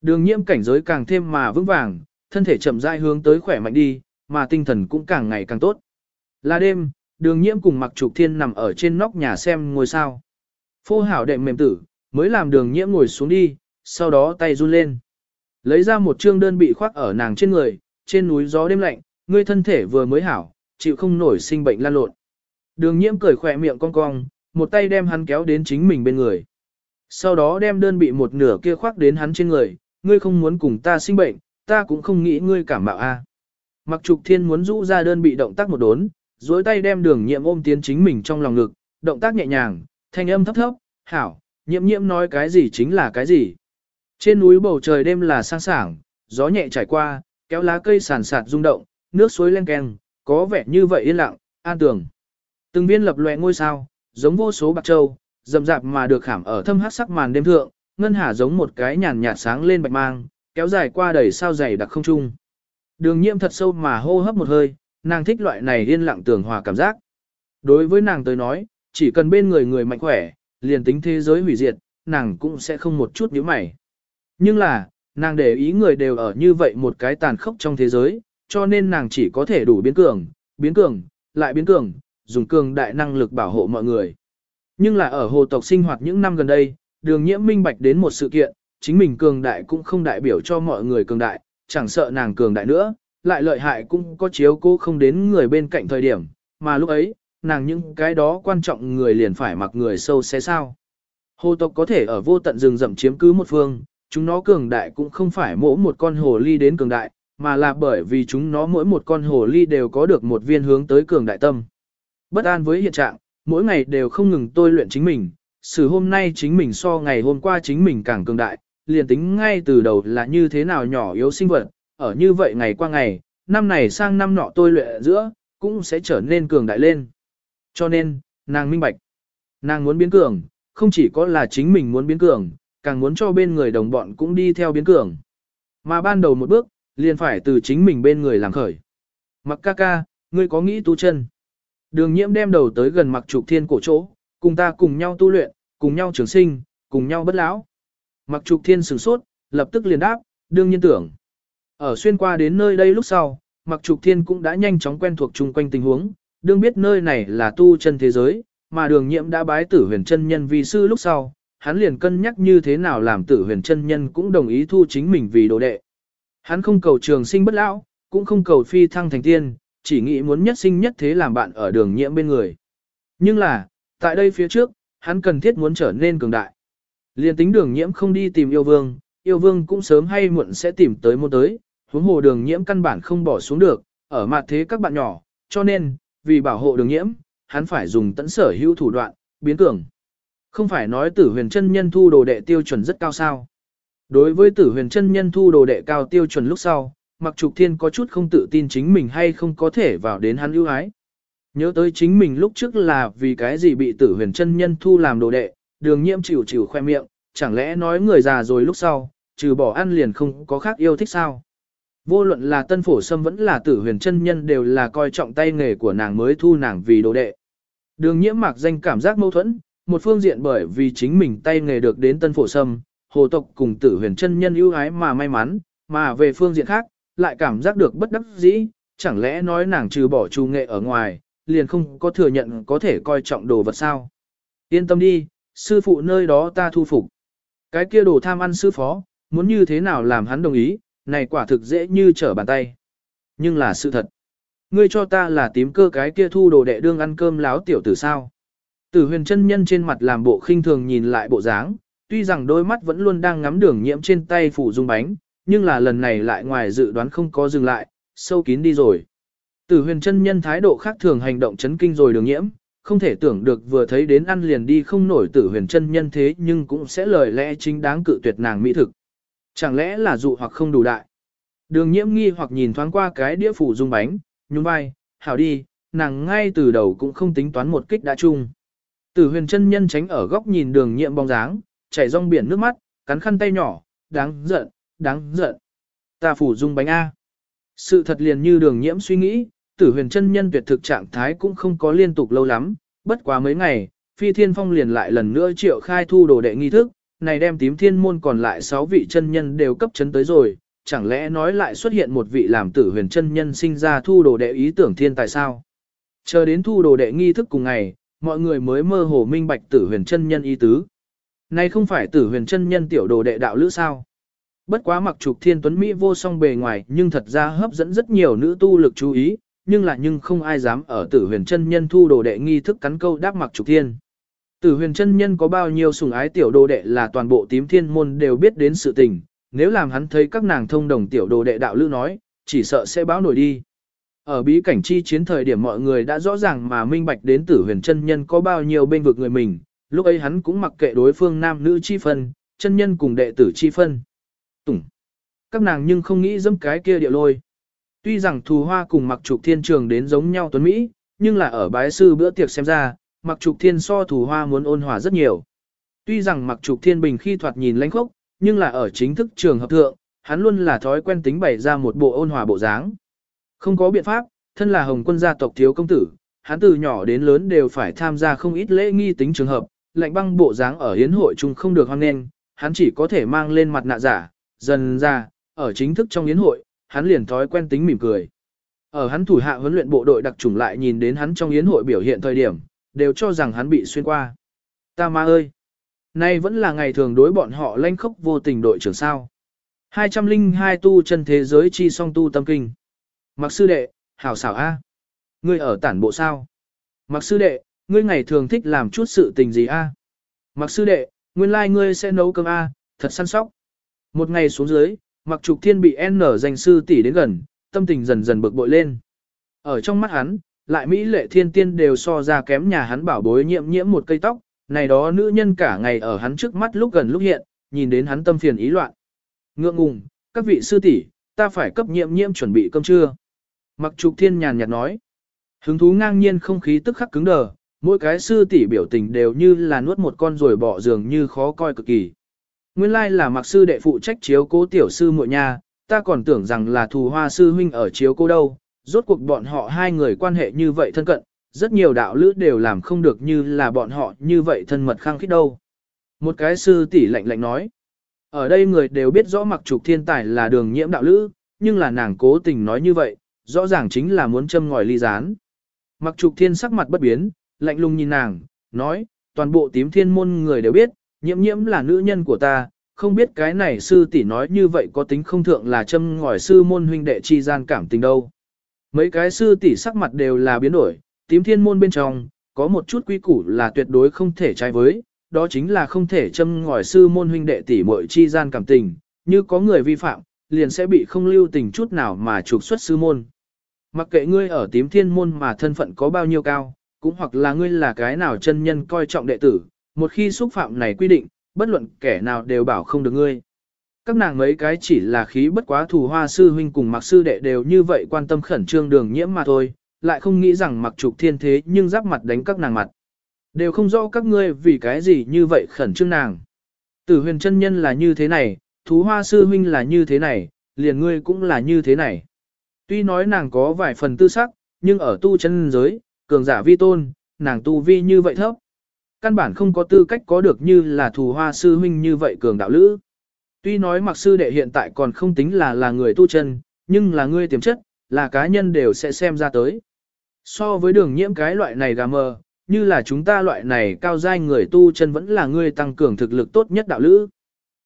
Đường nhiễm cảnh giới càng thêm mà vững vàng, thân thể chậm rãi hướng tới khỏe mạnh đi, mà tinh thần cũng càng ngày càng tốt. Là đêm, đường nhiễm cùng mặc trục thiên nằm ở trên nóc nhà xem ngôi sao. Phô hảo đệm mềm tử, mới làm đường nhiễm ngồi xuống đi, sau đó tay run lên. Lấy ra một chương đơn bị khoác ở nàng trên người, trên núi gió đêm lạnh, ngươi thân thể vừa mới hảo, chịu không nổi sinh bệnh lan lộn. Đường nhiễm cười khỏe miệng cong cong, một tay đem hắn kéo đến chính mình bên người. Sau đó đem đơn bị một nửa kia khoác đến hắn trên người, ngươi không muốn cùng ta sinh bệnh, ta cũng không nghĩ ngươi cảm mạo a. Mặc trục thiên muốn rũ ra đơn bị động tác một đốn, duỗi tay đem đường nhiễm ôm tiến chính mình trong lòng ngực, động tác nhẹ nhàng, thanh âm thấp thấp, hảo, nhiễm nhiễm nói cái gì chính là cái gì. Trên núi bầu trời đêm là sang sảng, gió nhẹ trải qua, kéo lá cây sàn sạt rung động, nước suối len keng, có vẻ như vậy yên lặng, an tường. Từng viên lập loè ngôi sao, giống vô số bạc châu, rậm rạp mà được khảm ở thâm hắc sắc màn đêm thượng, ngân hà giống một cái nhàn nhạt sáng lên bạch mang, kéo dài qua đầy sao dày đặc không trung. Đường nhiễm thật sâu mà hô hấp một hơi, nàng thích loại này yên lặng tường hòa cảm giác. Đối với nàng tới nói, chỉ cần bên người người mạnh khỏe, liền tính thế giới hủy diệt, nàng cũng sẽ không một chút nhíu mày. Nhưng là, nàng để ý người đều ở như vậy một cái tàn khốc trong thế giới, cho nên nàng chỉ có thể đủ biến cường, biến cường, lại biến cường, dùng cường đại năng lực bảo hộ mọi người. Nhưng là ở hồ tộc sinh hoạt những năm gần đây, đường nhiễm minh bạch đến một sự kiện, chính mình cường đại cũng không đại biểu cho mọi người cường đại, chẳng sợ nàng cường đại nữa, lại lợi hại cũng có chiếu cố không đến người bên cạnh thời điểm, mà lúc ấy, nàng những cái đó quan trọng người liền phải mặc người sâu xé sao. Hồ tộc có thể ở vô tận rừng rậm chiếm cứ một phương, chúng nó cường đại cũng không phải mỗi một con hồ ly đến cường đại, mà là bởi vì chúng nó mỗi một con hồ ly đều có được một viên hướng tới cường đại tâm. Bất an với hiện trạng, mỗi ngày đều không ngừng tôi luyện chính mình, sự hôm nay chính mình so ngày hôm qua chính mình càng cường đại, liền tính ngay từ đầu là như thế nào nhỏ yếu sinh vật, ở như vậy ngày qua ngày, năm này sang năm nọ tôi luyện giữa, cũng sẽ trở nên cường đại lên. Cho nên, nàng minh bạch, nàng muốn biến cường, không chỉ có là chính mình muốn biến cường, càng muốn cho bên người đồng bọn cũng đi theo biến cường. Mà ban đầu một bước, liền phải từ chính mình bên người làm khởi. Mặc ca ca, ngươi có nghĩ tu chân? Đường nhiễm đem đầu tới gần mặc trục thiên cổ chỗ, cùng ta cùng nhau tu luyện, cùng nhau trường sinh, cùng nhau bất lão. Mặc trục thiên sửng sốt, lập tức liền đáp, đương nhiên tưởng. Ở xuyên qua đến nơi đây lúc sau, mặc trục thiên cũng đã nhanh chóng quen thuộc chung quanh tình huống, đương biết nơi này là tu chân thế giới, mà đường nhiễm đã bái tử huyền chân nhân vì sư lúc sau, hắn liền cân nhắc như thế nào làm tử huyền chân nhân cũng đồng ý thu chính mình vì đồ đệ. Hắn không cầu trường sinh bất lão, cũng không cầu phi thăng thành tiên, chỉ nghĩ muốn nhất sinh nhất thế làm bạn ở đường nhiễm bên người. Nhưng là, tại đây phía trước, hắn cần thiết muốn trở nên cường đại. Liên tính đường nhiễm không đi tìm yêu vương, yêu vương cũng sớm hay muộn sẽ tìm tới môn tới, huống hồ đường nhiễm căn bản không bỏ xuống được, ở mặt thế các bạn nhỏ, cho nên, vì bảo hộ đường nhiễm, hắn phải dùng tận sở hữu thủ đoạn, biến cường. Không phải nói tử huyền chân nhân thu đồ đệ tiêu chuẩn rất cao sao. Đối với tử huyền chân nhân thu đồ đệ cao tiêu chuẩn lúc sau, mặc trục thiên có chút không tự tin chính mình hay không có thể vào đến hắn ưu ái. Nhớ tới chính mình lúc trước là vì cái gì bị tử huyền chân nhân thu làm đồ đệ, đường nhiễm chịu chịu khoe miệng, chẳng lẽ nói người già rồi lúc sau, trừ bỏ ăn liền không có khác yêu thích sao. Vô luận là tân phổ sâm vẫn là tử huyền chân nhân đều là coi trọng tay nghề của nàng mới thu nàng vì đồ đệ. Đường nhiễm mạc danh cảm giác mâu thuẫn, một phương diện bởi vì chính mình tay nghề được đến tân phổ sâm, hồ tộc cùng tử huyền chân nhân ưu ái mà may mắn, mà về phương diện khác, lại cảm giác được bất đắc dĩ, chẳng lẽ nói nàng trừ bỏ trù nghệ ở ngoài, liền không có thừa nhận có thể coi trọng đồ vật sao. Yên tâm đi, sư phụ nơi đó ta thu phục. Cái kia đồ tham ăn sư phó, muốn như thế nào làm hắn đồng ý, này quả thực dễ như trở bàn tay. Nhưng là sự thật. Ngươi cho ta là tím cơ cái kia thu đồ đệ đương ăn cơm láo tiểu tử sao. Tử huyền chân nhân trên mặt làm bộ khinh thường nhìn lại bộ dáng, tuy rằng đôi mắt vẫn luôn đang ngắm đường nhiễm trên tay phủ dung bánh, nhưng là lần này lại ngoài dự đoán không có dừng lại, sâu kín đi rồi. Tử huyền chân nhân thái độ khác thường hành động chấn kinh rồi đường nhiễm, không thể tưởng được vừa thấy đến ăn liền đi không nổi tử huyền chân nhân thế nhưng cũng sẽ lời lẽ chính đáng cự tuyệt nàng mỹ thực. Chẳng lẽ là dụ hoặc không đủ đại. Đường nhiễm nghi hoặc nhìn thoáng qua cái đĩa phủ dung bánh, nhún vai, hảo đi, nàng ngay từ đầu cũng không tính toán một kích đã chung. Tử huyền chân nhân tránh ở góc nhìn đường nhiệm bóng dáng, chảy rong biển nước mắt, cắn khăn tay nhỏ, đáng giận, đáng giận. Ta phủ dung bánh A. Sự thật liền như đường nhiễm suy nghĩ, tử huyền chân nhân tuyệt thực trạng thái cũng không có liên tục lâu lắm, bất quá mấy ngày, phi thiên phong liền lại lần nữa triệu khai thu đồ đệ nghi thức, này đem tím thiên môn còn lại 6 vị chân nhân đều cấp chấn tới rồi, chẳng lẽ nói lại xuất hiện một vị làm tử huyền chân nhân sinh ra thu đồ đệ ý tưởng thiên tại sao? Chờ đến thu đồ đệ nghi thức cùng ngày, mọi người mới mơ hồ minh bạch tử huyền chân nhân ý tứ. Này không phải tử huyền chân nhân tiểu đồ đệ đạo lữ sao? Bất quá mặc trục thiên tuấn Mỹ vô song bề ngoài nhưng thật ra hấp dẫn rất nhiều nữ tu lực chú ý, nhưng là nhưng không ai dám ở tử huyền chân nhân thu đồ đệ nghi thức cắn câu đáp mặc trục thiên. Tử huyền chân nhân có bao nhiêu sủng ái tiểu đồ đệ là toàn bộ tím thiên môn đều biết đến sự tình, nếu làm hắn thấy các nàng thông đồng tiểu đồ đệ đạo lữ nói, chỉ sợ sẽ báo nổi đi. Ở bí cảnh chi chiến thời điểm mọi người đã rõ ràng mà minh bạch đến tử huyền chân nhân có bao nhiêu bên vực người mình, lúc ấy hắn cũng mặc kệ đối phương nam nữ chi phân, chân nhân cùng đệ tử chi phân. Tùng. Các nàng nhưng không nghĩ dâm cái kia địa lôi. Tuy rằng thù hoa cùng mặc trục thiên trường đến giống nhau tuấn Mỹ, nhưng là ở bái sư bữa tiệc xem ra, mặc trục thiên so thù hoa muốn ôn hòa rất nhiều. Tuy rằng mặc trục thiên bình khi thoạt nhìn lãnh khốc, nhưng là ở chính thức trường hợp thượng, hắn luôn là thói quen tính bày ra một bộ ôn hòa bộ dáng. Không có biện pháp, thân là hồng quân gia tộc thiếu công tử, hắn từ nhỏ đến lớn đều phải tham gia không ít lễ nghi tính trường hợp, lạnh băng bộ dáng ở hiến hội chung không được hoan nghênh, hắn chỉ có thể mang lên mặt nạ giả, dần ra, ở chính thức trong yến hội, hắn liền thói quen tính mỉm cười. Ở hắn thủ hạ huấn luyện bộ đội đặc trùng lại nhìn đến hắn trong yến hội biểu hiện thời điểm, đều cho rằng hắn bị xuyên qua. Ta ma ơi! Nay vẫn là ngày thường đối bọn họ lanh khốc vô tình đội trưởng sao. 202 tu chân thế giới chi song tu tâm kinh. Mặc sư đệ, hảo xảo A. Ngươi ở tản bộ sao? Mặc sư đệ, ngươi ngày thường thích làm chút sự tình gì A? Mặc sư đệ, nguyên lai like ngươi sẽ nấu cơm A, thật săn sóc. Một ngày xuống dưới, mặc trục thiên bị N danh sư tỷ đến gần, tâm tình dần dần bực bội lên. Ở trong mắt hắn, lại Mỹ lệ thiên tiên đều so ra kém nhà hắn bảo bối nhiễm nhiễm một cây tóc, này đó nữ nhân cả ngày ở hắn trước mắt lúc gần lúc hiện, nhìn đến hắn tâm phiền ý loạn. Ngượng ngùng, các vị sư tỷ, ta phải cấp nhiễm nhiễm chuẩn bị cơm trưa. Mặc trục thiên nhàn nhạt nói. Hứng thú ngang nhiên không khí tức khắc cứng đờ, mỗi cái sư tỷ biểu tình đều như là nuốt một con rồi bỏ giường như khó coi cực kỳ. Nguyên lai là mặc sư đệ phụ trách chiếu cố tiểu sư muội nha, ta còn tưởng rằng là thù hoa sư huynh ở chiếu cố đâu, rốt cuộc bọn họ hai người quan hệ như vậy thân cận, rất nhiều đạo lữ đều làm không được như là bọn họ như vậy thân mật khăng khít đâu. Một cái sư tỷ lạnh lạnh nói, ở đây người đều biết rõ mặc trục thiên tài là đường nhiễm đạo lữ, nhưng là nàng cố tình nói như vậy, rõ ràng chính là muốn châm ngòi ly gián. Mặc trục thiên sắc mặt bất biến, lạnh lùng nhìn nàng, nói, toàn bộ tím thiên môn người đều biết, nhiễm nhiễm là nữ nhân của ta, không biết cái này sư tỷ nói như vậy có tính không thượng là châm ngòi sư môn huynh đệ chi gian cảm tình đâu. Mấy cái sư tỷ sắc mặt đều là biến đổi, tím thiên môn bên trong, có một chút quy củ là tuyệt đối không thể trái với, đó chính là không thể châm ngòi sư môn huynh đệ tỷ muội chi gian cảm tình, như có người vi phạm, liền sẽ bị không lưu tình chút nào mà trục xuất sư môn. Mặc kệ ngươi ở tím thiên môn mà thân phận có bao nhiêu cao, cũng hoặc là ngươi là cái nào chân nhân coi trọng đệ tử, một khi xúc phạm này quy định, bất luận kẻ nào đều bảo không được ngươi. Các nàng mấy cái chỉ là khí bất quá thù hoa sư huynh cùng mặc sư đệ đều như vậy quan tâm khẩn trương đường nhiễm mà thôi, lại không nghĩ rằng mặc trục thiên thế nhưng giáp mặt đánh các nàng mặt. Đều không rõ các ngươi vì cái gì như vậy khẩn trương nàng. Tử huyền chân nhân là như thế này, thú hoa sư huynh là như thế này, liền ngươi cũng là như thế này. Tuy nói nàng có vài phần tư sắc, nhưng ở tu chân giới, cường giả vi tôn, nàng tu vi như vậy thấp. Căn bản không có tư cách có được như là thù hoa sư huynh như vậy cường đạo lữ. Tuy nói mặc sư đệ hiện tại còn không tính là là người tu chân, nhưng là ngươi tiềm chất, là cá nhân đều sẽ xem ra tới. So với đường nhiễm cái loại này gà mờ, như là chúng ta loại này cao giai người tu chân vẫn là ngươi tăng cường thực lực tốt nhất đạo lữ.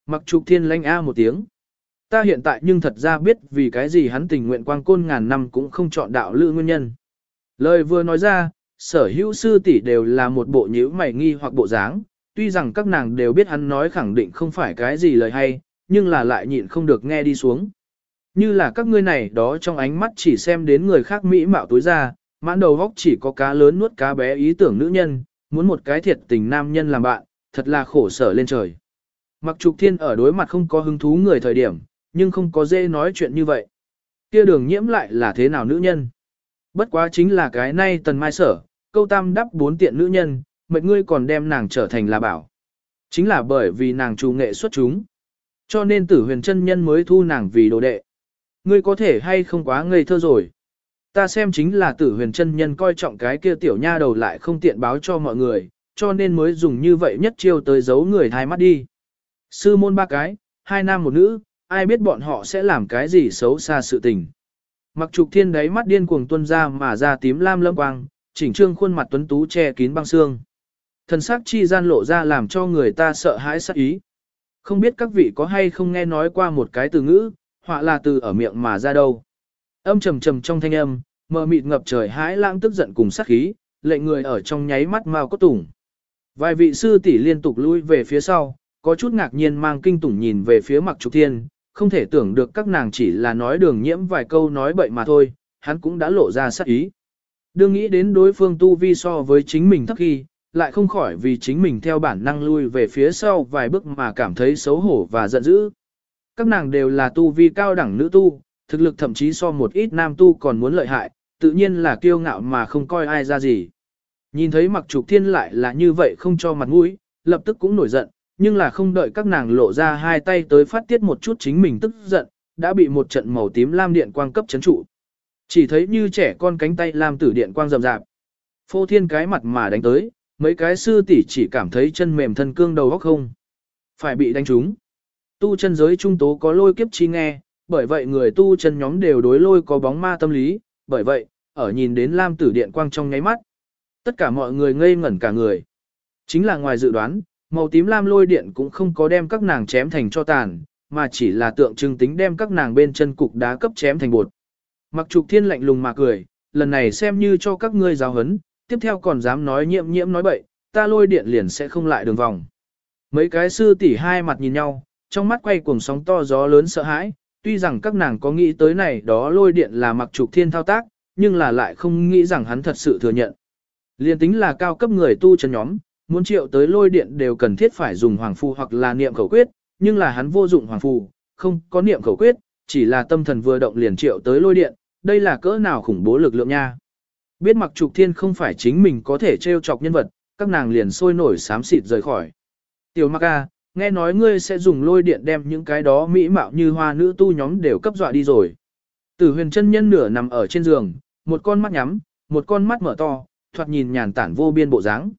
Mặc trục thiên lanh A một tiếng. Ta hiện tại nhưng thật ra biết vì cái gì hắn tình nguyện quang côn ngàn năm cũng không chọn đạo lữ nguyên nhân. Lời vừa nói ra, sở hữu sư tỷ đều là một bộ nhíu mày nghi hoặc bộ dáng, tuy rằng các nàng đều biết hắn nói khẳng định không phải cái gì lời hay, nhưng là lại nhịn không được nghe đi xuống. Như là các ngươi này đó trong ánh mắt chỉ xem đến người khác mỹ mạo tối ra, mãn đầu góc chỉ có cá lớn nuốt cá bé ý tưởng nữ nhân, muốn một cái thiệt tình nam nhân làm bạn, thật là khổ sở lên trời. Mặc trục thiên ở đối mặt không có hứng thú người thời điểm, nhưng không có dễ nói chuyện như vậy. Kia đường nhiễm lại là thế nào nữ nhân? Bất quá chính là cái nay tần mai sở, câu tam đắp bốn tiện nữ nhân, mệnh ngươi còn đem nàng trở thành là bảo. Chính là bởi vì nàng trù nghệ xuất chúng. Cho nên tử huyền chân nhân mới thu nàng vì đồ đệ. Ngươi có thể hay không quá ngây thơ rồi. Ta xem chính là tử huyền chân nhân coi trọng cái kia tiểu nha đầu lại không tiện báo cho mọi người, cho nên mới dùng như vậy nhất chiêu tới giấu người thai mắt đi. Sư môn ba cái, hai nam một nữ, ai biết bọn họ sẽ làm cái gì xấu xa sự tình. Mặc trục thiên đáy mắt điên cuồng tuân ra mà ra tím lam lâm quang, chỉnh trương khuôn mặt tuấn tú che kín băng xương. Thần sắc chi gian lộ ra làm cho người ta sợ hãi sắc ý. Không biết các vị có hay không nghe nói qua một cái từ ngữ, họa là từ ở miệng mà ra đâu. Âm trầm trầm trong thanh âm, mờ mịt ngập trời hãi lãng tức giận cùng sát khí, lệnh người ở trong nháy mắt mau có tủng. Vài vị sư tỷ liên tục lui về phía sau, có chút ngạc nhiên mang kinh tủng nhìn về phía mặc trục thiên, không thể tưởng được các nàng chỉ là nói đường nhiễm vài câu nói bậy mà thôi, hắn cũng đã lộ ra sát ý. Đương nghĩ đến đối phương tu vi so với chính mình thấp khi, lại không khỏi vì chính mình theo bản năng lui về phía sau vài bước mà cảm thấy xấu hổ và giận dữ. Các nàng đều là tu vi cao đẳng nữ tu, thực lực thậm chí so một ít nam tu còn muốn lợi hại, tự nhiên là kiêu ngạo mà không coi ai ra gì. Nhìn thấy mặc trục thiên lại là như vậy không cho mặt mũi, lập tức cũng nổi giận, nhưng là không đợi các nàng lộ ra hai tay tới phát tiết một chút chính mình tức giận, đã bị một trận màu tím lam điện quang cấp chấn trụ. Chỉ thấy như trẻ con cánh tay lam tử điện quang rầm rạp. Phô thiên cái mặt mà đánh tới, mấy cái sư tỷ chỉ cảm thấy chân mềm thân cương đầu óc không. Phải bị đánh trúng. Tu chân giới trung tố có lôi kiếp chi nghe, bởi vậy người tu chân nhóm đều đối lôi có bóng ma tâm lý, bởi vậy, ở nhìn đến lam tử điện quang trong nháy mắt. Tất cả mọi người ngây ngẩn cả người. Chính là ngoài dự đoán, màu tím lam lôi điện cũng không có đem các nàng chém thành cho tàn, mà chỉ là tượng trưng tính đem các nàng bên chân cục đá cấp chém thành bột. Mặc trục thiên lạnh lùng mà cười, lần này xem như cho các ngươi giáo hấn, tiếp theo còn dám nói nhiễm nhiễm nói bậy, ta lôi điện liền sẽ không lại đường vòng. Mấy cái sư tỷ hai mặt nhìn nhau, trong mắt quay cuồng sóng to gió lớn sợ hãi, tuy rằng các nàng có nghĩ tới này đó lôi điện là mặc trục thiên thao tác, nhưng là lại không nghĩ rằng hắn thật sự thừa nhận. Liên tính là cao cấp người tu chân nhóm, muốn triệu tới lôi điện đều cần thiết phải dùng hoàng phù hoặc là niệm khẩu quyết, nhưng là hắn vô dụng hoàng phù, không có niệm khẩu quyết, chỉ là tâm thần vừa động liền triệu tới lôi điện, đây là cỡ nào khủng bố lực lượng nha. Biết mặc trục thiên không phải chính mình có thể trêu chọc nhân vật, các nàng liền sôi nổi xám xịt rời khỏi. Tiểu mặc a, à, nghe nói ngươi sẽ dùng lôi điện đem những cái đó mỹ mạo như hoa nữ tu nhóm đều cấp dọa đi rồi. Tử huyền chân nhân nửa nằm ở trên giường, một con mắt nhắm, một con mắt mở to, thoạt nhìn nhàn tản vô biên bộ dáng.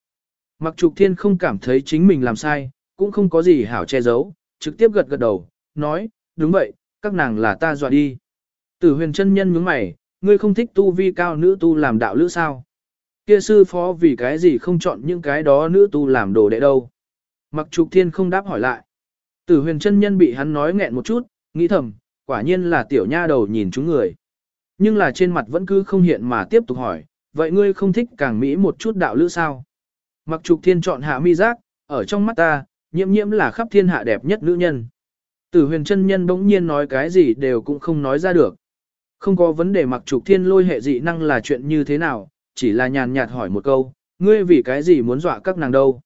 Mặc trục thiên không cảm thấy chính mình làm sai, cũng không có gì hảo che giấu, trực tiếp gật gật đầu, nói, đúng vậy, các nàng là ta dọa đi. Tử huyền chân nhân nhướng mày, ngươi không thích tu vi cao nữ tu làm đạo lữ sao? Kia sư phó vì cái gì không chọn những cái đó nữ tu làm đồ đệ đâu? Mặc trục thiên không đáp hỏi lại. Tử huyền chân nhân bị hắn nói nghẹn một chút, nghĩ thầm, quả nhiên là tiểu nha đầu nhìn chúng người. Nhưng là trên mặt vẫn cứ không hiện mà tiếp tục hỏi, vậy ngươi không thích càng mỹ một chút đạo lữ sao? Mặc trục thiên chọn hạ mi giác, ở trong mắt ta, nhiễm nhiễm là khắp thiên hạ đẹp nhất nữ nhân. Tử huyền chân nhân bỗng nhiên nói cái gì đều cũng không nói ra được. Không có vấn đề mặc trục thiên lôi hệ dị năng là chuyện như thế nào, chỉ là nhàn nhạt hỏi một câu, ngươi vì cái gì muốn dọa các nàng đâu.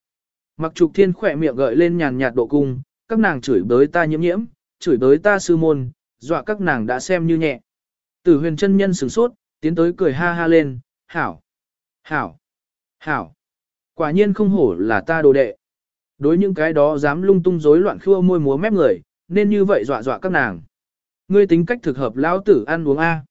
Mặc trục thiên khỏe miệng gợi lên nhàn nhạt độ cung, các nàng chửi bới ta nhiễm nhiễm, chửi bới ta sư môn, dọa các nàng đã xem như nhẹ. Tử huyền chân nhân sửng sốt, tiến tới cười ha ha lên, hảo, hảo, hảo. Quả nhiên không hổ là ta đồ đệ. Đối những cái đó dám lung tung rối loạn khua môi múa mép người, nên như vậy dọa dọa các nàng. Ngươi tính cách thực hợp lão tử ăn uống A.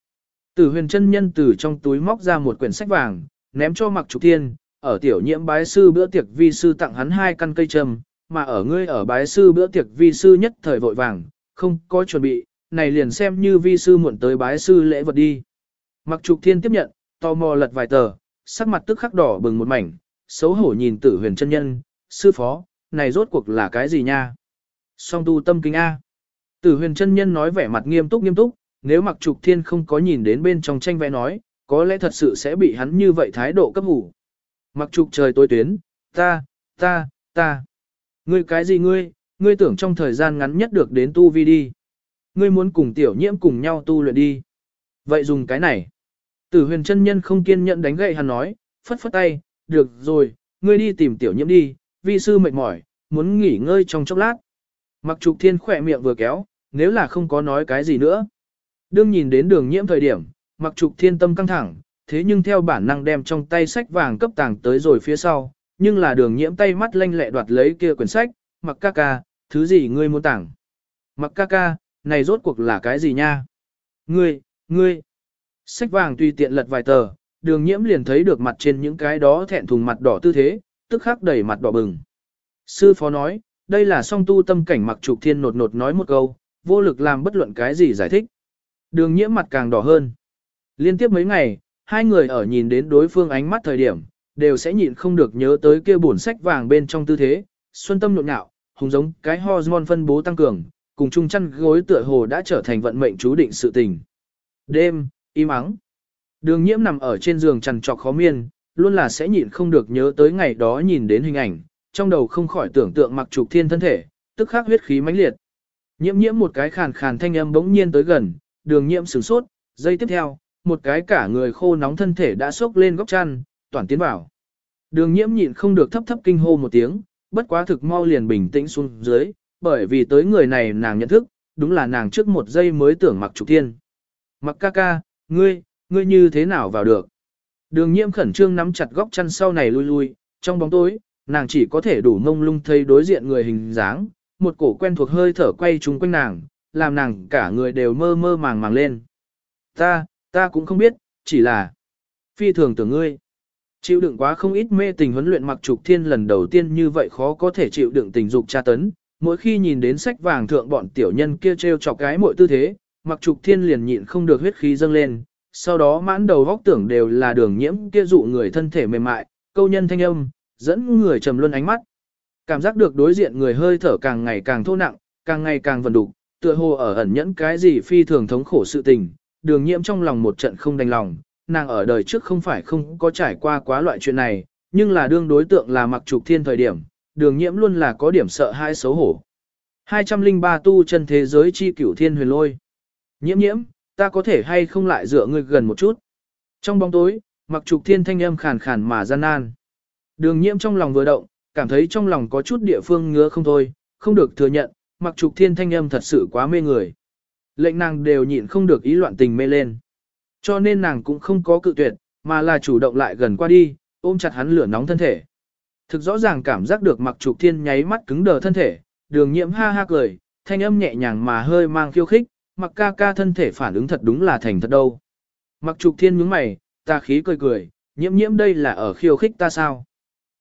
Tử huyền chân nhân từ trong túi móc ra một quyển sách vàng, ném cho mặc trục thiên, ở tiểu nhiễm bái sư bữa tiệc vi sư tặng hắn hai căn cây trầm, mà ở ngươi ở bái sư bữa tiệc vi sư nhất thời vội vàng, không có chuẩn bị, này liền xem như vi sư muộn tới bái sư lễ vật đi. Mặc trục thiên tiếp nhận, tò mò lật vài tờ, sắc mặt tức khắc đỏ bừng một mảnh, xấu hổ nhìn tử huyền chân nhân, sư phó, này rốt cuộc là cái gì nha? Song tu tâm kinh A. Tử huyền chân nhân nói vẻ mặt nghiêm túc nghiêm túc, nếu mặc trục thiên không có nhìn đến bên trong tranh vẽ nói, có lẽ thật sự sẽ bị hắn như vậy thái độ cấp hủ. Mặc trục trời tối tuyến, ta, ta, ta. Ngươi cái gì ngươi, ngươi tưởng trong thời gian ngắn nhất được đến tu vi đi. Ngươi muốn cùng tiểu nhiễm cùng nhau tu luyện đi. Vậy dùng cái này. Tử huyền chân nhân không kiên nhẫn đánh gậy hắn nói, phất phất tay, được rồi, ngươi đi tìm tiểu nhiễm đi, vi sư mệt mỏi, muốn nghỉ ngơi trong chốc lát. Mặc trục thiên khỏe miệng vừa kéo, nếu là không có nói cái gì nữa. Đương nhìn đến đường nhiễm thời điểm, mặc trục thiên tâm căng thẳng, thế nhưng theo bản năng đem trong tay sách vàng cấp tàng tới rồi phía sau, nhưng là đường nhiễm tay mắt lanh lẹ đoạt lấy kia quyển sách, mặc ca ca, thứ gì ngươi muốn tặng? Mặc ca ca, này rốt cuộc là cái gì nha? Ngươi, ngươi. Sách vàng tùy tiện lật vài tờ, đường nhiễm liền thấy được mặt trên những cái đó thẹn thùng mặt đỏ tư thế, tức khắc đẩy mặt đỏ bừng. Sư phó nói, đây là song tu tâm cảnh mặc trục thiên nột nột nói một câu, vô lực làm bất luận cái gì giải thích. Đường nhiễm mặt càng đỏ hơn. Liên tiếp mấy ngày, hai người ở nhìn đến đối phương ánh mắt thời điểm, đều sẽ nhịn không được nhớ tới kia bổn sách vàng bên trong tư thế, xuân tâm nhộn nhạo, hùng giống cái hormone phân bố tăng cường, cùng chung chăn gối tựa hồ đã trở thành vận mệnh chú định sự tình. Đêm, im ắng. Đường nhiễm nằm ở trên giường trằn trọc khó miên, luôn là sẽ nhịn không được nhớ tới ngày đó nhìn đến hình ảnh, trong đầu không khỏi tưởng tượng mặc trục thiên thân thể, tức khắc huyết khí mãnh liệt. Nhiễm nhiễm một cái khàn khàn thanh âm bỗng nhiên tới gần, đường nhiễm sửng sốt, giây tiếp theo, một cái cả người khô nóng thân thể đã sốc lên góc chăn, toàn tiến vào. Đường nhiễm nhịn không được thấp thấp kinh hô một tiếng, bất quá thực mau liền bình tĩnh xuống dưới, bởi vì tới người này nàng nhận thức, đúng là nàng trước một giây mới tưởng mặc trục thiên. Mặc ca ca, ngươi, ngươi như thế nào vào được? Đường nhiễm khẩn trương nắm chặt góc chăn sau này lui lui, trong bóng tối, nàng chỉ có thể đủ mông lung thấy đối diện người hình dáng, một cổ quen thuộc hơi thở quay trúng quanh nàng, làm nàng cả người đều mơ mơ màng màng lên. Ta, ta cũng không biết, chỉ là phi thường tưởng ngươi. Chịu đựng quá không ít mê tình huấn luyện mặc trục thiên lần đầu tiên như vậy khó có thể chịu đựng tình dục tra tấn. Mỗi khi nhìn đến sách vàng thượng bọn tiểu nhân kia treo chọc cái mọi tư thế, mặc trục thiên liền nhịn không được huyết khí dâng lên. Sau đó mãn đầu góc tưởng đều là đường nhiễm kia dụ người thân thể mềm mại, câu nhân thanh âm, dẫn người trầm luân ánh mắt. Cảm giác được đối diện người hơi thở càng ngày càng thô nặng, càng ngày càng vần đục, tựa hồ ở ẩn nhẫn cái gì phi thường thống khổ sự tình, đường nhiễm trong lòng một trận không đành lòng, nàng ở đời trước không phải không có trải qua quá loại chuyện này, nhưng là đương đối tượng là mặc trục thiên thời điểm, đường nhiễm luôn là có điểm sợ hãi xấu hổ. 203 tu chân thế giới chi cửu thiên huyền lôi. Nhiễm nhiễm, ta có thể hay không lại dựa ngươi gần một chút. Trong bóng tối, mặc trục thiên thanh âm khàn khàn mà gian nan. Đường nhiễm trong lòng vừa động, cảm thấy trong lòng có chút địa phương ngứa không thôi, không được thừa nhận, mặc trục thiên thanh âm thật sự quá mê người. Lệnh nàng đều nhịn không được ý loạn tình mê lên. Cho nên nàng cũng không có cự tuyệt, mà là chủ động lại gần qua đi, ôm chặt hắn lửa nóng thân thể. Thực rõ ràng cảm giác được mặc trục thiên nháy mắt cứng đờ thân thể, đường nhiễm ha ha cười, thanh âm nhẹ nhàng mà hơi mang khiêu khích, mặc ca ca thân thể phản ứng thật đúng là thành thật đâu. Mặc trục thiên nhướng mày, ta khí cười cười, nhiễm nhiễm đây là ở khiêu khích ta sao?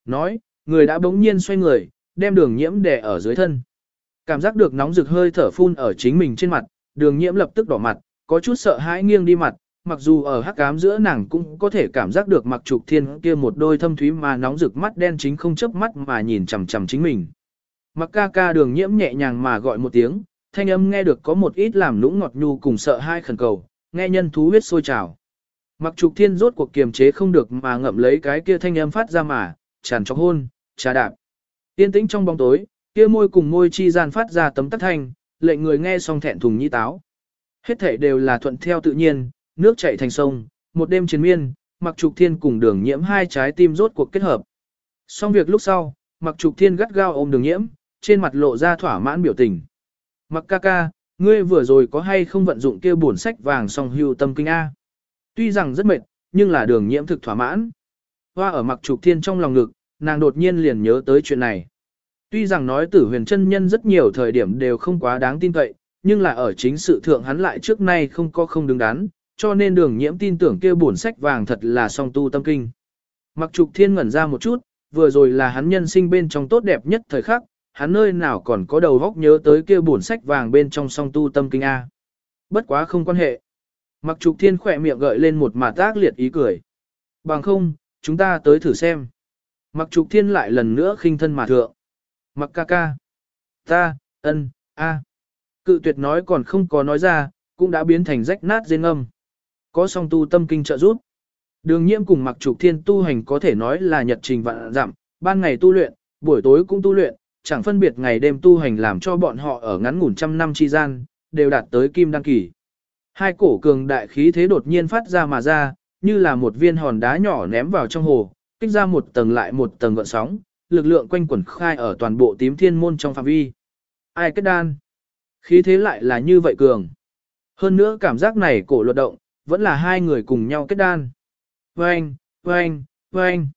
Nói, người đã bỗng nhiên xoay người, đem đường nhiễm đè ở dưới thân. Cảm giác được nóng rực hơi thở phun ở chính mình trên mặt, đường nhiễm lập tức đỏ mặt, có chút sợ hãi nghiêng đi mặt, mặc dù ở hắc ám giữa nàng cũng có thể cảm giác được mặc trục thiên kia một đôi thâm thúy mà nóng rực mắt đen chính không chớp mắt mà nhìn chằm chằm chính mình. Mặc ca ca đường nhiễm nhẹ nhàng mà gọi một tiếng, thanh âm nghe được có một ít làm lũng ngọt nhu cùng sợ hai khẩn cầu, nghe nhân thú huyết sôi trào. Mặc trục thiên rốt cuộc kiềm chế không được mà ngậm lấy cái kia thanh âm phát ra mà, tràn trọc hôn, trà đạp. Tiên tĩnh trong bóng tối, kia môi cùng môi chi gian phát ra tấm tắc thanh, lệnh người nghe xong thẹn thùng nhĩ táo. Hết thể đều là thuận theo tự nhiên, nước chảy thành sông, một đêm chiến miên, mặc trục thiên cùng đường nhiễm hai trái tim rốt cuộc kết hợp. Xong việc lúc sau, mặc trục thiên gắt gao ôm đường nhiễm, trên mặt lộ ra thỏa mãn biểu tình. Mặc ca ca, ngươi vừa rồi có hay không vận dụng kia bổn sách vàng song hưu tâm kinh A. Tuy rằng rất mệt, nhưng là đường nhiễm thực thỏa mãn. Hoa ở mặc trục thiên trong lòng ngực, nàng đột nhiên liền nhớ tới chuyện này. Tuy rằng nói tử huyền chân nhân rất nhiều thời điểm đều không quá đáng tin cậy, nhưng là ở chính sự thượng hắn lại trước nay không có không đứng đắn, cho nên đường nhiễm tin tưởng kia bổn sách vàng thật là song tu tâm kinh. Mặc trục thiên ngẩn ra một chút, vừa rồi là hắn nhân sinh bên trong tốt đẹp nhất thời khắc, hắn nơi nào còn có đầu góc nhớ tới kia bổn sách vàng bên trong song tu tâm kinh A. Bất quá không quan hệ. Mặc trục thiên khỏe miệng gợi lên một mà tác liệt ý cười. Bằng không, chúng ta tới thử xem. Mặc trục thiên lại lần nữa khinh thân mà thượng. Mặc ca ca. Ta, ân, a. Cự tuyệt nói còn không có nói ra, cũng đã biến thành rách nát dên âm. Có song tu tâm kinh trợ giúp. Đường nhiễm cùng mặc trục thiên tu hành có thể nói là nhật trình vạn dặm, ban ngày tu luyện, buổi tối cũng tu luyện, chẳng phân biệt ngày đêm tu hành làm cho bọn họ ở ngắn ngủn trăm năm chi gian, đều đạt tới kim đăng kỳ. Hai cổ cường đại khí thế đột nhiên phát ra mà ra, như là một viên hòn đá nhỏ ném vào trong hồ, kích ra một tầng lại một tầng gợn sóng, lực lượng quanh quẩn khai ở toàn bộ tím thiên môn trong phạm vi. Ai kết đan? Khí thế lại là như vậy cường. Hơn nữa cảm giác này cổ luật động, vẫn là hai người cùng nhau kết đan. Vâng, vâng, vâng.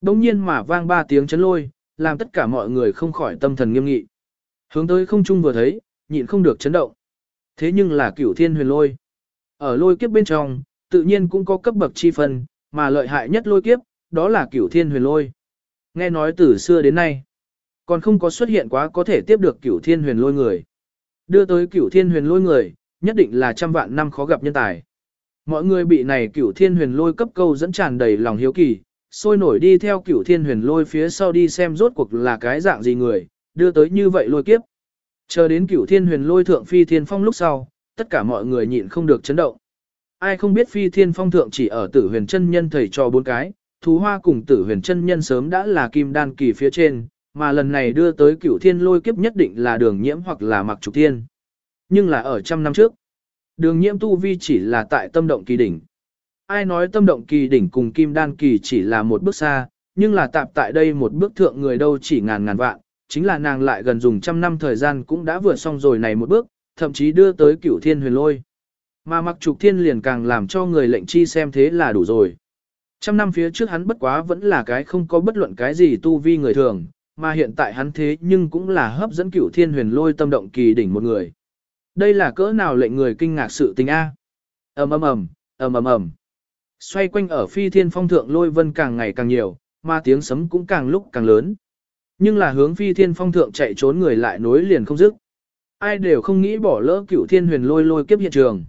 Đông nhiên mà vang ba tiếng chấn lôi, làm tất cả mọi người không khỏi tâm thần nghiêm nghị. Hướng tới không trung vừa thấy, nhịn không được chấn động. Thế nhưng là cửu thiên huyền lôi. Ở lôi kiếp bên trong, tự nhiên cũng có cấp bậc chi phân, mà lợi hại nhất lôi kiếp, đó là cửu thiên huyền lôi. Nghe nói từ xưa đến nay, còn không có xuất hiện quá có thể tiếp được cửu thiên huyền lôi người. Đưa tới cửu thiên huyền lôi người, nhất định là trăm vạn năm khó gặp nhân tài. Mọi người bị này cửu thiên huyền lôi cấp câu dẫn tràn đầy lòng hiếu kỳ, sôi nổi đi theo cửu thiên huyền lôi phía sau đi xem rốt cuộc là cái dạng gì người, đưa tới như vậy lôi kiếp. Chờ đến cửu thiên huyền lôi thượng phi thiên phong lúc sau, tất cả mọi người nhịn không được chấn động. Ai không biết phi thiên phong thượng chỉ ở tử huyền chân nhân thầy cho bốn cái, thú hoa cùng tử huyền chân nhân sớm đã là kim đan kỳ phía trên, mà lần này đưa tới cửu thiên lôi kiếp nhất định là đường nhiễm hoặc là mặc trục thiên. Nhưng là ở trăm năm trước, đường nhiễm tu vi chỉ là tại tâm động kỳ đỉnh. Ai nói tâm động kỳ đỉnh cùng kim đan kỳ chỉ là một bước xa, nhưng là tạp tại đây một bước thượng người đâu chỉ ngàn ngàn vạn, chính là nàng lại gần dùng trăm năm thời gian cũng đã vượt xong rồi này một bước, thậm chí đưa tới cửu thiên huyền lôi. Mà mặc trục thiên liền càng làm cho người lệnh chi xem thế là đủ rồi. Trăm năm phía trước hắn bất quá vẫn là cái không có bất luận cái gì tu vi người thường, mà hiện tại hắn thế nhưng cũng là hấp dẫn cửu thiên huyền lôi tâm động kỳ đỉnh một người. Đây là cỡ nào lệnh người kinh ngạc sự tình A. ầm ầm ầm, ầm ầm ầm. Xoay quanh ở phi thiên phong thượng lôi vân càng ngày càng nhiều, mà tiếng sấm cũng càng lúc càng lớn. Nhưng là hướng phi thiên phong thượng chạy trốn người lại nối liền không dứt. Ai đều không nghĩ bỏ lỡ cửu thiên huyền lôi lôi kiếp hiện trường.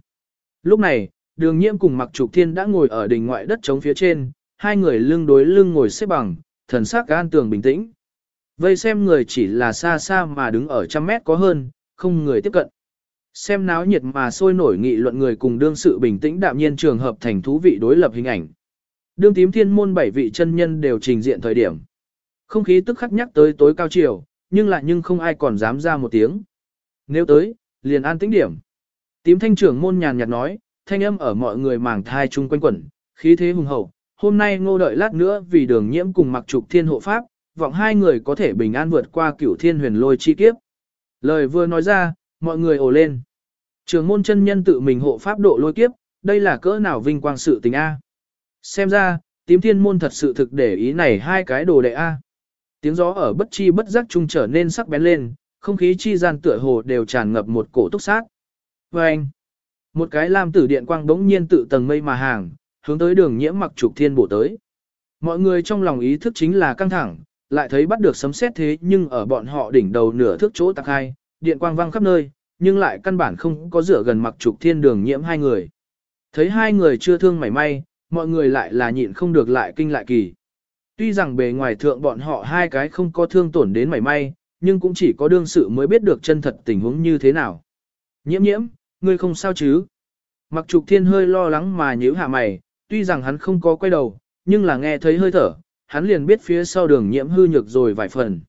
Lúc này, đường nhiễm cùng mặc trục thiên đã ngồi ở đỉnh ngoại đất trống phía trên, hai người lưng đối lưng ngồi xếp bằng, thần sắc gan tường bình tĩnh. Vây xem người chỉ là xa xa mà đứng ở trăm mét có hơn, không người tiếp cận. Xem náo nhiệt mà sôi nổi nghị luận người cùng đương sự bình tĩnh đạm nhiên trường hợp thành thú vị đối lập hình ảnh. Đương tím thiên môn bảy vị chân nhân đều trình diện thời điểm. Không khí tức khắc nhắc tới tối cao chiều, nhưng lại nhưng không ai còn dám ra một tiếng. Nếu tới, liền an tĩnh điểm. Tím thanh trưởng môn nhàn nhạt nói, thanh âm ở mọi người màng thai chung quanh quẩn, khí thế hùng hậu. Hôm nay ngô đợi lát nữa vì đường nhiễm cùng mặc trục thiên hộ pháp, vọng hai người có thể bình an vượt qua cửu thiên huyền lôi chi kiếp. Lời vừa nói ra, mọi người ồ lên. Trường môn chân nhân tự mình hộ pháp độ lôi kiếp, đây là cỡ nào vinh quang sự tình A. Xem ra, tím thiên môn thật sự thực để ý này hai cái đồ đệ A. Tiếng gió ở bất chi bất giác trung trở nên sắc bén lên, không khí chi gian tựa hồ đều tràn ngập một cổ túc sát. Và anh, một cái lam tử điện quang đống nhiên tự tầng mây mà hàng, hướng tới đường nhiễm mặc trục thiên bổ tới. Mọi người trong lòng ý thức chính là căng thẳng, lại thấy bắt được sấm sét thế nhưng ở bọn họ đỉnh đầu nửa thước chỗ tạc hai, điện quang vang khắp nơi, nhưng lại căn bản không có rửa gần mặc trục thiên đường nhiễm hai người. Thấy hai người chưa thương mảy may, mọi người lại là nhịn không được lại kinh lại kỳ. Tuy rằng bề ngoài thượng bọn họ hai cái không có thương tổn đến mảy may, nhưng cũng chỉ có đương sự mới biết được chân thật tình huống như thế nào. Nhiễm nhiễm, ngươi không sao chứ? Mặc trục thiên hơi lo lắng mà nhíu hạ mày, tuy rằng hắn không có quay đầu, nhưng là nghe thấy hơi thở, hắn liền biết phía sau đường nhiễm hư nhược rồi vài phần.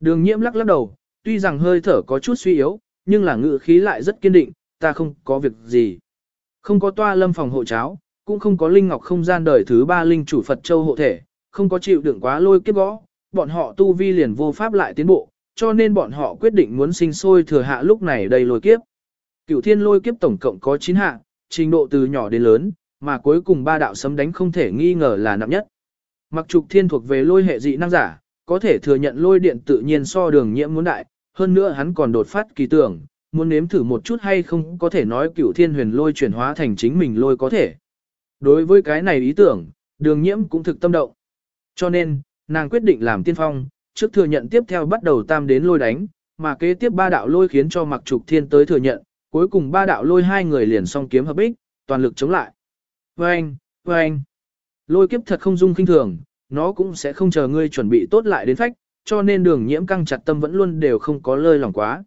Đường nhiễm lắc lắc đầu, tuy rằng hơi thở có chút suy yếu, nhưng là ngự khí lại rất kiên định, ta không có việc gì. Không có toa lâm phòng hộ cháo, cũng không có linh ngọc không gian đời thứ ba linh chủ Phật Châu hộ thể, không có chịu đựng quá lôi kiếp gõ, bọn họ tu vi liền vô pháp lại tiến bộ, cho nên bọn họ quyết định muốn sinh sôi thừa hạ lúc này đầy lôi kiếp. Cửu thiên lôi kiếp tổng cộng có 9 hạ, trình độ từ nhỏ đến lớn, mà cuối cùng ba đạo sấm đánh không thể nghi ngờ là nặng nhất. Mặc trục thiên thuộc về lôi hệ dị năng giả, có thể thừa nhận lôi điện tự nhiên so đường nhiễm muốn đại, hơn nữa hắn còn đột phát kỳ tưởng, muốn nếm thử một chút hay không có thể nói cửu thiên huyền lôi chuyển hóa thành chính mình lôi có thể. Đối với cái này ý tưởng, đường nhiễm cũng thực tâm động. Cho nên, nàng quyết định làm tiên phong, trước thừa nhận tiếp theo bắt đầu tam đến lôi đánh, mà kế tiếp ba đạo lôi khiến cho mặc trục thiên tới thừa nhận, cuối cùng ba đạo lôi hai người liền song kiếm hợp bích, toàn lực chống lại. Vâng, vâng, lôi kiếp thật không dung kinh thường, nó cũng sẽ không chờ ngươi chuẩn bị tốt lại đến phách, cho nên đường nhiễm căng chặt tâm vẫn luôn đều không có lơi lòng quá.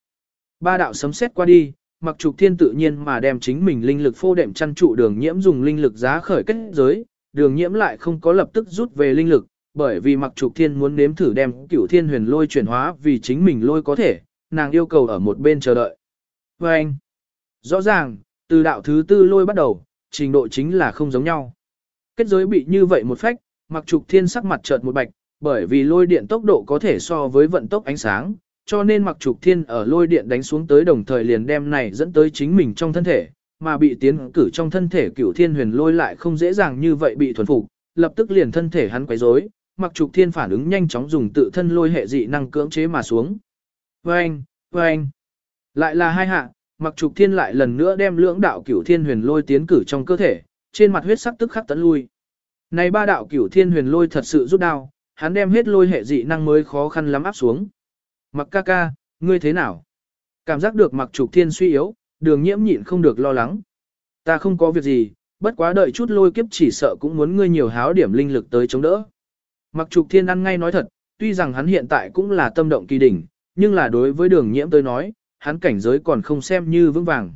Ba đạo sấm xét qua đi, mặc trục thiên tự nhiên mà đem chính mình linh lực phô đệm chăn trụ đường nhiễm dùng linh lực giá khởi kết giới, đường nhiễm lại không có lập tức rút về linh lực, bởi vì mặc trục thiên muốn nếm thử đem cửu thiên huyền lôi chuyển hóa vì chính mình lôi có thể, nàng yêu cầu ở một bên chờ đợi. Và anh, rõ ràng, từ đạo thứ tư lôi bắt đầu, trình độ chính là không giống nhau. Kết giới bị như vậy một phách, mặc trục thiên sắc mặt chợt một bạch, bởi vì lôi điện tốc độ có thể so với vận tốc ánh sáng, cho nên mặc trục thiên ở lôi điện đánh xuống tới đồng thời liền đem này dẫn tới chính mình trong thân thể, mà bị tiến cử trong thân thể cửu thiên huyền lôi lại không dễ dàng như vậy bị thuần phục, lập tức liền thân thể hắn quấy rối, mặc trục thiên phản ứng nhanh chóng dùng tự thân lôi hệ dị năng cưỡng chế mà xuống. Vâng, vâng. Lại là hai hạ, mặc trục thiên lại lần nữa đem lưỡng đạo cửu thiên huyền lôi tiến cử trong cơ thể, trên mặt huyết sắc tức khắc tấn lui. Này ba đạo cửu thiên huyền lôi thật sự rút đau, hắn đem hết lôi hệ dị năng mới khó khăn lắm áp xuống. Mặc ca ca, ngươi thế nào? Cảm giác được mặc trục thiên suy yếu, đường nhiễm nhịn không được lo lắng. Ta không có việc gì, bất quá đợi chút lôi kiếp chỉ sợ cũng muốn ngươi nhiều háo điểm linh lực tới chống đỡ. Mặc trục thiên ăn ngay nói thật, tuy rằng hắn hiện tại cũng là tâm động kỳ đỉnh, nhưng là đối với đường nhiễm tới nói, hắn cảnh giới còn không xem như vững vàng.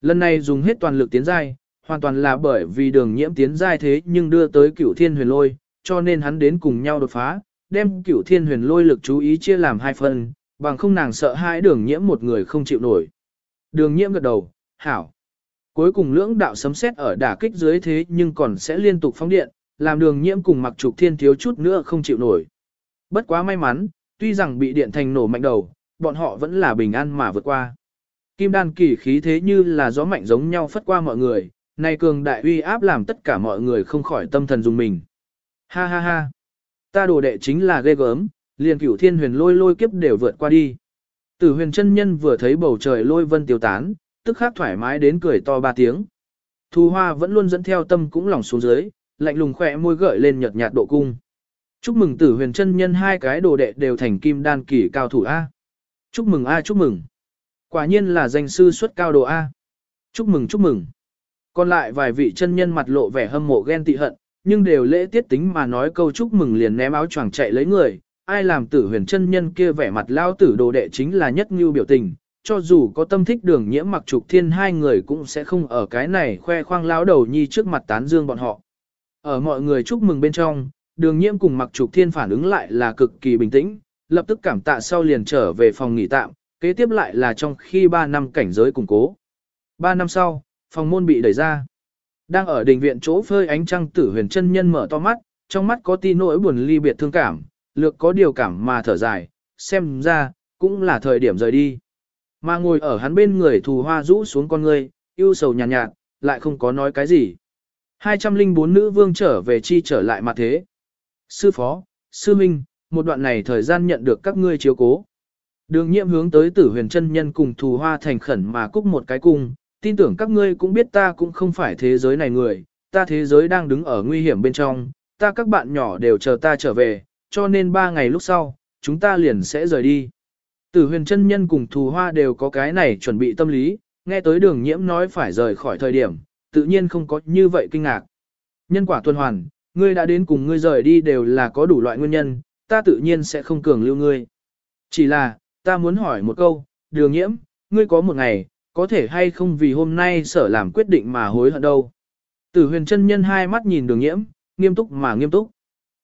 Lần này dùng hết toàn lực tiến giai, hoàn toàn là bởi vì đường nhiễm tiến giai thế nhưng đưa tới cửu thiên huyền lôi, cho nên hắn đến cùng nhau đột phá, đem cửu thiên huyền lôi lực chú ý chia làm hai phần, bằng không nàng sợ hai đường nhiễm một người không chịu nổi. Đường nhiễm gật đầu, hảo. Cuối cùng lưỡng đạo sấm sét ở đả kích dưới thế nhưng còn sẽ liên tục phóng điện, làm đường nhiễm cùng mặc trục thiên thiếu chút nữa không chịu nổi. Bất quá may mắn, tuy rằng bị điện thành nổ mạnh đầu, bọn họ vẫn là bình an mà vượt qua. Kim đan kỳ khí thế như là gió mạnh giống nhau phất qua mọi người, này cường đại uy áp làm tất cả mọi người không khỏi tâm thần dùng mình. Ha ha ha, ta đồ đệ chính là ghê gớm, liền cửu thiên huyền lôi lôi kiếp đều vượt qua đi. Tử huyền chân nhân vừa thấy bầu trời lôi vân tiêu tán, tức khắc thoải mái đến cười to ba tiếng. Thu hoa vẫn luôn dẫn theo tâm cũng lỏng xuống dưới, lạnh lùng khỏe môi gợi lên nhợt nhạt độ cung. Chúc mừng tử huyền chân nhân hai cái đồ đệ đều thành kim đan kỳ cao thủ A. Chúc mừng A chúc mừng. Quả nhiên là danh sư xuất cao đồ A. Chúc mừng chúc mừng. Còn lại vài vị chân nhân mặt lộ vẻ hâm mộ ghen tị hận, nhưng đều lễ tiết tính mà nói câu chúc mừng liền ném áo choàng chạy lấy người. Ai làm tử huyền chân nhân kia vẻ mặt lao tử đồ đệ chính là nhất như biểu tình, cho dù có tâm thích đường nhiễm mặc trục thiên hai người cũng sẽ không ở cái này khoe khoang lão đầu nhi trước mặt tán dương bọn họ. Ở mọi người chúc mừng bên trong, đường nhiễm cùng mặc trục thiên phản ứng lại là cực kỳ bình tĩnh, lập tức cảm tạ sau liền trở về phòng nghỉ tạm, kế tiếp lại là trong khi 3 năm cảnh giới củng cố. 3 năm sau, phòng môn bị đẩy ra. Đang ở đình viện chỗ phơi ánh trăng tử huyền chân nhân mở to mắt, trong mắt có tí nỗi buồn ly biệt thương cảm, lược có điều cảm mà thở dài, xem ra, cũng là thời điểm rời đi. Mà ngồi ở hắn bên người thù hoa rũ xuống con người yêu sầu nhàn nhạt, nhạt, lại không có nói cái gì. 204 nữ vương trở về chi trở lại mặt thế. Sư phó, sư minh, một đoạn này thời gian nhận được các ngươi chiếu cố. Đường nhiệm hướng tới tử huyền chân nhân cùng thù hoa thành khẩn mà cúc một cái cung, tin tưởng các ngươi cũng biết ta cũng không phải thế giới này người, ta thế giới đang đứng ở nguy hiểm bên trong, ta các bạn nhỏ đều chờ ta trở về, cho nên ba ngày lúc sau, chúng ta liền sẽ rời đi. Tử huyền chân nhân cùng thù hoa đều có cái này chuẩn bị tâm lý, nghe tới đường nhiễm nói phải rời khỏi thời điểm, tự nhiên không có như vậy kinh ngạc. Nhân quả tuần hoàn, ngươi đã đến cùng ngươi rời đi đều là có đủ loại nguyên nhân, ta tự nhiên sẽ không cường lưu ngươi. Chỉ là, ta muốn hỏi một câu, đường nhiễm, ngươi có một ngày, có thể hay không vì hôm nay sở làm quyết định mà hối hận đâu. Tử huyền chân nhân hai mắt nhìn đường nhiễm, nghiêm túc mà nghiêm túc.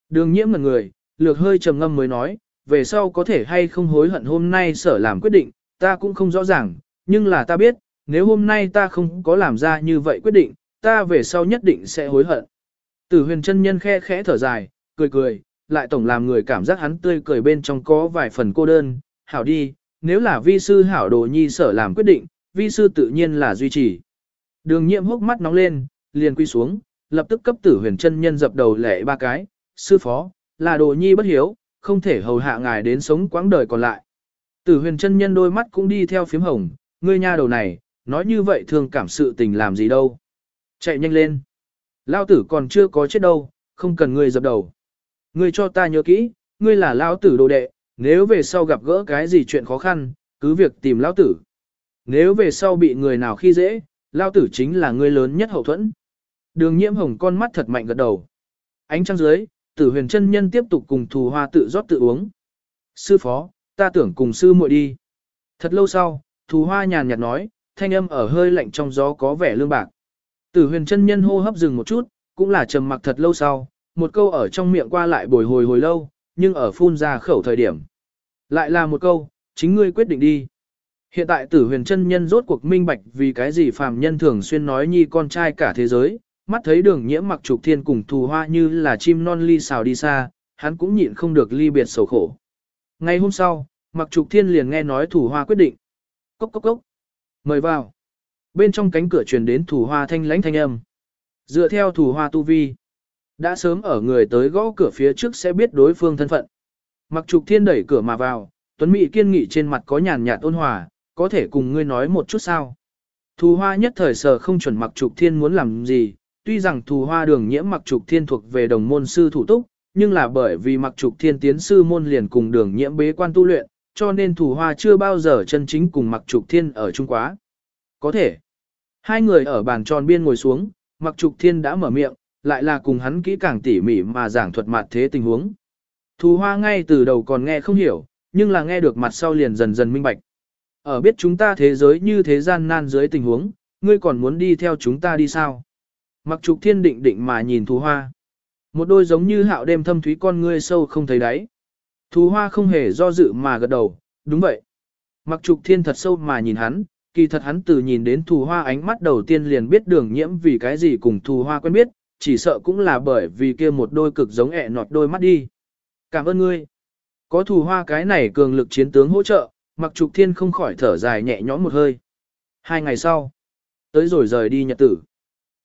Đường nhiễm ngần người, lược hơi trầm ngâm mới nói, về sau có thể hay không hối hận hôm nay sở làm quyết định, ta cũng không rõ ràng, nhưng là ta biết, nếu hôm nay ta không có làm ra như vậy quyết định, ta về sau nhất định sẽ hối hận. Tử huyền chân nhân khe khẽ thở dài, cười cười, lại tổng làm người cảm giác hắn tươi cười bên trong có vài phần cô đơn, hảo đi, nếu là vi sư hảo đồ nhi sở làm quyết định, vi sư tự nhiên là duy trì. Đường nhiệm hốc mắt nóng lên, liền quy xuống, lập tức cấp tử huyền chân nhân dập đầu lệ ba cái, sư phó, là đồ nhi bất hiếu, không thể hầu hạ ngài đến sống quãng đời còn lại. Tử huyền chân nhân đôi mắt cũng đi theo phím hồng, ngươi nha đầu này, nói như vậy thường cảm sự tình làm gì đâu. Chạy nhanh lên. Lao tử còn chưa có chết đâu, không cần ngươi dập đầu. Ngươi cho ta nhớ kỹ, ngươi là Lão tử đồ đệ, nếu về sau gặp gỡ cái gì chuyện khó khăn, cứ việc tìm Lão tử. Nếu về sau bị người nào khi dễ, Lão tử chính là ngươi lớn nhất hậu thuẫn. Đường nhiễm hồng con mắt thật mạnh gật đầu. Ánh trăng dưới, tử huyền chân nhân tiếp tục cùng thù hoa tự rót tự uống. Sư phó, ta tưởng cùng sư muội đi. Thật lâu sau, thù hoa nhàn nhạt nói, thanh âm ở hơi lạnh trong gió có vẻ lương bạc. Tử huyền chân nhân hô hấp dừng một chút, cũng là trầm mặc thật lâu sau, một câu ở trong miệng qua lại bồi hồi hồi lâu, nhưng ở phun ra khẩu thời điểm. Lại là một câu, chính ngươi quyết định đi. Hiện tại tử huyền chân nhân rốt cuộc minh bạch vì cái gì phàm nhân thường xuyên nói nhi con trai cả thế giới, mắt thấy đường nhiễm mặc trục thiên cùng thù hoa như là chim non ly xào đi xa, hắn cũng nhịn không được ly biệt sầu khổ. Ngày hôm sau, mặc trục thiên liền nghe nói thủ hoa quyết định. Cốc cốc cốc. Mời vào. Bên trong cánh cửa truyền đến thủ hoa thanh lãnh thanh âm. Dựa theo thủ hoa tu vi. Đã sớm ở người tới gõ cửa phía trước sẽ biết đối phương thân phận. Mặc trục thiên đẩy cửa mà vào, Tuấn Mỹ kiên nghị trên mặt có nhàn nhạt ôn hòa, có thể cùng ngươi nói một chút sao. Thù hoa nhất thời sở không chuẩn mặc trục thiên muốn làm gì, tuy rằng thù hoa đường nhiễm mặc trục thiên thuộc về đồng môn sư thủ túc, nhưng là bởi vì mặc trục thiên tiến sư môn liền cùng đường nhiễm bế quan tu luyện, cho nên thù hoa chưa bao giờ chân chính cùng mặc trục thiên ở chung quá. Có thể, hai người ở bàn tròn biên ngồi xuống, mặc trục thiên đã mở miệng, lại là cùng hắn kỹ càng tỉ mỉ mà giảng thuật mặt thế tình huống. Thù hoa ngay từ đầu còn nghe không hiểu, nhưng là nghe được mặt sau liền dần dần minh bạch. Ở biết chúng ta thế giới như thế gian nan dưới tình huống, ngươi còn muốn đi theo chúng ta đi sao? Mặc trục thiên định định mà nhìn thù hoa. Một đôi giống như hạo đêm thâm thúy con ngươi sâu không thấy đáy. Thù hoa không hề do dự mà gật đầu, đúng vậy. Mặc trục thiên thật sâu mà nhìn hắn, kỳ thật hắn từ nhìn đến thù hoa ánh mắt đầu tiên liền biết đường nhiễm vì cái gì cùng thù hoa quen biết, chỉ sợ cũng là bởi vì kia một đôi cực giống ẹ nọt đôi mắt đi. Cảm ơn ngươi. Có thù hoa cái này cường lực chiến tướng hỗ trợ, mặc trục thiên không khỏi thở dài nhẹ nhõm một hơi. Hai ngày sau, tới rồi rời đi nhật tử.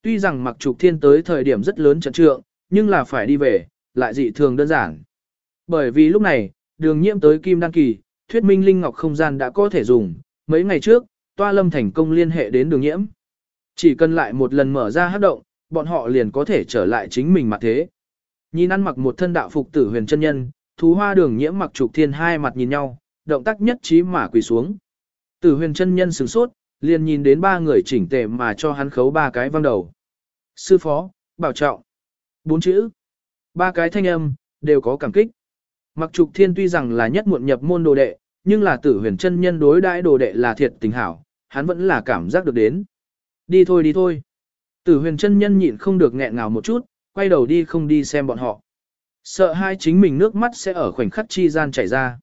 Tuy rằng mặc trục thiên tới thời điểm rất lớn trận trượng, nhưng là phải đi về, lại dị thường đơn giản. Bởi vì lúc này, đường nhiễm tới Kim Đăng Kỳ, thuyết minh Linh Ngọc không gian đã có thể dùng, mấy ngày trước, Toa Lâm thành công liên hệ đến đường nhiễm. Chỉ cần lại một lần mở ra hát động, bọn họ liền có thể trở lại chính mình mặt thế. Nhìn ăn mặc một thân đạo phục tử huyền chân nhân, thú hoa đường nhiễm mặc trục thiên hai mặt nhìn nhau, động tác nhất trí mà quỳ xuống. Tử huyền chân nhân sửng sốt, liền nhìn đến ba người chỉnh tề mà cho hắn khấu ba cái văng đầu. Sư phó, bảo trọng. Bốn chữ. Ba cái thanh âm, đều có cảm kích. Mặc trục thiên tuy rằng là nhất muộn nhập môn đồ đệ, nhưng là tử huyền chân nhân đối đãi đồ đệ là thiệt tình hảo, hắn vẫn là cảm giác được đến. Đi thôi đi thôi. Tử huyền chân nhân nhịn không được nghẹn ngào một chút, quay đầu đi không đi xem bọn họ. Sợ hai chính mình nước mắt sẽ ở khoảnh khắc chi gian chảy ra.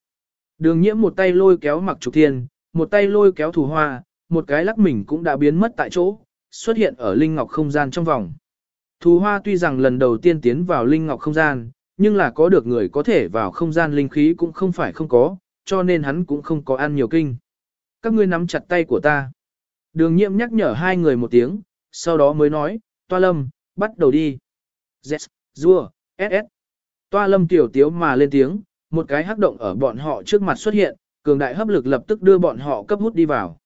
Đường nhiễm một tay lôi kéo mặc trục thiên, một tay lôi kéo thủ hoa, một cái lắc mình cũng đã biến mất tại chỗ, xuất hiện ở linh ngọc không gian trong vòng. Thù hoa tuy rằng lần đầu tiên tiến vào linh ngọc không gian, nhưng là có được người có thể vào không gian linh khí cũng không phải không có, cho nên hắn cũng không có ăn nhiều kinh. Các ngươi nắm chặt tay của ta. Đường nhiệm nhắc nhở hai người một tiếng, sau đó mới nói, Toa Lâm, bắt đầu đi. Z, Dua, SS. Toa Lâm tiểu tiếu mà lên tiếng, một cái hắc động ở bọn họ trước mặt xuất hiện, cường đại hấp lực lập tức đưa bọn họ cấp hút đi vào.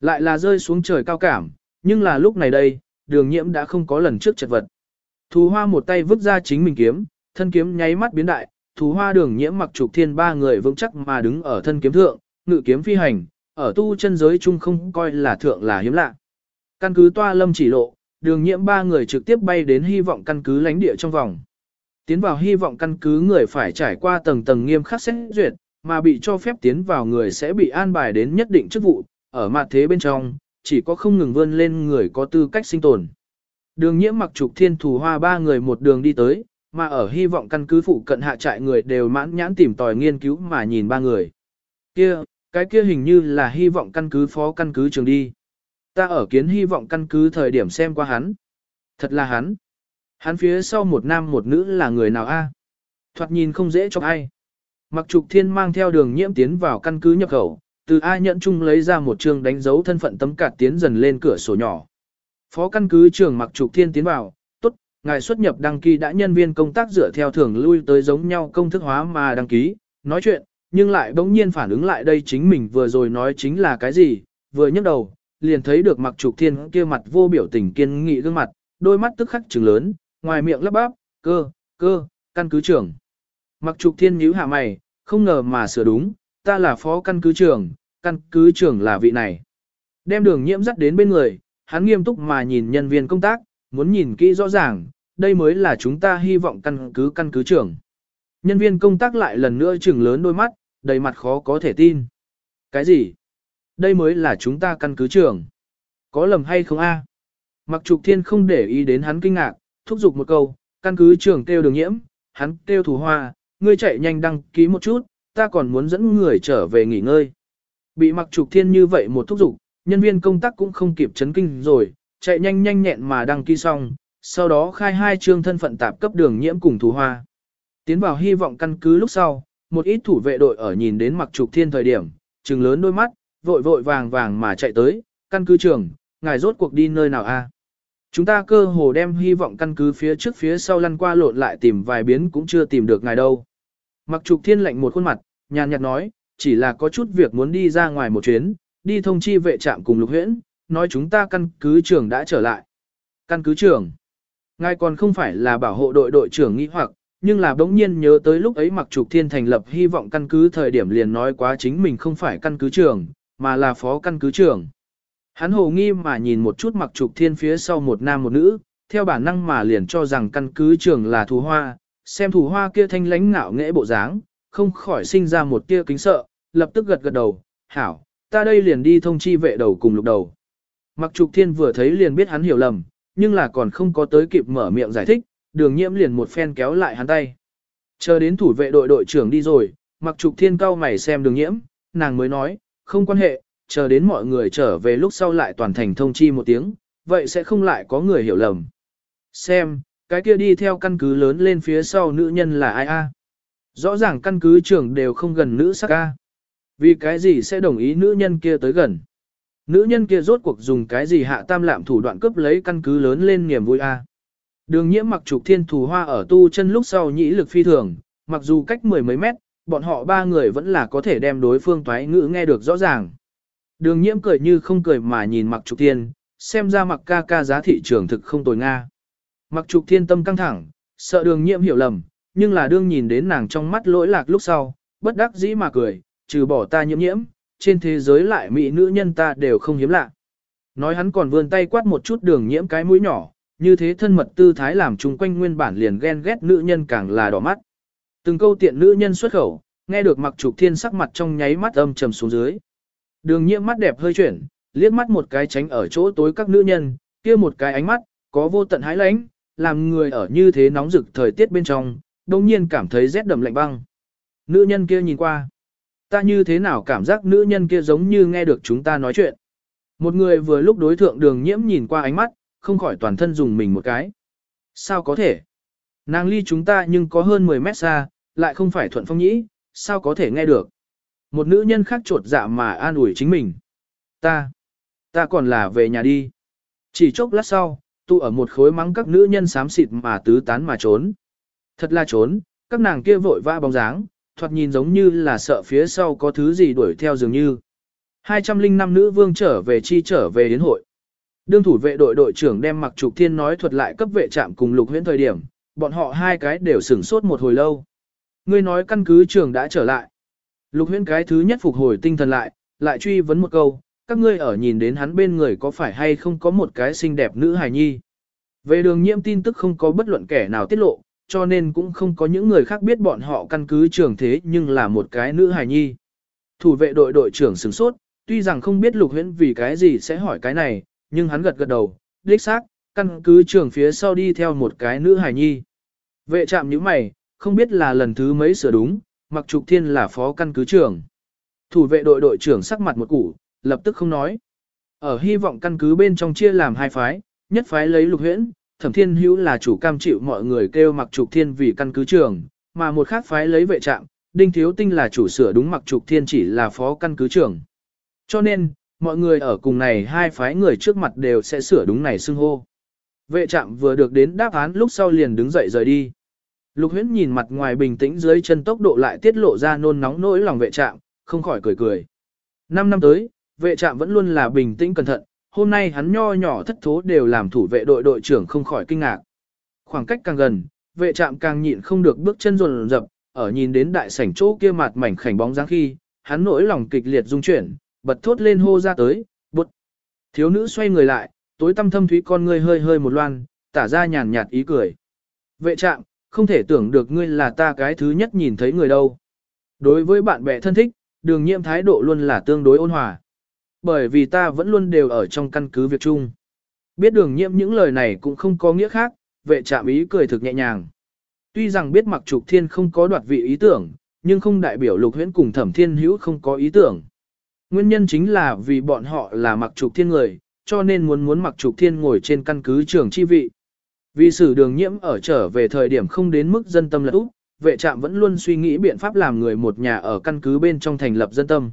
Lại là rơi xuống trời cao cảm, nhưng là lúc này đây, đường nhiễm đã không có lần trước chật vật. Thú hoa một tay vứt ra chính mình kiếm, thân kiếm nháy mắt biến đại, thú hoa đường nhiễm mặc trục thiên ba người vững chắc mà đứng ở thân kiếm thượng, ngự kiếm phi hành, ở tu chân giới chung không coi là thượng là hiếm lạ. Căn cứ toa lâm chỉ lộ, đường nhiễm ba người trực tiếp bay đến hy vọng căn cứ lãnh địa trong vòng. Tiến vào hy vọng căn cứ người phải trải qua tầng tầng nghiêm khắc xét duyệt, mà bị cho phép tiến vào người sẽ bị an bài đến nhất định chức vụ, ở mặt thế bên trong, chỉ có không ngừng vươn lên người có tư cách sinh tồn. Đường nhiễm mặc trục thiên thủ hoa ba người một đường đi tới, mà ở hy vọng căn cứ phụ cận hạ trại người đều mãn nhãn tìm tòi nghiên cứu mà nhìn ba người. Kia, cái kia hình như là hy vọng căn cứ phó căn cứ trường đi. Ta ở kiến hy vọng căn cứ thời điểm xem qua hắn. Thật là hắn. Hắn phía sau một nam một nữ là người nào a? Thoạt nhìn không dễ cho ai. Mặc trục thiên mang theo đường nhiễm tiến vào căn cứ nhập khẩu, từ ai nhận chung lấy ra một trường đánh dấu thân phận tấm cạt tiến dần lên cửa sổ nhỏ. Phó căn cứ trưởng mặc trục thiên tiến vào, tốt, ngài xuất nhập đăng ký đã nhân viên công tác dựa theo thường lui tới giống nhau công thức hóa mà đăng ký, nói chuyện, nhưng lại bỗng nhiên phản ứng lại đây chính mình vừa rồi nói chính là cái gì, vừa nhấc đầu, liền thấy được mặc trục thiên kia mặt vô biểu tình kiên nghị gương mặt, đôi mắt tức khắc trừng lớn, ngoài miệng lắp bắp, cơ, cơ, căn cứ trưởng. Mặc trục thiên nhíu hạ mày, không ngờ mà sửa đúng, ta là phó căn cứ trưởng, căn cứ trưởng là vị này. Đem đường nhiễm dắt đến bên người, hắn nghiêm túc mà nhìn nhân viên công tác, muốn nhìn kỹ rõ ràng, đây mới là chúng ta hy vọng căn cứ căn cứ trưởng. Nhân viên công tác lại lần nữa trừng lớn đôi mắt, đầy mặt khó có thể tin. Cái gì? Đây mới là chúng ta căn cứ trưởng. Có lầm hay không a? Mặc trục thiên không để ý đến hắn kinh ngạc, thúc giục một câu, căn cứ trưởng kêu đường nhiễm, hắn kêu thủ hoa, ngươi chạy nhanh đăng ký một chút, ta còn muốn dẫn người trở về nghỉ ngơi. Bị mặc trục thiên như vậy một thúc giục, nhân viên công tác cũng không kịp chấn kinh rồi, chạy nhanh nhanh nhẹn mà đăng ký xong, sau đó khai hai chương thân phận tạp cấp đường nhiễm cùng thủ hoa. Tiến vào hy vọng căn cứ lúc sau, một ít thủ vệ đội ở nhìn đến mặc trục thiên thời điểm, trừng lớn đôi mắt, vội vội vàng vàng mà chạy tới, căn cứ trường, ngài rốt cuộc đi nơi nào a? Chúng ta cơ hồ đem hy vọng căn cứ phía trước phía sau lăn qua lộn lại tìm vài biến cũng chưa tìm được ngài đâu. Mặc trục thiên lệnh một khuôn mặt, nhàn nhạt nói, chỉ là có chút việc muốn đi ra ngoài một chuyến, đi thông chi vệ trạm cùng lục huyễn, nói chúng ta căn cứ trưởng đã trở lại. Căn cứ trưởng, ngài còn không phải là bảo hộ đội đội trưởng nghĩ hoặc, nhưng là bỗng nhiên nhớ tới lúc ấy mặc trục thiên thành lập hy vọng căn cứ thời điểm liền nói quá chính mình không phải căn cứ trưởng, mà là phó căn cứ trưởng. Hắn hồ nghi mà nhìn một chút mặc trục thiên phía sau một nam một nữ, theo bản năng mà liền cho rằng căn cứ trưởng là thù hoa, xem thù hoa kia thanh lãnh ngạo nghễ bộ dáng, không khỏi sinh ra một tia kính sợ, lập tức gật gật đầu, hảo, ta đây liền đi thông chi vệ đầu cùng lục đầu. Mặc trục thiên vừa thấy liền biết hắn hiểu lầm, nhưng là còn không có tới kịp mở miệng giải thích, đường nhiễm liền một phen kéo lại hắn tay. Chờ đến thủ vệ đội đội trưởng đi rồi, mặc trục thiên cao mày xem đường nhiễm, nàng mới nói, không quan hệ, chờ đến mọi người trở về lúc sau lại toàn thành thông chi một tiếng, vậy sẽ không lại có người hiểu lầm. Xem, cái kia đi theo căn cứ lớn lên phía sau nữ nhân là ai a? Rõ ràng căn cứ trưởng đều không gần nữ sắc a. Vì cái gì sẽ đồng ý nữ nhân kia tới gần? Nữ nhân kia rốt cuộc dùng cái gì hạ tam lạm thủ đoạn cướp lấy căn cứ lớn lên niềm vui a? Đường nhiễm mặc trục thiên thù hoa ở tu chân lúc sau nhĩ lực phi thường, mặc dù cách mười mấy mét, bọn họ ba người vẫn là có thể đem đối phương toái ngữ nghe được rõ ràng. Đường nhiễm cười như không cười mà nhìn mặc trục thiên, xem ra mặc ca ca giá thị trường thực không tồi nga. Mặc trục thiên tâm căng thẳng, sợ đường nhiễm hiểu lầm, nhưng là đương nhìn đến nàng trong mắt lỗi lạc lúc sau, bất đắc dĩ mà cười, trừ bỏ ta nhiễm nhiễm, trên thế giới lại mỹ nữ nhân ta đều không hiếm lạ. Nói hắn còn vươn tay quát một chút đường nhiễm cái mũi nhỏ, như thế thân mật tư thái làm chung quanh nguyên bản liền ghen ghét nữ nhân càng là đỏ mắt. Từng câu tiện nữ nhân xuất khẩu, nghe được mặc trục thiên sắc mặt trong nháy mắt âm trầm xuống dưới. Đường nhiễm mắt đẹp hơi chuyển, liếc mắt một cái tránh ở chỗ tối các nữ nhân, kia một cái ánh mắt, có vô tận hái lãnh, làm người ở như thế nóng rực thời tiết bên trong, đồng nhiên cảm thấy rét đậm lạnh băng. Nữ nhân kia nhìn qua. Ta như thế nào cảm giác nữ nhân kia giống như nghe được chúng ta nói chuyện. Một người vừa lúc đối thượng đường nhiễm nhìn qua ánh mắt, không khỏi toàn thân dùng mình một cái. Sao có thể? Nàng ly chúng ta nhưng có hơn 10 mét xa, lại không phải thuận phong nhĩ, sao có thể nghe được? Một nữ nhân khác trột dạ mà an ủi chính mình. Ta, ta còn là về nhà đi. Chỉ chốc lát sau, tụ ở một khối mắng các nữ nhân xám xịt mà tứ tán mà trốn. Thật là trốn, các nàng kia vội vã bóng dáng, thoạt nhìn giống như là sợ phía sau có thứ gì đuổi theo dường như. 205 nữ vương trở về chi trở về đến hội. Đương thủ vệ đội đội trưởng đem mặc trục thiên nói thuật lại cấp vệ trạm cùng lục huyễn thời điểm, bọn họ hai cái đều sửng sốt một hồi lâu. Ngươi nói căn cứ trường đã trở lại. Lục huyễn cái thứ nhất phục hồi tinh thần lại, lại truy vấn một câu, các ngươi ở nhìn đến hắn bên người có phải hay không có một cái xinh đẹp nữ hài nhi. Về đường nhiễm tin tức không có bất luận kẻ nào tiết lộ, cho nên cũng không có những người khác biết bọn họ căn cứ trường thế nhưng là một cái nữ hài nhi. Thủ vệ đội đội trưởng sửng sốt, tuy rằng không biết lục huyễn vì cái gì sẽ hỏi cái này, nhưng hắn gật gật đầu, đích xác, căn cứ trường phía sau đi theo một cái nữ hài nhi. Vệ trạm như mày, không biết là lần thứ mấy sửa đúng, mặc trục thiên là phó căn cứ trưởng. Thủ vệ đội đội trưởng sắc mặt một củ, lập tức không nói. Ở hy vọng căn cứ bên trong chia làm hai phái, nhất phái lấy lục huyễn, thẩm thiên hữu là chủ cam chịu mọi người kêu mặc trục thiên vì căn cứ trưởng, mà một khác phái lấy vệ trạm, đinh thiếu tinh là chủ sửa đúng mặc trục thiên chỉ là phó căn cứ trưởng. Cho nên, mọi người ở cùng này hai phái người trước mặt đều sẽ sửa đúng này xưng hô. Vệ trạm vừa được đến đáp án lúc sau liền đứng dậy rời đi. Lục huyễn nhìn mặt ngoài bình tĩnh dưới chân tốc độ lại tiết lộ ra nôn nóng nỗi lòng vệ trạm, không khỏi cười cười. Năm năm tới, vệ trạm vẫn luôn là bình tĩnh cẩn thận, hôm nay hắn nho nhỏ thất thố đều làm thủ vệ đội đội trưởng không khỏi kinh ngạc. Khoảng cách càng gần, vệ trạm càng nhịn không được bước chân rồn rập, ở nhìn đến đại sảnh chỗ kia mặt mảnh khảnh bóng dáng khi, hắn nỗi lòng kịch liệt rung chuyển, bật thốt lên hô ra tới, bụt. Thiếu nữ xoay người lại, tối tăm thâm thúy con ngươi hơi hơi một loan, tả ra nhàn nhạt ý cười. Vệ trạm, không thể tưởng được ngươi là ta cái thứ nhất nhìn thấy người đâu. Đối với bạn bè thân thích, đường Nhiệm thái độ luôn là tương đối ôn hòa. Bởi vì ta vẫn luôn đều ở trong căn cứ việc chung. Biết đường Nhiệm những lời này cũng không có nghĩa khác, vệ trạm ý cười thực nhẹ nhàng. Tuy rằng biết mặc trục thiên không có đoạt vị ý tưởng, nhưng không đại biểu lục huyễn cùng thẩm thiên hữu không có ý tưởng. Nguyên nhân chính là vì bọn họ là mặc trục thiên người, cho nên muốn muốn mặc trục thiên ngồi trên căn cứ trường chi vị. Vì sử đường nhiễm ở trở về thời điểm không đến mức dân tâm lật úp, vệ trạm vẫn luôn suy nghĩ biện pháp làm người một nhà ở căn cứ bên trong thành lập dân tâm.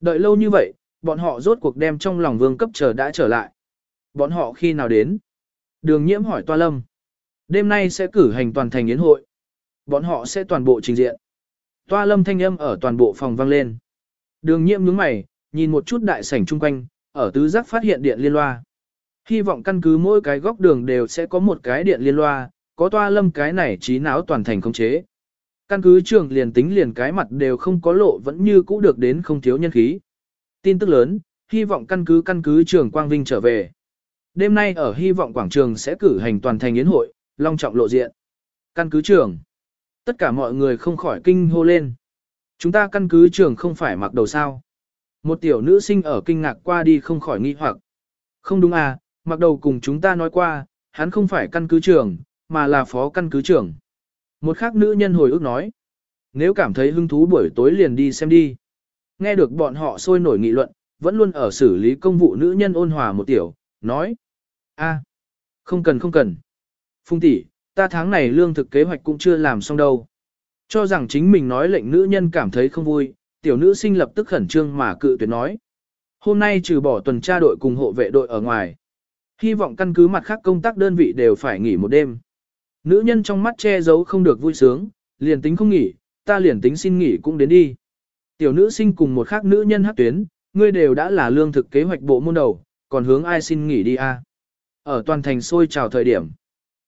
Đợi lâu như vậy, bọn họ rốt cuộc đem trong lòng vương cấp chờ đã trở lại. Bọn họ khi nào đến? Đường nhiễm hỏi Toa Lâm. Đêm nay sẽ cử hành toàn thành yến hội. Bọn họ sẽ toàn bộ trình diện. Toa Lâm thanh âm ở toàn bộ phòng vang lên. Đường nhiễm nhướng mày, nhìn một chút đại sảnh chung quanh, ở tứ giác phát hiện điện liên loa. Hy vọng căn cứ mỗi cái góc đường đều sẽ có một cái điện liên loa, có toa lâm cái này trí não toàn thành khống chế. Căn cứ trường liền tính liền cái mặt đều không có lộ vẫn như cũ được đến không thiếu nhân khí. Tin tức lớn, hy vọng căn cứ căn cứ trường Quang Vinh trở về. Đêm nay ở hy vọng quảng trường sẽ cử hành toàn thành yến hội, long trọng lộ diện. Căn cứ trường. Tất cả mọi người không khỏi kinh hô lên. Chúng ta căn cứ trường không phải mặc đầu sao. Một tiểu nữ sinh ở kinh ngạc qua đi không khỏi nghi hoặc. Không đúng à, mặc đầu cùng chúng ta nói qua, hắn không phải căn cứ trưởng, mà là phó căn cứ trưởng. Một khác nữ nhân hồi ức nói. Nếu cảm thấy hứng thú buổi tối liền đi xem đi. Nghe được bọn họ sôi nổi nghị luận, vẫn luôn ở xử lý công vụ nữ nhân ôn hòa một tiểu, nói. a, không cần không cần. Phung tỷ, ta tháng này lương thực kế hoạch cũng chưa làm xong đâu. Cho rằng chính mình nói lệnh nữ nhân cảm thấy không vui, tiểu nữ sinh lập tức khẩn trương mà cự tuyệt nói. Hôm nay trừ bỏ tuần tra đội cùng hộ vệ đội ở ngoài. Hy vọng căn cứ mặt khác công tác đơn vị đều phải nghỉ một đêm. Nữ nhân trong mắt che giấu không được vui sướng, liền tính không nghỉ, ta liền tính xin nghỉ cũng đến đi. Tiểu nữ sinh cùng một khác nữ nhân hát tuyến, ngươi đều đã là lương thực kế hoạch bộ môn đầu, còn hướng ai xin nghỉ đi a? Ở toàn thành sôi trào thời điểm.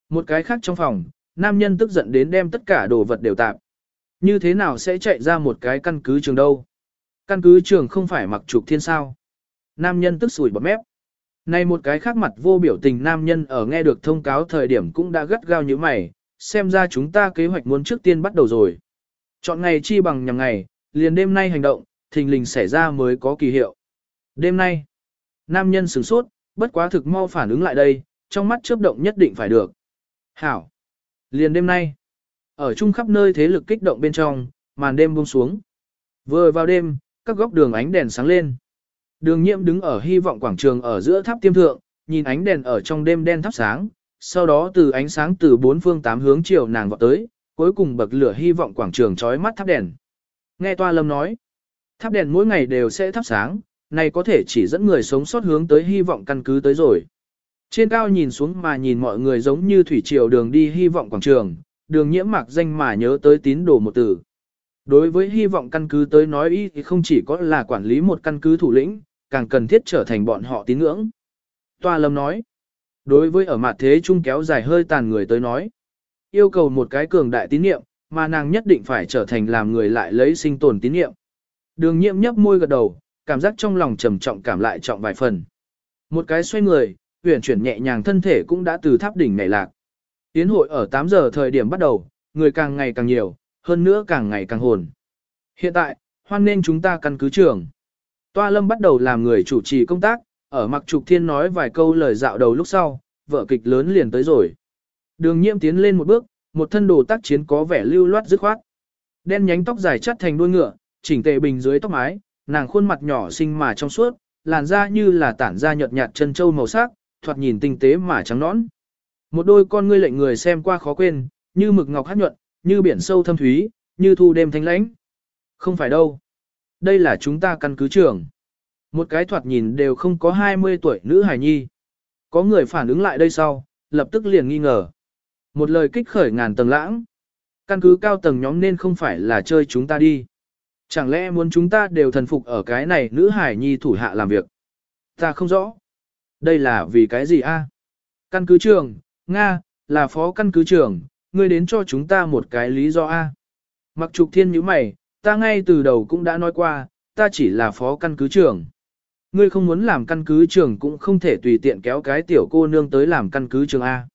Một cái khác trong phòng, nam nhân tức giận đến đem tất cả đồ vật đều tạp. Như thế nào sẽ chạy ra một cái căn cứ trường đâu? Căn cứ trường không phải mặc trục thiên sao? Nam nhân tức sủi bọt mép. Này một cái khác mặt vô biểu tình nam nhân ở nghe được thông cáo thời điểm cũng đã gắt gao như mày, xem ra chúng ta kế hoạch muốn trước tiên bắt đầu rồi. Chọn ngày chi bằng nhằm ngày, liền đêm nay hành động, thình lình xảy ra mới có kỳ hiệu. Đêm nay, nam nhân sửng sốt, bất quá thực mau phản ứng lại đây, trong mắt chớp động nhất định phải được. Hảo, liền đêm nay, ở chung khắp nơi thế lực kích động bên trong, màn đêm buông xuống. Vừa vào đêm, các góc đường ánh đèn sáng lên. Đường nhiễm đứng ở hy vọng quảng trường ở giữa tháp tiêm thượng, nhìn ánh đèn ở trong đêm đen thắp sáng, sau đó từ ánh sáng từ bốn phương tám hướng chiều nàng vọt tới, cuối cùng bậc lửa hy vọng quảng trường trói mắt tháp đèn. Nghe toa lâm nói, tháp đèn mỗi ngày đều sẽ thắp sáng, này có thể chỉ dẫn người sống sót hướng tới hy vọng căn cứ tới rồi. Trên cao nhìn xuống mà nhìn mọi người giống như thủy triều đường đi hy vọng quảng trường, đường nhiễm mạc danh mà nhớ tới tín đồ một từ. Đối với hy vọng căn cứ tới nói ý thì không chỉ có là quản lý một căn cứ thủ lĩnh, càng cần thiết trở thành bọn họ tín ngưỡng. Toa lâm nói, đối với ở mặt thế chung kéo dài hơi tàn người tới nói, yêu cầu một cái cường đại tín niệm, mà nàng nhất định phải trở thành làm người lại lấy sinh tồn tín niệm. Đường nhiễm nhấp môi gật đầu, cảm giác trong lòng trầm trọng cảm lại trọng vài phần. Một cái xoay người, huyền chuyển nhẹ nhàng thân thể cũng đã từ tháp đỉnh nhảy lạc. Tiến hội ở 8 giờ thời điểm bắt đầu, người càng ngày càng nhiều, hơn nữa càng ngày càng hồn. Hiện tại, hoan nên chúng ta căn cứ trưởng. Toa Lâm bắt đầu làm người chủ trì công tác, ở mặc trục thiên nói vài câu lời dạo đầu lúc sau, vở kịch lớn liền tới rồi. Đường nhiễm tiến lên một bước, một thân đồ tác chiến có vẻ lưu loát dứt khoát. Đen nhánh tóc dài chắt thành đuôi ngựa, chỉnh tề bình dưới tóc mái, nàng khuôn mặt nhỏ xinh mà trong suốt, làn da như là tản da nhợt nhạt chân châu màu sắc, thoạt nhìn tinh tế mà trắng nõn. Một đôi con ngươi lệnh người xem qua khó quên, như mực ngọc hát nhuận, như biển sâu thâm thúy, như thu đêm thanh lãnh. Không phải đâu. Đây là chúng ta căn cứ trường. Một cái thoạt nhìn đều không có 20 tuổi nữ hài nhi. Có người phản ứng lại đây sau, lập tức liền nghi ngờ. Một lời kích khởi ngàn tầng lãng. Căn cứ cao tầng nhóm nên không phải là chơi chúng ta đi. Chẳng lẽ muốn chúng ta đều thần phục ở cái này nữ hải nhi thủ hạ làm việc? Ta không rõ. Đây là vì cái gì a? Căn cứ trường, Nga, là phó căn cứ trường, ngươi đến cho chúng ta một cái lý do a. Mặc trục thiên như mày, ta ngay từ đầu cũng đã nói qua, ta chỉ là phó căn cứ trưởng. Ngươi không muốn làm căn cứ trưởng cũng không thể tùy tiện kéo cái tiểu cô nương tới làm căn cứ trưởng A.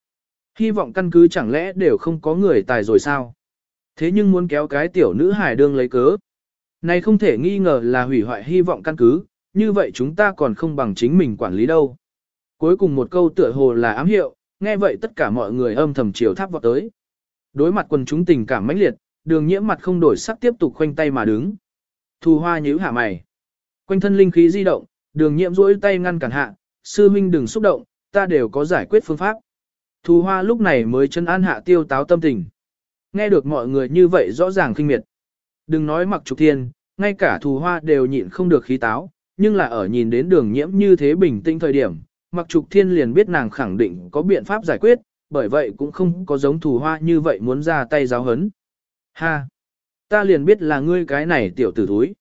Hy vọng căn cứ chẳng lẽ đều không có người tài rồi sao? Thế nhưng muốn kéo cái tiểu nữ hải đương lấy cớ. Này không thể nghi ngờ là hủy hoại hy vọng căn cứ, như vậy chúng ta còn không bằng chính mình quản lý đâu. Cuối cùng một câu tựa hồ là ám hiệu, nghe vậy tất cả mọi người âm thầm chiều tháp vọt tới. Đối mặt quần chúng tình cảm mãnh liệt, đường nhiễm mặt không đổi sắc tiếp tục khoanh tay mà đứng. Thù hoa nhíu hạ mày. Quanh thân linh khí di động, đường nhiễm duỗi tay ngăn cản hạ, sư huynh đừng xúc động, ta đều có giải quyết phương pháp. Thù hoa lúc này mới chân an hạ tiêu táo tâm tình. Nghe được mọi người như vậy rõ ràng kinh miệt. Đừng nói mặc trục thiên, ngay cả thù hoa đều nhịn không được khí táo, nhưng là ở nhìn đến đường nhiễm như thế bình tĩnh thời điểm, mặc trục thiên liền biết nàng khẳng định có biện pháp giải quyết, bởi vậy cũng không có giống thù hoa như vậy muốn ra tay giáo hấn. Ha! Ta liền biết là ngươi cái này tiểu tử thúi.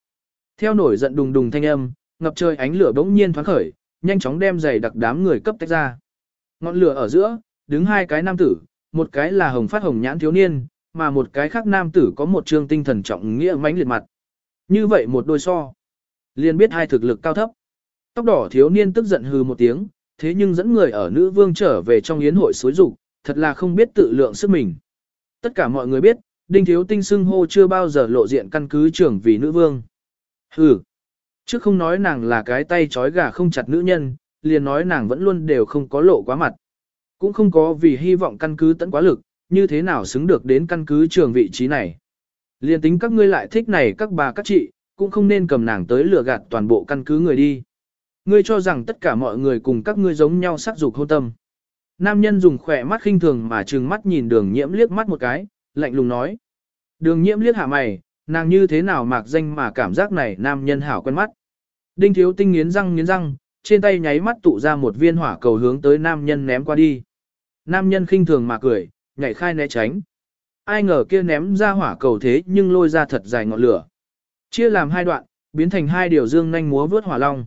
Theo nổi giận đùng đùng thanh âm, ngập trời ánh lửa bỗng nhiên thoáng khởi, nhanh chóng đem giày đặc đám người cấp tách ra. Ngọn lửa ở giữa, đứng hai cái nam tử, một cái là hồng phát hồng nhãn thiếu niên, mà một cái khác nam tử có một trương tinh thần trọng nghĩa mãnh liệt mặt. Như vậy một đôi so, liền biết hai thực lực cao thấp. Tóc đỏ thiếu niên tức giận hừ một tiếng, thế nhưng dẫn người ở nữ vương trở về trong yến hội suối rục, thật là không biết tự lượng sức mình. Tất cả mọi người biết, đinh thiếu tinh xưng hô chưa bao giờ lộ diện căn cứ trưởng vì nữ vương. Hừ, chứ không nói nàng là cái tay trói gà không chặt nữ nhân, liền nói nàng vẫn luôn đều không có lộ quá mặt. Cũng không có vì hy vọng căn cứ tận quá lực, như thế nào xứng được đến căn cứ trường vị trí này. Liên tính các ngươi lại thích này các bà các chị, cũng không nên cầm nàng tới lừa gạt toàn bộ căn cứ người đi. Ngươi cho rằng tất cả mọi người cùng các ngươi giống nhau sắc dục hôn tâm. Nam nhân dùng khỏe mắt khinh thường mà trừng mắt nhìn đường nhiễm liếc mắt một cái, lạnh lùng nói. Đường nhiễm liếc hạ mày, nàng như thế nào mạc danh mà cảm giác này nam nhân hảo quen mắt. Đinh thiếu tinh nghiến răng nghiến răng, trên tay nháy mắt tụ ra một viên hỏa cầu hướng tới nam nhân ném qua đi. Nam nhân khinh thường mà cười, nhảy khai né tránh. Ai ngờ kia ném ra hỏa cầu thế nhưng lôi ra thật dài ngọn lửa. Chia làm hai đoạn, biến thành hai điều dương nhanh múa vướt hỏa long.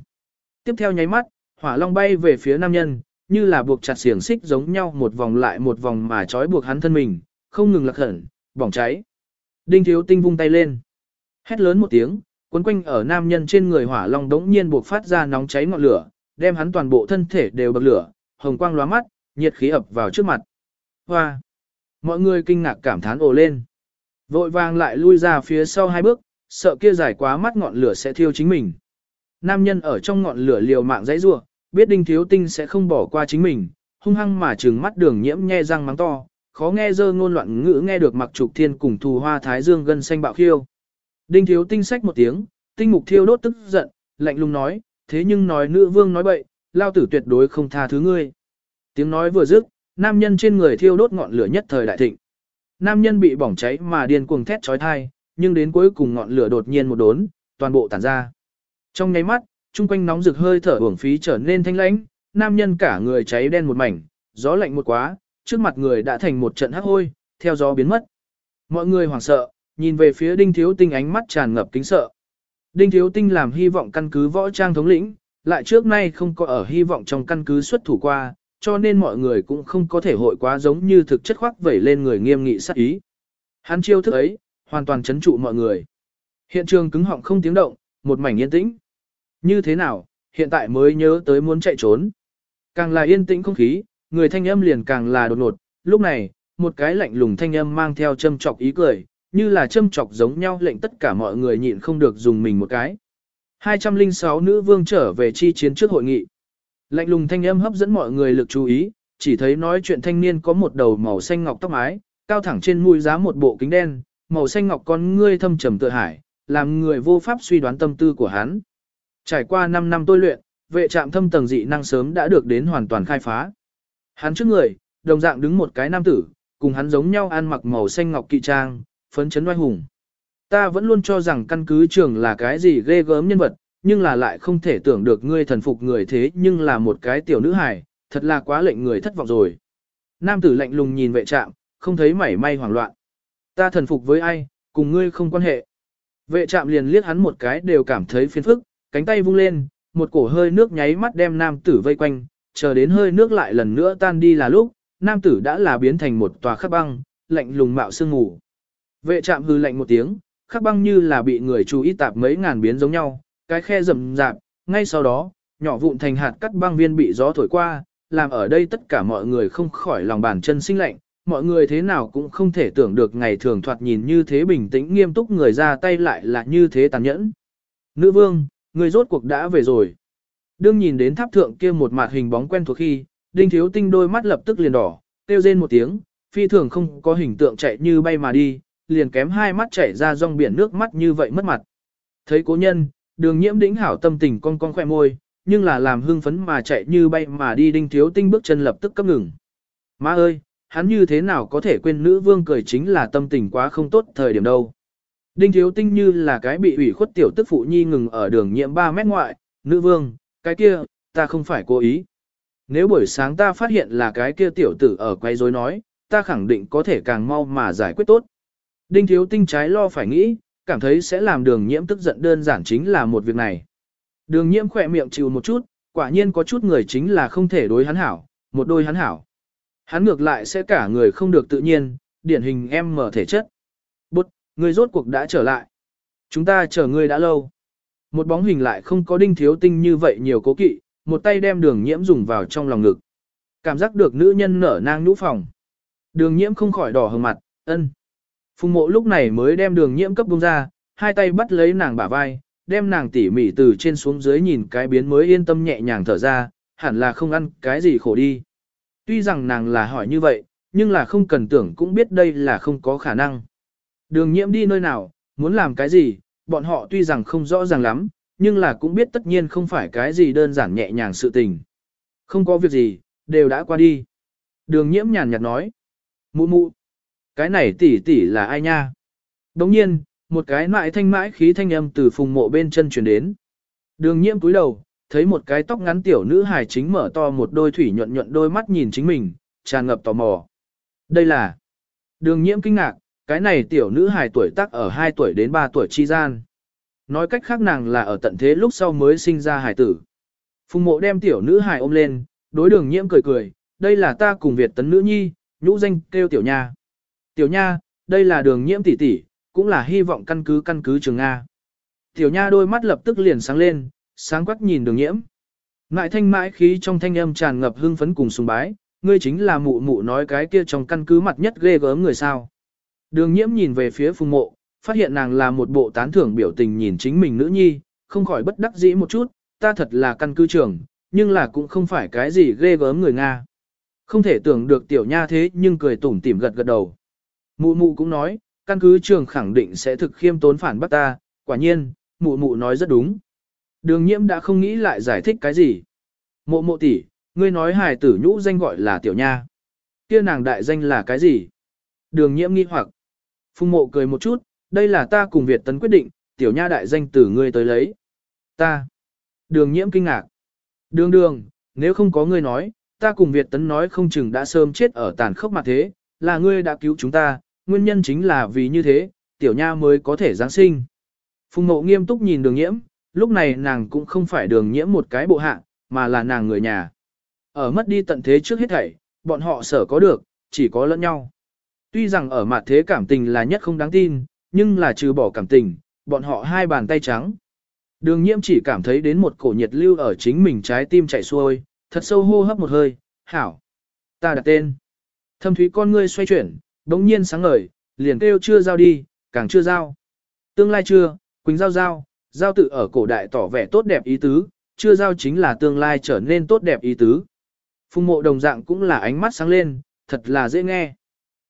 Tiếp theo nháy mắt, hỏa long bay về phía nam nhân, như là buộc chặt xiềng xích giống nhau một vòng lại một vòng mà trói buộc hắn thân mình, không ngừng lạc hẩn, bỏng cháy. Đinh thiếu tinh vung tay lên. Hét lớn một tiếng, quấn quanh ở nam nhân trên người hỏa long đống nhiên buộc phát ra nóng cháy ngọn lửa, đem hắn toàn bộ thân thể đều bậc lửa, hồng quang lóa mắt, nhiệt khí ập vào trước mặt. Hoa! Mọi người kinh ngạc cảm thán ồ lên. Vội vàng lại lui ra phía sau hai bước, sợ kia dài quá mắt ngọn lửa sẽ thiêu chính mình. Nam nhân ở trong ngọn lửa liều mạng dãy rua, biết đinh thiếu tinh sẽ không bỏ qua chính mình, hung hăng mà trừng mắt đường nhiễm nhe răng mắng to, khó nghe dơ ngôn loạn ngữ nghe được mặc trục thiên cùng thù hoa thái dương gân xanh bạo khiêu. Đinh thiếu tinh sách một tiếng, tinh mục thiêu đốt tức giận, lạnh lùng nói, thế nhưng nói nữ vương nói bậy, lao tử tuyệt đối không tha thứ ngươi. Tiếng nói vừa dứt, nam nhân trên người thiêu đốt ngọn lửa nhất thời đại thịnh. Nam nhân bị bỏng cháy mà điên cuồng thét chói tai, nhưng đến cuối cùng ngọn lửa đột nhiên một đốn, toàn bộ tản ra. Trong nháy mắt, trung quanh nóng rực hơi thở uổng phí trở nên thanh lãnh, nam nhân cả người cháy đen một mảnh, gió lạnh một quá, trước mặt người đã thành một trận hắc hôi, theo gió biến mất. Mọi người hoảng sợ, nhìn về phía Đinh Thiếu Tinh ánh mắt tràn ngập kính sợ. Đinh Thiếu Tinh làm hy vọng căn cứ võ trang thống lĩnh, lại trước nay không có ở hy vọng trong căn cứ xuất thủ qua, cho nên mọi người cũng không có thể hội quá giống như thực chất khoác vẩy lên người nghiêm nghị sát ý. Hắn chiêu thức ấy, hoàn toàn chấn trụ mọi người. Hiện trường cứng họng không tiếng động, một mảnh yên tĩnh. Như thế nào, hiện tại mới nhớ tới muốn chạy trốn. Càng là yên tĩnh không khí, người thanh âm liền càng là đột ngột. Lúc này, một cái lạnh lùng thanh âm mang theo châm chọc ý cười, như là châm chọc giống nhau lệnh tất cả mọi người nhịn không được dùng mình một cái. 206 nữ vương trở về chi chiến trước hội nghị. Lạnh lùng thanh âm hấp dẫn mọi người lực chú ý, chỉ thấy nói chuyện thanh niên có một đầu màu xanh ngọc tóc mái, cao thẳng trên mũi giá một bộ kính đen, màu xanh ngọc con ngươi thâm trầm tựa hải, làm người vô pháp suy đoán tâm tư của hắn. Trải qua 5 năm tôi luyện, vệ trạm thâm tầng dị năng sớm đã được đến hoàn toàn khai phá. Hắn trước người, đồng dạng đứng một cái nam tử, cùng hắn giống nhau ăn mặc màu xanh ngọc kỵ trang, phấn chấn oai hùng. Ta vẫn luôn cho rằng căn cứ trường là cái gì ghê gớm nhân vật, nhưng là lại không thể tưởng được ngươi thần phục người thế nhưng là một cái tiểu nữ hài, thật là quá lệnh người thất vọng rồi. Nam tử lạnh lùng nhìn vệ trạm, không thấy mảy may hoảng loạn. Ta thần phục với ai, cùng ngươi không quan hệ. Vệ trạm liền liếc hắn một cái đều cảm thấy phiền phức, cánh tay vung lên, một cổ hơi nước nháy mắt đem nam tử vây quanh, chờ đến hơi nước lại lần nữa tan đi là lúc, nam tử đã là biến thành một tòa khắc băng, lạnh lùng mạo sương ngủ. Vệ trạm hư lạnh một tiếng, khắc băng như là bị người chú ý tạp mấy ngàn biến giống nhau, cái khe rầm rạp, ngay sau đó, nhỏ vụn thành hạt cắt băng viên bị gió thổi qua, làm ở đây tất cả mọi người không khỏi lòng bàn chân sinh lạnh, mọi người thế nào cũng không thể tưởng được ngày thường thoạt nhìn như thế bình tĩnh nghiêm túc người ra tay lại là như thế tàn nhẫn. Nữ vương, người rốt cuộc đã về rồi. Đương nhìn đến tháp thượng kia một mặt hình bóng quen thuộc khi, đinh thiếu tinh đôi mắt lập tức liền đỏ, kêu rên một tiếng, phi thường không có hình tượng chạy như bay mà đi, liền kém hai mắt chảy ra rong biển nước mắt như vậy mất mặt. Thấy cố nhân, đường nhiễm đĩnh hảo tâm tình con con khoe môi, nhưng là làm hưng phấn mà chạy như bay mà đi đinh thiếu tinh bước chân lập tức cấp ngừng. Má ơi, hắn như thế nào có thể quên nữ vương cười chính là tâm tình quá không tốt thời điểm đâu. Đinh thiếu tinh như là cái bị ủy khuất tiểu tức phụ nhi ngừng ở đường nhiễm 3 mét ngoại, nữ vương, cái kia, ta không phải cố ý. Nếu buổi sáng ta phát hiện là cái kia tiểu tử ở quay rối nói, ta khẳng định có thể càng mau mà giải quyết tốt. Đinh thiếu tinh trái lo phải nghĩ, cảm thấy sẽ làm đường nhiễm tức giận đơn giản chính là một việc này. Đường nhiễm khỏe miệng chịu một chút, quả nhiên có chút người chính là không thể đối hắn hảo, một đôi hắn hảo. Hắn ngược lại sẽ cả người không được tự nhiên, điển hình em mở thể chất. Bút, người rốt cuộc đã trở lại. Chúng ta chờ ngươi đã lâu. Một bóng hình lại không có đinh thiếu tinh như vậy nhiều cố kỵ, một tay đem đường nhiễm dùng vào trong lòng ngực. Cảm giác được nữ nhân nở nang nhũ phòng. Đường nhiễm không khỏi đỏ hừng mặt, ân. Phùng mộ lúc này mới đem đường nhiễm cấp bung ra, hai tay bắt lấy nàng bả vai, đem nàng tỉ mỉ từ trên xuống dưới nhìn cái biến mới yên tâm nhẹ nhàng thở ra, hẳn là không ăn cái gì khổ đi. Tuy rằng nàng là hỏi như vậy, nhưng là không cần tưởng cũng biết đây là không có khả năng. Đường nhiễm đi nơi nào, muốn làm cái gì, bọn họ tuy rằng không rõ ràng lắm, nhưng là cũng biết tất nhiên không phải cái gì đơn giản nhẹ nhàng sự tình. Không có việc gì, đều đã qua đi. Đường nhiễm nhàn nhạt nói. Mụ mụ. Cái này tỷ tỷ là ai nha? Đồng nhiên, một cái mại thanh mãi khí thanh âm từ phùng mộ bên chân truyền đến. Đường nhiễm cúi đầu, thấy một cái tóc ngắn tiểu nữ hài chính mở to một đôi thủy nhuận nhuận đôi mắt nhìn chính mình, tràn ngập tò mò. Đây là đường nhiễm kinh ngạc, cái này tiểu nữ hài tuổi tác ở 2 tuổi đến 3 tuổi chi gian. Nói cách khác nàng là ở tận thế lúc sau mới sinh ra hài tử. Phùng mộ đem tiểu nữ hài ôm lên, đối đường nhiễm cười cười, đây là ta cùng Việt tấn nữ nhi, nhũ danh kêu tiểu nha. Tiểu nha, đây là đường nhiễm tỷ tỷ, cũng là hy vọng căn cứ căn cứ trường Nga. Tiểu nha đôi mắt lập tức liền sáng lên, sáng quắc nhìn đường nhiễm. Ngại thanh mãi khí trong thanh âm tràn ngập hưng phấn cùng sùng bái, ngươi chính là mụ mụ nói cái kia trong căn cứ mặt nhất ghê gớm người sao. Đường nhiễm nhìn về phía phùng mộ, phát hiện nàng là một bộ tán thưởng biểu tình nhìn chính mình nữ nhi, không khỏi bất đắc dĩ một chút, ta thật là căn cứ trưởng, nhưng là cũng không phải cái gì ghê gớm người Nga. Không thể tưởng được tiểu nha thế nhưng cười tủm tỉm gật gật đầu. Mụ mụ cũng nói, căn cứ trường khẳng định sẽ thực khiêm tốn phản bác ta, quả nhiên, mụ mụ nói rất đúng. Đường nhiễm đã không nghĩ lại giải thích cái gì. Mộ mộ tỷ, ngươi nói hài tử nhũ danh gọi là tiểu nha. Kia nàng đại danh là cái gì? Đường nhiễm nghi hoặc. Phùng mộ cười một chút, đây là ta cùng Việt tấn quyết định, tiểu nha đại danh tử ngươi tới lấy. Ta. Đường nhiễm kinh ngạc. Đường đường, nếu không có ngươi nói, ta cùng Việt tấn nói không chừng đã sớm chết ở tàn khốc mặt thế, là ngươi đã cứu chúng ta, nguyên nhân chính là vì như thế, tiểu nha mới có thể Giáng sinh. Phùng mộ nghiêm túc nhìn đường nhiễm, lúc này nàng cũng không phải đường nhiễm một cái bộ hạ, mà là nàng người nhà. Ở mất đi tận thế trước hết thảy, bọn họ sở có được, chỉ có lẫn nhau. Tuy rằng ở mặt thế cảm tình là nhất không đáng tin, nhưng là trừ bỏ cảm tình, bọn họ hai bàn tay trắng. Đường nhiễm chỉ cảm thấy đến một cổ nhiệt lưu ở chính mình trái tim chạy xuôi, thật sâu hô hấp một hơi, hảo. Ta đặt tên. Thâm thúy con ngươi xoay chuyển, đống nhiên sáng ngời, liền kêu chưa giao đi, càng chưa giao. Tương lai chưa, Quỳnh giao giao, giao tự ở cổ đại tỏ vẻ tốt đẹp ý tứ, chưa giao chính là tương lai trở nên tốt đẹp ý tứ. Phùng mộ đồng dạng cũng là ánh mắt sáng lên, thật là dễ nghe.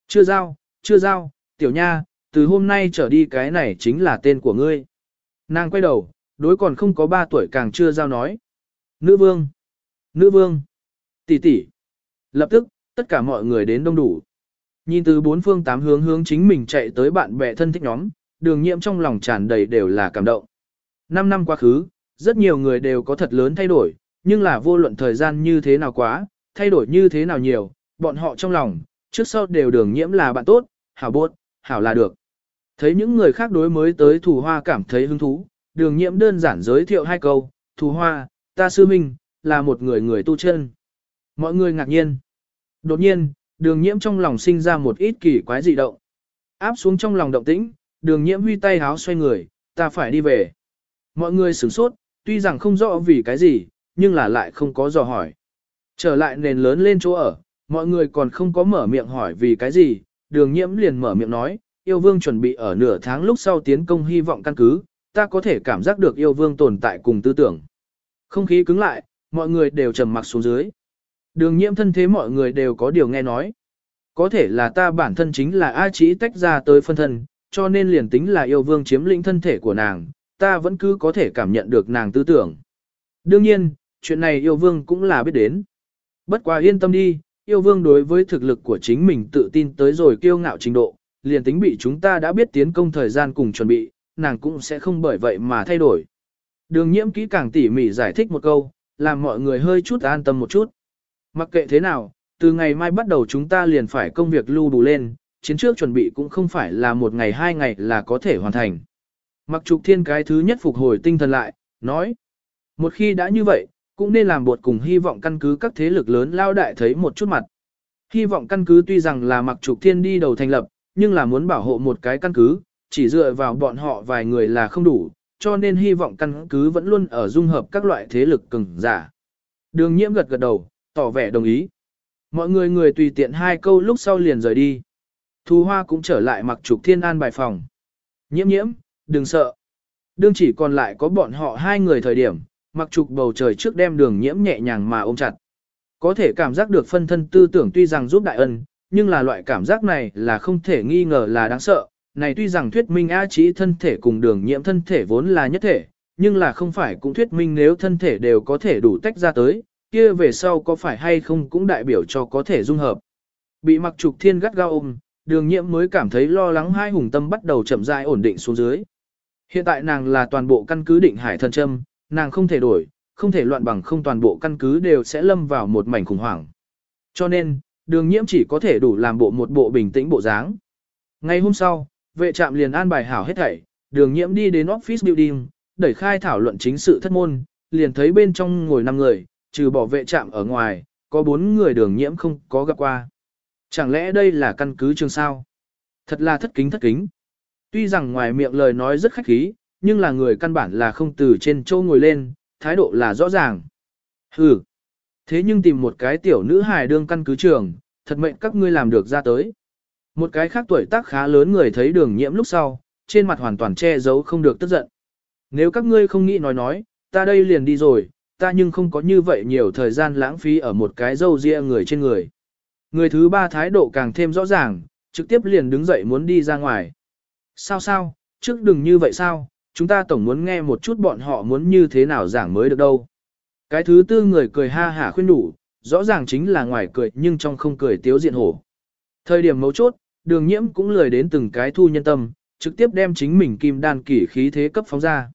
Chưa giao, chưa giao, tiểu nha, từ hôm nay trở đi cái này chính là tên của ngươi. Nàng quay đầu, đối còn không có ba tuổi càng chưa giao nói. Nữ vương, nữ vương, tỷ tỷ. Lập tức, tất cả mọi người đến đông đủ. Nhìn từ bốn phương tám hướng hướng chính mình chạy tới bạn bè thân thích nhóm, đường nhiễm trong lòng tràn đầy đều là cảm động. Năm năm quá khứ, rất nhiều người đều có thật lớn thay đổi, nhưng là vô luận thời gian như thế nào quá, thay đổi như thế nào nhiều, bọn họ trong lòng, trước sau đều đường nhiễm là bạn tốt, hảo bốt, hảo là được. Thấy những người khác đối mới tới thủ hoa cảm thấy hứng thú, đường nhiễm đơn giản giới thiệu hai câu, thủ hoa, ta sư minh, là một người người tu chân. Mọi người ngạc nhiên. Đột nhiên, đường nhiễm trong lòng sinh ra một ít kỳ quái dị động. Áp xuống trong lòng động tĩnh, đường nhiễm huy tay háo xoay người, ta phải đi về. Mọi người sửng sốt, tuy rằng không rõ vì cái gì, nhưng là lại không có dò hỏi. Trở lại nền lớn lên chỗ ở, mọi người còn không có mở miệng hỏi vì cái gì, đường nhiễm liền mở miệng nói, yêu vương chuẩn bị ở nửa tháng lúc sau tiến công hy vọng căn cứ, ta có thể cảm giác được yêu vương tồn tại cùng tư tưởng. Không khí cứng lại, mọi người đều trầm mặc xuống dưới. Đường nhiễm thân thế mọi người đều có điều nghe nói. Có thể là ta bản thân chính là A Chí tách ra tới phân thân, cho nên liền tính là yêu vương chiếm lĩnh thân thể của nàng, ta vẫn cứ có thể cảm nhận được nàng tư tưởng. Đương nhiên, chuyện này yêu vương cũng là biết đến. Bất quá yên tâm đi, yêu vương đối với thực lực của chính mình tự tin tới rồi kiêu ngạo trình độ, liền tính bị chúng ta đã biết tiến công thời gian cùng chuẩn bị, nàng cũng sẽ không bởi vậy mà thay đổi. Đường nhiễm kỹ càng tỉ mỉ giải thích một câu, làm mọi người hơi chút an tâm một chút. Mặc kệ thế nào, từ ngày mai bắt đầu chúng ta liền phải công việc lưu đủ lên, chiến trước chuẩn bị cũng không phải là một ngày hai ngày là có thể hoàn thành. Mặc trục thiên cái thứ nhất phục hồi tinh thần lại, nói. Một khi đã như vậy, cũng nên làm buộc cùng hy vọng căn cứ các thế lực lớn lao đại thấy một chút mặt. Hy vọng căn cứ tuy rằng là mặc trục thiên đi đầu thành lập, nhưng là muốn bảo hộ một cái căn cứ, chỉ dựa vào bọn họ vài người là không đủ, cho nên hy vọng căn cứ vẫn luôn ở dung hợp các loại thế lực cường giả. Đường nhiễm gật gật đầu, tỏ vẻ đồng ý. Mọi người người tùy tiện hai câu lúc sau liền rời đi. Thu Hoa cũng trở lại mặc trục thiên an bài phòng. Nhiễm nhiễm, đừng sợ. Đương chỉ còn lại có bọn họ hai người thời điểm, mặc trục bầu trời trước đem đường nhiễm nhẹ nhàng mà ôm chặt. Có thể cảm giác được phân thân tư tưởng tuy rằng giúp đại ân, nhưng là loại cảm giác này là không thể nghi ngờ là đáng sợ. Này tuy rằng thuyết minh A chỉ thân thể cùng đường nhiễm thân thể vốn là nhất thể, nhưng là không phải cũng thuyết minh nếu thân thể đều có thể đủ tách ra tới, kia về sau có phải hay không cũng đại biểu cho có thể dung hợp. Bị mặc trục thiên gắt gao ôm, đường nhiễm mới cảm thấy lo lắng hai hùng tâm bắt đầu chậm rãi ổn định xuống dưới. Hiện tại nàng là toàn bộ căn cứ định hải thần châm, nàng không thể đổi, không thể loạn bằng không toàn bộ căn cứ đều sẽ lâm vào một mảnh khủng hoảng. Cho nên, đường nhiễm chỉ có thể đủ làm bộ một bộ bình tĩnh bộ dáng. Ngày hôm sau, vệ trạm liền an bài hảo hết thảy, đường nhiễm đi đến office building, đẩy khai thảo luận chính sự thất môn, liền thấy bên trong ngồi 5 người, trừ bỏ vệ trạm ở ngoài, có 4 người đường nhiễm không có gặp qua. Chẳng lẽ đây là căn cứ trường sao? Thật là thất kính thất kính. Tuy rằng ngoài miệng lời nói rất khách khí, nhưng là người căn bản là không từ trên châu ngồi lên, thái độ là rõ ràng. Hừ. Thế nhưng tìm một cái tiểu nữ hài đương căn cứ trường, thật mệnh các ngươi làm được ra tới. Một cái khác tuổi tác khá lớn người thấy đường nhiễm lúc sau, trên mặt hoàn toàn che giấu không được tức giận. Nếu các ngươi không nghĩ nói nói, ta đây liền đi rồi, ta nhưng không có như vậy nhiều thời gian lãng phí ở một cái dâu ria người trên người. Người thứ ba thái độ càng thêm rõ ràng, trực tiếp liền đứng dậy muốn đi ra ngoài. Sao sao, trước đừng như vậy sao, chúng ta tổng muốn nghe một chút bọn họ muốn như thế nào giảng mới được đâu. Cái thứ tư người cười ha hả khuyên đủ, rõ ràng chính là ngoài cười nhưng trong không cười tiếu diện hổ. Thời điểm mấu chốt, đường nhiễm cũng lười đến từng cái thu nhân tâm, trực tiếp đem chính mình kim đan kỷ khí thế cấp phóng ra.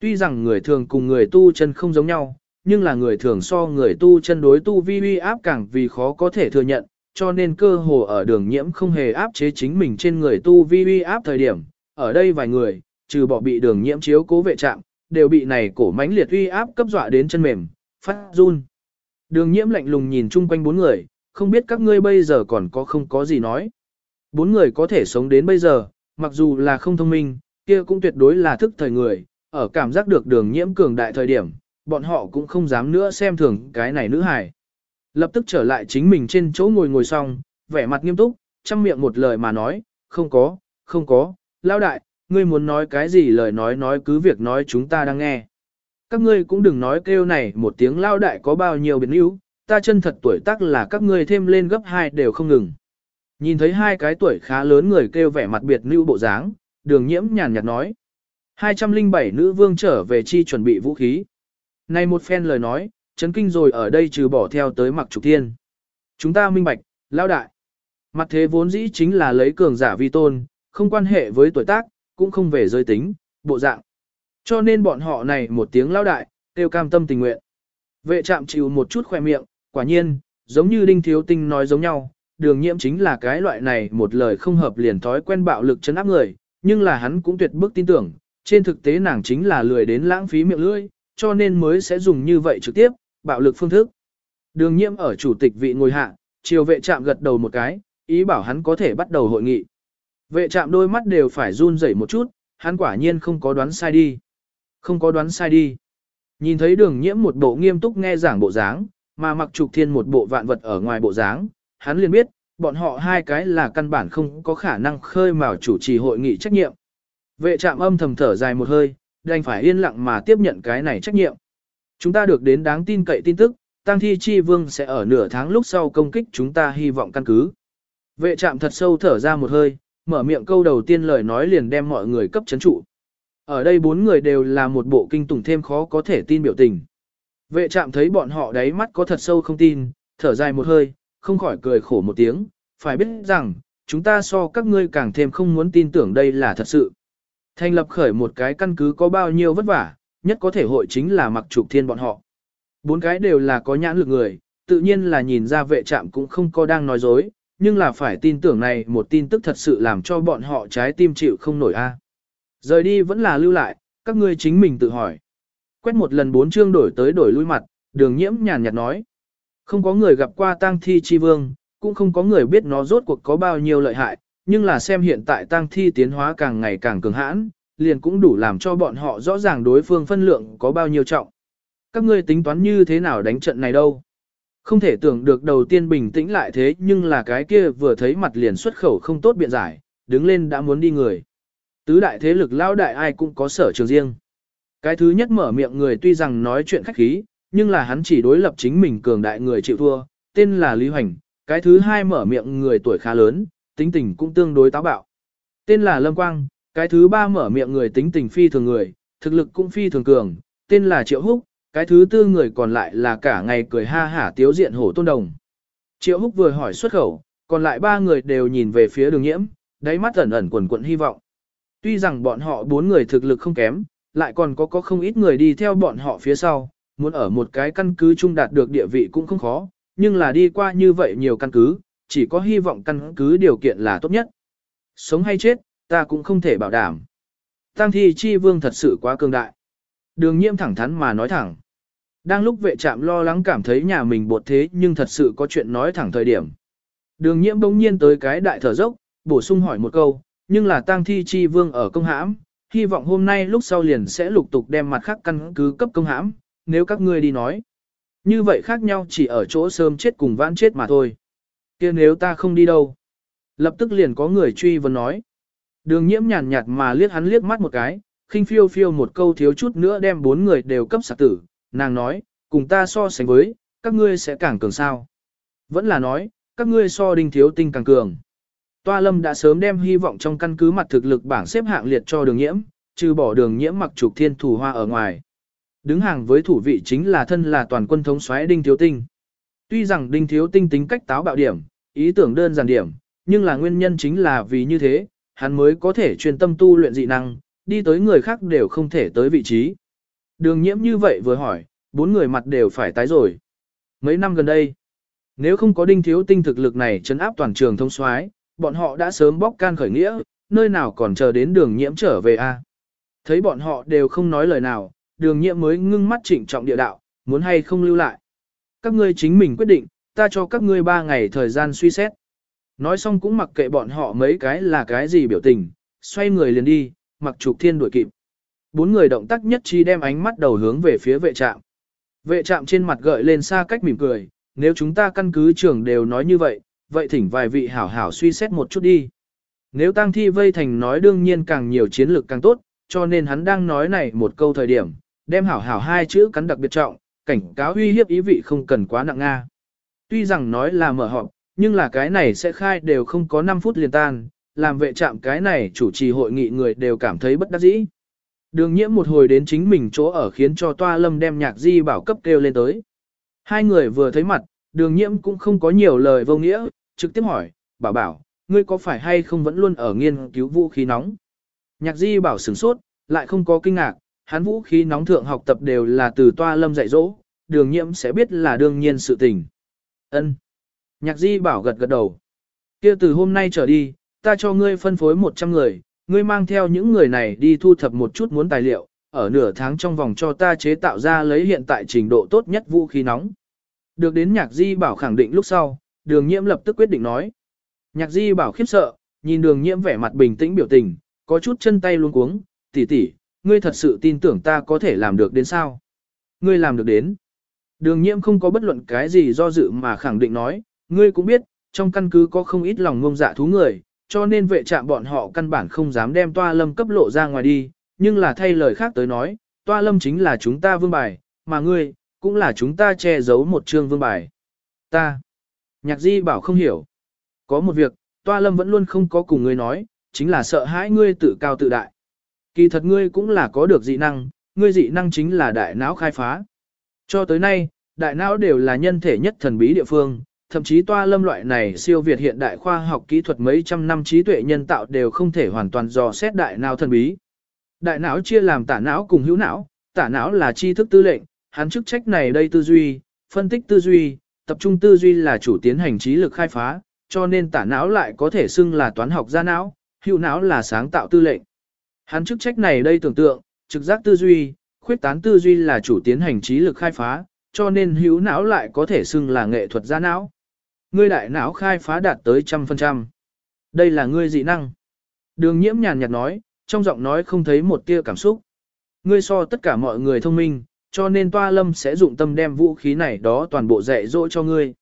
Tuy rằng người thường cùng người tu chân không giống nhau, nhưng là người thường so người tu chân đối tu vi uy áp càng vì khó có thể thừa nhận, cho nên cơ hồ ở đường nhiễm không hề áp chế chính mình trên người tu vi uy áp thời điểm, ở đây vài người, trừ bỏ bị đường nhiễm chiếu cố vệ trạm, đều bị này cổ mãnh liệt uy áp cấp dọa đến chân mềm, phát run. Đường nhiễm lạnh lùng nhìn chung quanh bốn người, không biết các ngươi bây giờ còn có không có gì nói. Bốn người có thể sống đến bây giờ, mặc dù là không thông minh, kia cũng tuyệt đối là thức thời người, ở cảm giác được đường nhiễm cường đại thời điểm, bọn họ cũng không dám nữa xem thường cái này nữ hài. Lập tức trở lại chính mình trên chỗ ngồi ngồi xong, vẻ mặt nghiêm túc, chăm miệng một lời mà nói, không có, không có, lao đại, ngươi muốn nói cái gì lời nói nói cứ việc nói chúng ta đang nghe. Các ngươi cũng đừng nói kêu này một tiếng lao đại có bao nhiêu biến yếu, ta chân thật tuổi tác là các ngươi thêm lên gấp hai đều không ngừng. Nhìn thấy hai cái tuổi khá lớn người kêu vẻ mặt biệt lưu bộ dáng, đường nhiễm nhàn nhạt nói. 207 nữ vương trở về chi chuẩn bị vũ khí. Này một phen lời nói, chấn kinh rồi ở đây trừ bỏ theo tới mặc trục thiên. Chúng ta minh bạch, lao đại. Mặt thế vốn dĩ chính là lấy cường giả vi tôn, không quan hệ với tuổi tác, cũng không về giới tính, bộ dạng. Cho nên bọn họ này một tiếng lao đại, tiêu cam tâm tình nguyện. Vệ trạm chịu một chút khoe miệng, quả nhiên, giống như đinh thiếu tinh nói giống nhau, đường nhiễm chính là cái loại này một lời không hợp liền thói quen bạo lực chấn áp người, nhưng là hắn cũng tuyệt bức tin tưởng, trên thực tế nàng chính là lười đến lãng phí miệng lưỡi, cho nên mới sẽ dùng như vậy trực tiếp, bạo lực phương thức. Đường nhiễm ở chủ tịch vị ngồi hạ, chiều vệ trạm gật đầu một cái, ý bảo hắn có thể bắt đầu hội nghị. Vệ trạm đôi mắt đều phải run rẩy một chút, hắn quả nhiên không có đoán sai đi. Không có đoán sai đi. Nhìn thấy đường nhiễm một bộ nghiêm túc nghe giảng bộ dáng, mà mặc trục thiên một bộ vạn vật ở ngoài bộ dáng, hắn liền biết, bọn họ hai cái là căn bản không có khả năng khơi mào chủ trì hội nghị trách nhiệm. Vệ trạm âm thầm thở dài một hơi, đành phải yên lặng mà tiếp nhận cái này trách nhiệm. Chúng ta được đến đáng tin cậy tin tức, Tăng Thi Chi Vương sẽ ở nửa tháng lúc sau công kích chúng ta hy vọng căn cứ. Vệ trạm thật sâu thở ra một hơi, mở miệng câu đầu tiên lời nói liền đem mọi người cấp chấn trụ. Ở đây bốn người đều là một bộ kinh tủng thêm khó có thể tin biểu tình. Vệ trạm thấy bọn họ đáy mắt có thật sâu không tin, thở dài một hơi, không khỏi cười khổ một tiếng, phải biết rằng, chúng ta so các ngươi càng thêm không muốn tin tưởng đây là thật sự. Thành lập khởi một cái căn cứ có bao nhiêu vất vả, nhất có thể hội chính là mặc trục thiên bọn họ. Bốn cái đều là có nhãn lực người, tự nhiên là nhìn ra vệ trạm cũng không có đang nói dối, nhưng là phải tin tưởng này một tin tức thật sự làm cho bọn họ trái tim chịu không nổi a. Rời đi vẫn là lưu lại, các ngươi chính mình tự hỏi. Quét một lần bốn chương đổi tới đổi lui mặt, đường nhiễm nhàn nhạt nói. Không có người gặp qua tang thi chi vương, cũng không có người biết nó rốt cuộc có bao nhiêu lợi hại, nhưng là xem hiện tại tang thi tiến hóa càng ngày càng cường hãn, liền cũng đủ làm cho bọn họ rõ ràng đối phương phân lượng có bao nhiêu trọng. Các ngươi tính toán như thế nào đánh trận này đâu? Không thể tưởng được đầu tiên bình tĩnh lại thế nhưng là cái kia vừa thấy mặt liền xuất khẩu không tốt biện giải, đứng lên đã muốn đi người. Tứ đại thế lực lao đại ai cũng có sở trường riêng. Cái thứ nhất mở miệng người tuy rằng nói chuyện khách khí, nhưng là hắn chỉ đối lập chính mình cường đại người chịu thua, tên là Lý Hoành. Cái thứ hai mở miệng người tuổi khá lớn, tính tình cũng tương đối táo bạo. Tên là Lâm Quang, cái thứ ba mở miệng người tính tình phi thường người, thực lực cũng phi thường cường, tên là Triệu Húc, cái thứ tư người còn lại là cả ngày cười ha hả tiếu diện hổ tôn đồng. Triệu Húc vừa hỏi xuất khẩu, còn lại ba người đều nhìn về phía đường nhiễm, đáy mắt ẩn ẩn quần quận hy vọng. Tuy rằng bọn họ bốn người thực lực không kém, lại còn có có không ít người đi theo bọn họ phía sau, muốn ở một cái căn cứ chung đạt được địa vị cũng không khó, nhưng là đi qua như vậy nhiều căn cứ, chỉ có hy vọng căn cứ điều kiện là tốt nhất. Sống hay chết, ta cũng không thể bảo đảm. Tăng thi chi vương thật sự quá cường đại. Đường nhiễm thẳng thắn mà nói thẳng. Đang lúc vệ trạm lo lắng cảm thấy nhà mình bột thế nhưng thật sự có chuyện nói thẳng thời điểm. Đường nhiễm bỗng nhiên tới cái đại thở dốc, bổ sung hỏi một câu, nhưng là tang thi chi vương ở công hãm, hy vọng hôm nay lúc sau liền sẽ lục tục đem mặt khác căn cứ cấp công hãm, nếu các ngươi đi nói. Như vậy khác nhau chỉ ở chỗ sớm chết cùng vãn chết mà thôi. kia nếu ta không đi đâu. Lập tức liền có người truy vấn nói. Đường nhiễm nhàn nhạt mà liếc hắn liếc mắt một cái, khinh phiêu phiêu một câu thiếu chút nữa đem bốn người đều cấp sạc tử. Nàng nói, cùng ta so sánh với, các ngươi sẽ càng cường sao. Vẫn là nói, các ngươi so đinh thiếu tinh càng cường. Toa lâm đã sớm đem hy vọng trong căn cứ mặt thực lực bảng xếp hạng liệt cho đường nhiễm, trừ bỏ đường nhiễm mặc trục thiên thủ hoa ở ngoài. Đứng hàng với thủ vị chính là thân là toàn quân thống soái Đinh Thiếu Tinh. Tuy rằng Đinh Thiếu Tinh tính cách táo bạo điểm, ý tưởng đơn giản điểm, nhưng là nguyên nhân chính là vì như thế, hắn mới có thể chuyên tâm tu luyện dị năng, đi tới người khác đều không thể tới vị trí. Đường nhiễm như vậy vừa hỏi, bốn người mặt đều phải tái rồi. Mấy năm gần đây, nếu không có Đinh Thiếu Tinh thực lực này chấn áp toàn trường thông soái, bọn họ đã sớm bóc can khởi nghĩa, nơi nào còn chờ đến đường nhiễm trở về a? Thấy bọn họ đều không nói lời nào, đường nhiễm mới ngưng mắt trịnh trọng địa đạo, muốn hay không lưu lại. Các ngươi chính mình quyết định, ta cho các ngươi ba ngày thời gian suy xét. Nói xong cũng mặc kệ bọn họ mấy cái là cái gì biểu tình, xoay người liền đi, mặc trục thiên đuổi kịp. Bốn người động tác nhất trí đem ánh mắt đầu hướng về phía vệ trạm. Vệ trạm trên mặt gợi lên xa cách mỉm cười, nếu chúng ta căn cứ trưởng đều nói như vậy, vậy thỉnh vài vị hảo hảo suy xét một chút đi. Nếu tăng thi vây thành nói đương nhiên càng nhiều chiến lược càng tốt, cho nên hắn đang nói này một câu thời điểm, đem hảo hảo hai chữ cắn đặc biệt trọng, cảnh cáo uy hiếp ý vị không cần quá nặng nga. Tuy rằng nói là mở họp, nhưng là cái này sẽ khai đều không có 5 phút liền tan, làm vệ trạm cái này chủ trì hội nghị người đều cảm thấy bất đắc dĩ. Đường nhiễm một hồi đến chính mình chỗ ở khiến cho toa lâm đem nhạc di bảo cấp kêu lên tới. Hai người vừa thấy mặt, đường nhiễm cũng không có nhiều lời vô nghĩa, trực tiếp hỏi, bảo bảo, ngươi có phải hay không vẫn luôn ở nghiên cứu vũ khí nóng? Nhạc di bảo sửng sốt, lại không có kinh ngạc, hắn vũ khí nóng thượng học tập đều là từ toa lâm dạy dỗ, đường nhiễm sẽ biết là đương nhiên sự tình. Ân. Nhạc di bảo gật gật đầu. kia từ hôm nay trở đi, ta cho ngươi phân phối 100 người, ngươi mang theo những người này đi thu thập một chút muốn tài liệu, ở nửa tháng trong vòng cho ta chế tạo ra lấy hiện tại trình độ tốt nhất vũ khí nóng. Được đến nhạc di bảo khẳng định lúc sau, đường nhiễm lập tức quyết định nói. Nhạc di bảo khiếp sợ, nhìn đường nhiễm vẻ mặt bình tĩnh biểu tình, có chút chân tay luống cuống, tỷ tỷ, ngươi thật sự tin tưởng ta có thể làm được đến sao? Ngươi làm được đến. Đường nhiễm không có bất luận cái gì do dự mà khẳng định nói, ngươi cũng biết, trong căn cứ có không ít lòng ngông dạ thú người, cho nên vệ trạm bọn họ căn bản không dám đem toa lâm cấp lộ ra ngoài đi, nhưng là thay lời khác tới nói, toa lâm chính là chúng ta vương bài, mà ngươi, cũng là chúng ta che giấu một chương vương bài. Ta. Nhạc di bảo không hiểu. Có một việc, toa lâm vẫn luôn không có cùng ngươi nói, chính là sợ hãi ngươi tự cao tự đại. Kỳ thật ngươi cũng là có được dị năng, ngươi dị năng chính là đại não khai phá. Cho tới nay, đại não đều là nhân thể nhất thần bí địa phương, thậm chí toa lâm loại này siêu việt hiện đại khoa học kỹ thuật mấy trăm năm trí tuệ nhân tạo đều không thể hoàn toàn dò xét đại não thần bí. Đại não chia làm tả não cùng hữu não, tả não là tri thức tư lệnh, hắn chức trách này đây tư duy, phân tích tư duy, tập trung tư duy là chủ tiến hành trí lực khai phá, cho nên tả não lại có thể xưng là toán học gia não, hữu não là sáng tạo tư lệnh. Hắn chức trách này đây tưởng tượng, trực giác tư duy, khuyết tán tư duy là chủ tiến hành trí lực khai phá, cho nên hữu não lại có thể xưng là nghệ thuật gia não. Ngươi đại não khai phá đạt tới trăm phần trăm. Đây là ngươi dị năng. Đường nhiễm nhàn nhạt nói, trong giọng nói không thấy một tia cảm xúc. Ngươi so tất cả mọi người thông minh, cho nên toa lâm sẽ dụng tâm đem vũ khí này đó toàn bộ dạy dỗ cho ngươi.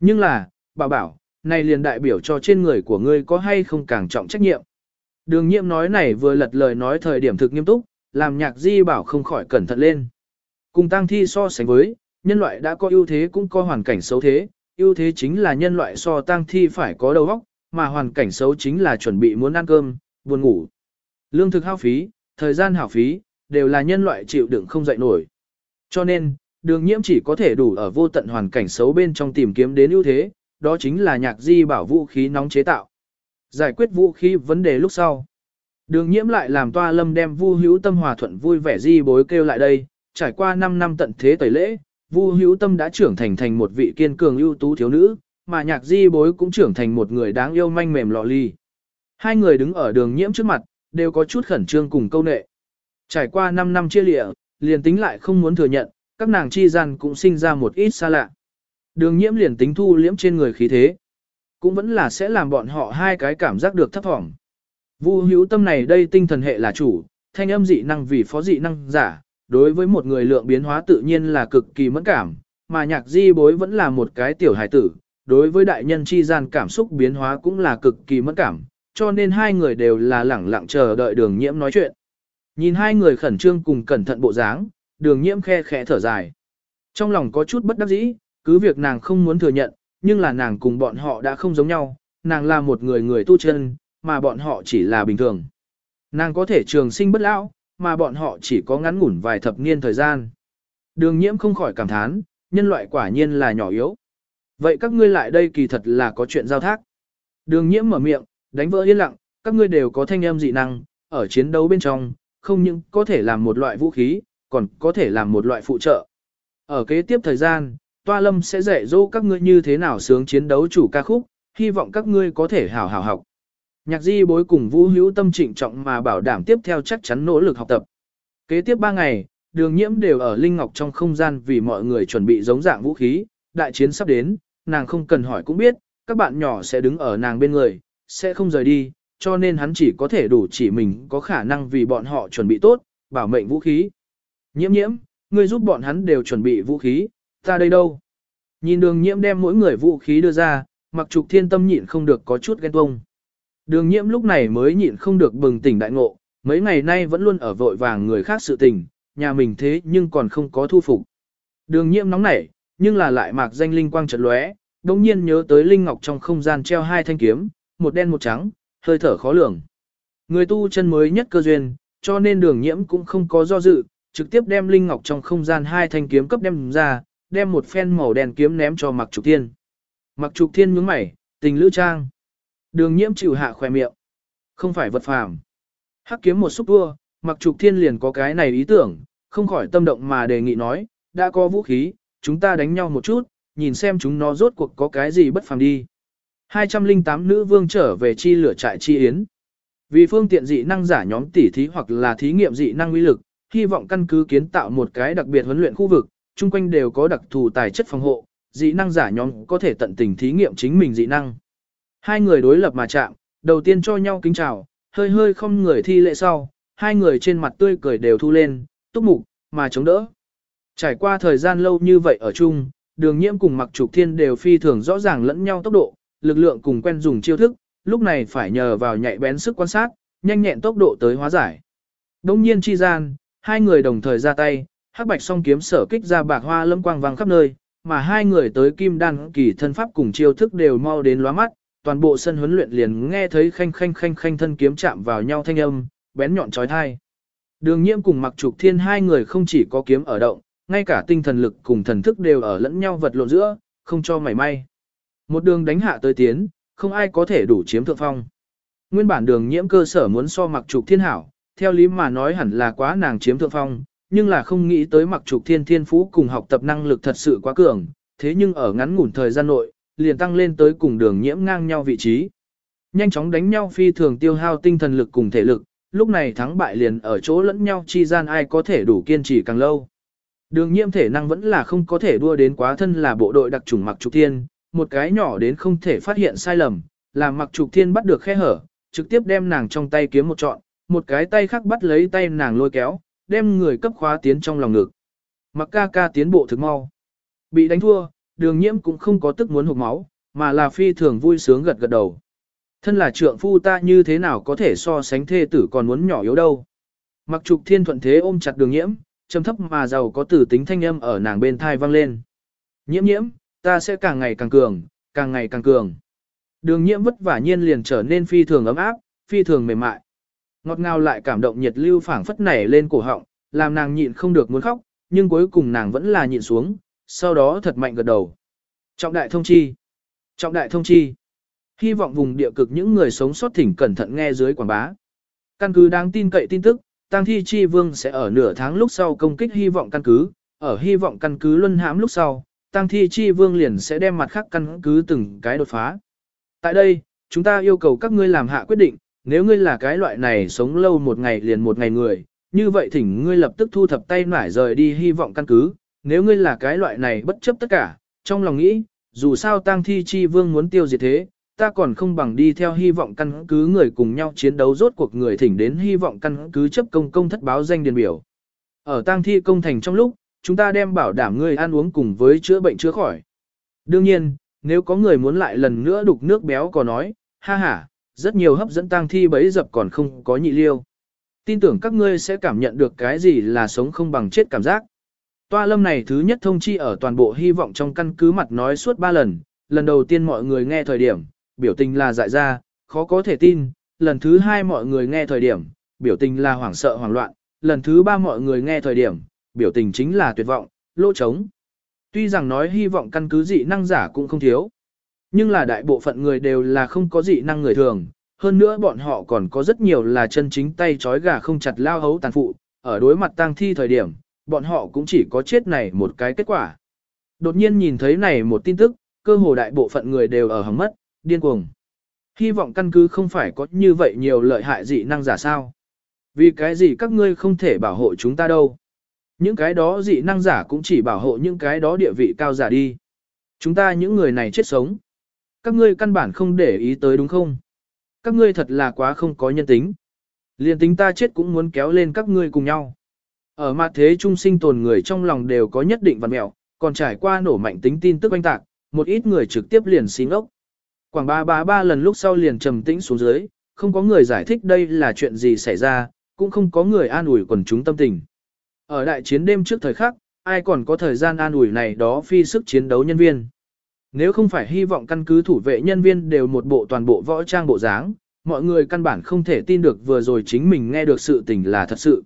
Nhưng là, bà bảo, này liền đại biểu cho trên người của ngươi có hay không càng trọng trách nhiệm. Đường nhiễm nói này vừa lật lời nói thời điểm thực nghiêm túc, làm nhạc di bảo không khỏi cẩn thận lên. Cùng tăng thi so sánh với, nhân loại đã có ưu thế cũng có hoàn cảnh xấu thế, ưu thế chính là nhân loại so tang thi phải có đầu óc, mà hoàn cảnh xấu chính là chuẩn bị muốn ăn cơm, buồn ngủ. Lương thực hao phí, thời gian hao phí, đều là nhân loại chịu đựng không dậy nổi. Cho nên, đường nhiễm chỉ có thể đủ ở vô tận hoàn cảnh xấu bên trong tìm kiếm đến ưu thế, đó chính là nhạc di bảo vũ khí nóng chế tạo. Giải quyết vũ khí vấn đề lúc sau. Đường nhiễm lại làm toa lâm đem vu hữu tâm hòa thuận vui vẻ di bối kêu lại đây, trải qua 5 năm tận thế tẩy lễ, vu hữu tâm đã trưởng thành thành một vị kiên cường ưu tú thiếu nữ, mà nhạc di bối cũng trưởng thành một người đáng yêu manh mềm lọ ly. Hai người đứng ở đường nhiễm trước mặt, đều có chút khẩn trương cùng câu nệ. Trải qua 5 năm chia lịa, liền tính lại không muốn thừa nhận, các nàng chi gian cũng sinh ra một ít xa lạ. Đường nhiễm liền tính thu liễm trên người khí thế. Cũng vẫn là sẽ làm bọn họ hai cái cảm giác được thấp thỏm. Vu hữu tâm này đây tinh thần hệ là chủ, thanh âm dị năng vì phó dị năng giả, đối với một người lượng biến hóa tự nhiên là cực kỳ mẫn cảm, mà nhạc di bối vẫn là một cái tiểu hải tử, đối với đại nhân chi gian cảm xúc biến hóa cũng là cực kỳ mẫn cảm, cho nên hai người đều là lẳng lặng chờ đợi đường nhiễm nói chuyện. Nhìn hai người khẩn trương cùng cẩn thận bộ dáng, đường nhiễm khe khẽ thở dài. Trong lòng có chút bất đắc dĩ, cứ việc nàng không muốn thừa nhận, nhưng là nàng cùng bọn họ đã không giống nhau, nàng là một người người tu chân, mà bọn họ chỉ là bình thường. Nàng có thể trường sinh bất lão, mà bọn họ chỉ có ngắn ngủn vài thập niên thời gian. Đường nhiễm không khỏi cảm thán, nhân loại quả nhiên là nhỏ yếu. Vậy các ngươi lại đây kỳ thật là có chuyện giao thác. Đường nhiễm mở miệng, đánh vỡ yên lặng, các ngươi đều có thanh âm dị năng, ở chiến đấu bên trong, không những có thể làm một loại vũ khí, còn có thể làm một loại phụ trợ. Ở kế tiếp thời gian, Toa Lâm sẽ dạy dỗ các ngươi như thế nào sướng chiến đấu chủ ca khúc, hy vọng các ngươi có thể hảo hảo học. Nhạc di bối cùng vũ hữu tâm trịnh trọng mà bảo đảm tiếp theo chắc chắn nỗ lực học tập. Kế tiếp 3 ngày, đường nhiễm đều ở Linh Ngọc trong không gian vì mọi người chuẩn bị giống dạng vũ khí, đại chiến sắp đến, nàng không cần hỏi cũng biết, các bạn nhỏ sẽ đứng ở nàng bên người, sẽ không rời đi, cho nên hắn chỉ có thể đủ chỉ mình có khả năng vì bọn họ chuẩn bị tốt, bảo mệnh vũ khí. Nhiễm nhiễm, ngươi giúp bọn hắn đều chuẩn bị vũ khí, ta đây đâu? Nhìn đường nhiễm đem mỗi người vũ khí đưa ra, mặc trục thiên tâm nhịn không được có chút ghen tuông. Đường nhiễm lúc này mới nhịn không được bừng tỉnh đại ngộ, mấy ngày nay vẫn luôn ở vội vàng người khác sự tình, nhà mình thế nhưng còn không có thu phục. Đường nhiễm nóng nảy, nhưng là lại mạc danh linh quang chợt lóe, đồng nhiên nhớ tới linh ngọc trong không gian treo hai thanh kiếm, một đen một trắng, hơi thở khó lường. Người tu chân mới nhất cơ duyên, cho nên đường nhiễm cũng không có do dự, trực tiếp đem linh ngọc trong không gian hai thanh kiếm cấp đem ra, đem một phen màu đen kiếm ném cho Mặc Trục Thiên. Mặc Trục Thiên nhướng mày, tình lữ trang. Đường nhiễm chịu hạ khỏe miệng. Không phải vật phàm. Hắc kiếm một xúc vua, Mặc Trục Thiên liền có cái này ý tưởng, không khỏi tâm động mà đề nghị nói, đã có vũ khí, chúng ta đánh nhau một chút, nhìn xem chúng nó rốt cuộc có cái gì bất phàm đi. 208 nữ vương trở về chi lửa trại chi yến. Vì phương tiện dị năng giả nhóm tỉ thí hoặc là thí nghiệm dị năng uy lực, hy vọng căn cứ kiến tạo một cái đặc biệt huấn luyện khu vực, chung quanh đều có đặc thù tài chất phòng hộ, dị năng giả nhóm có thể tận tình thí nghiệm chính mình dị năng. Hai người đối lập mà chạm, đầu tiên cho nhau kính chào, hơi hơi không người thi lễ sau, hai người trên mặt tươi cười đều thu lên, túc mục, mà chống đỡ. Trải qua thời gian lâu như vậy ở chung, đường nhiễm cùng mặc trục thiên đều phi thường rõ ràng lẫn nhau tốc độ, lực lượng cùng quen dùng chiêu thức, lúc này phải nhờ vào nhạy bén sức quan sát, nhanh nhẹn tốc độ tới hóa giải. Đông nhiên chi gian, hai người đồng thời ra tay, hắc bạch song kiếm sở kích ra bạc hoa lâm quang vàng khắp nơi, mà hai người tới kim đan kỳ thân pháp cùng chiêu thức đều mau đến lóa mắt, toàn bộ sân huấn luyện liền nghe thấy khanh khanh khanh khanh thân kiếm chạm vào nhau thanh âm, bén nhọn chói tai. Đường Nhiễm cùng Mặc Trục Thiên hai người không chỉ có kiếm ở động, ngay cả tinh thần lực cùng thần thức đều ở lẫn nhau vật lộn giữa, không cho mảy may. Một đường đánh hạ tới tiến, không ai có thể đủ chiếm thượng phong. Nguyên bản đường nhiễm cơ sở muốn so mặc trục thiên hảo, theo lý mà nói hẳn là quá nàng chiếm thượng phong, nhưng là không nghĩ tới mặc trục thiên thiên phú cùng học tập năng lực thật sự quá cường, thế nhưng ở ngắn ngủn thời gian nội, liền tăng lên tới cùng đường nhiễm ngang nhau vị trí. Nhanh chóng đánh nhau phi thường tiêu hao tinh thần lực cùng thể lực, lúc này thắng bại liền ở chỗ lẫn nhau chi gian ai có thể đủ kiên trì càng lâu. Đường nhiễm thể năng vẫn là không có thể đua đến quá thân là bộ đội đặc trùng mặc trục thiên, một cái nhỏ đến không thể phát hiện sai lầm, làm mặc trục thiên bắt được khe hở, trực tiếp đem nàng trong tay kiếm một trọn, một cái tay khác bắt lấy tay nàng lôi kéo, đem người cấp khóa tiến trong lòng ngực. Mặc ca ca tiến bộ thực mau. Bị đánh thua, đường nhiễm cũng không có tức muốn hụt máu, mà là phi thường vui sướng gật gật đầu. Thân là trượng phu ta như thế nào có thể so sánh thê tử còn muốn nhỏ yếu đâu. Mặc trục thiên thuận thế ôm chặt đường nhiễm, trầm thấp mà giàu có tử tính thanh âm ở nàng bên thai vang lên. Nhiễm nhiễm, ta sẽ càng ngày càng cường, càng ngày càng cường. Đường nhiễm vất vả nhiên liền trở nên phi thường ấm áp, phi thường mềm mại. Ngọt ngào lại cảm động nhiệt lưu phảng phất nảy lên cổ họng, làm nàng nhịn không được muốn khóc, nhưng cuối cùng nàng vẫn là nhịn xuống, sau đó thật mạnh gật đầu. Trọng đại thông chi. Trọng đại thông chi. Hy vọng vùng địa cực những người sống sót thỉnh cẩn thận nghe dưới quảng bá. Căn cứ đáng tin cậy tin tức, Tăng Thi Chi Vương sẽ ở nửa tháng lúc sau công kích hy vọng căn cứ, ở hy vọng căn cứ luân hãm lúc sau, Tăng Thi Chi Vương liền sẽ đem mặt khác căn cứ từng cái đột phá. Tại đây, chúng ta yêu cầu các ngươi làm hạ quyết định, nếu ngươi là cái loại này sống lâu một ngày liền một ngày người, như vậy thỉnh ngươi lập tức thu thập tay nải rời đi hy vọng căn cứ, nếu ngươi là cái loại này bất chấp tất cả, trong lòng nghĩ, dù sao tang Thi Chi Vương muốn tiêu diệt thế, ta còn không bằng đi theo hy vọng căn cứ người cùng nhau chiến đấu rốt cuộc người thỉnh đến hy vọng căn cứ chấp công công thất báo danh điền biểu. Ở tang thi công thành trong lúc, chúng ta đem bảo đảm người ăn uống cùng với chữa bệnh chữa khỏi. Đương nhiên, nếu có người muốn lại lần nữa đục nước béo có nói, ha ha, rất nhiều hấp dẫn tang thi bấy dập còn không có nhị liêu. Tin tưởng các ngươi sẽ cảm nhận được cái gì là sống không bằng chết cảm giác. Toa lâm này thứ nhất thông chi ở toàn bộ hy vọng trong căn cứ mặt nói suốt ba lần, lần đầu tiên mọi người nghe thời điểm, biểu tình là dại ra, khó có thể tin, lần thứ hai mọi người nghe thời điểm, biểu tình là hoảng sợ hoảng loạn, lần thứ ba mọi người nghe thời điểm, biểu tình chính là tuyệt vọng, lỗ trống. Tuy rằng nói hy vọng căn cứ dị năng giả cũng không thiếu, nhưng là đại bộ phận người đều là không có dị năng người thường, hơn nữa bọn họ còn có rất nhiều là chân chính tay trói gà không chặt lao hấu tàn phụ, ở đối mặt tang thi thời điểm, bọn họ cũng chỉ có chết này một cái kết quả. Đột nhiên nhìn thấy này một tin tức, cơ hồ đại bộ phận người đều ở hứng mất, điên cuồng. Hy vọng căn cứ không phải có như vậy nhiều lợi hại dị năng giả sao. Vì cái gì các ngươi không thể bảo hộ chúng ta đâu. Những cái đó dị năng giả cũng chỉ bảo hộ những cái đó địa vị cao giả đi. Chúng ta những người này chết sống. Các ngươi căn bản không để ý tới đúng không? Các ngươi thật là quá không có nhân tính. Liên tính ta chết cũng muốn kéo lên các ngươi cùng nhau. Ở mặt thế trung sinh tồn người trong lòng đều có nhất định văn mẹo, còn trải qua nổ mạnh tính tin tức oanh tạc, một ít người trực tiếp liền xin ốc. Quảng ba ba ba lần lúc sau liền trầm tĩnh xuống dưới, không có người giải thích đây là chuyện gì xảy ra, cũng không có người an ủi quần chúng tâm tình. Ở đại chiến đêm trước thời khắc, ai còn có thời gian an ủi này đó phi sức chiến đấu nhân viên. Nếu không phải hy vọng căn cứ thủ vệ nhân viên đều một bộ toàn bộ võ trang bộ dáng, mọi người căn bản không thể tin được vừa rồi chính mình nghe được sự tình là thật sự.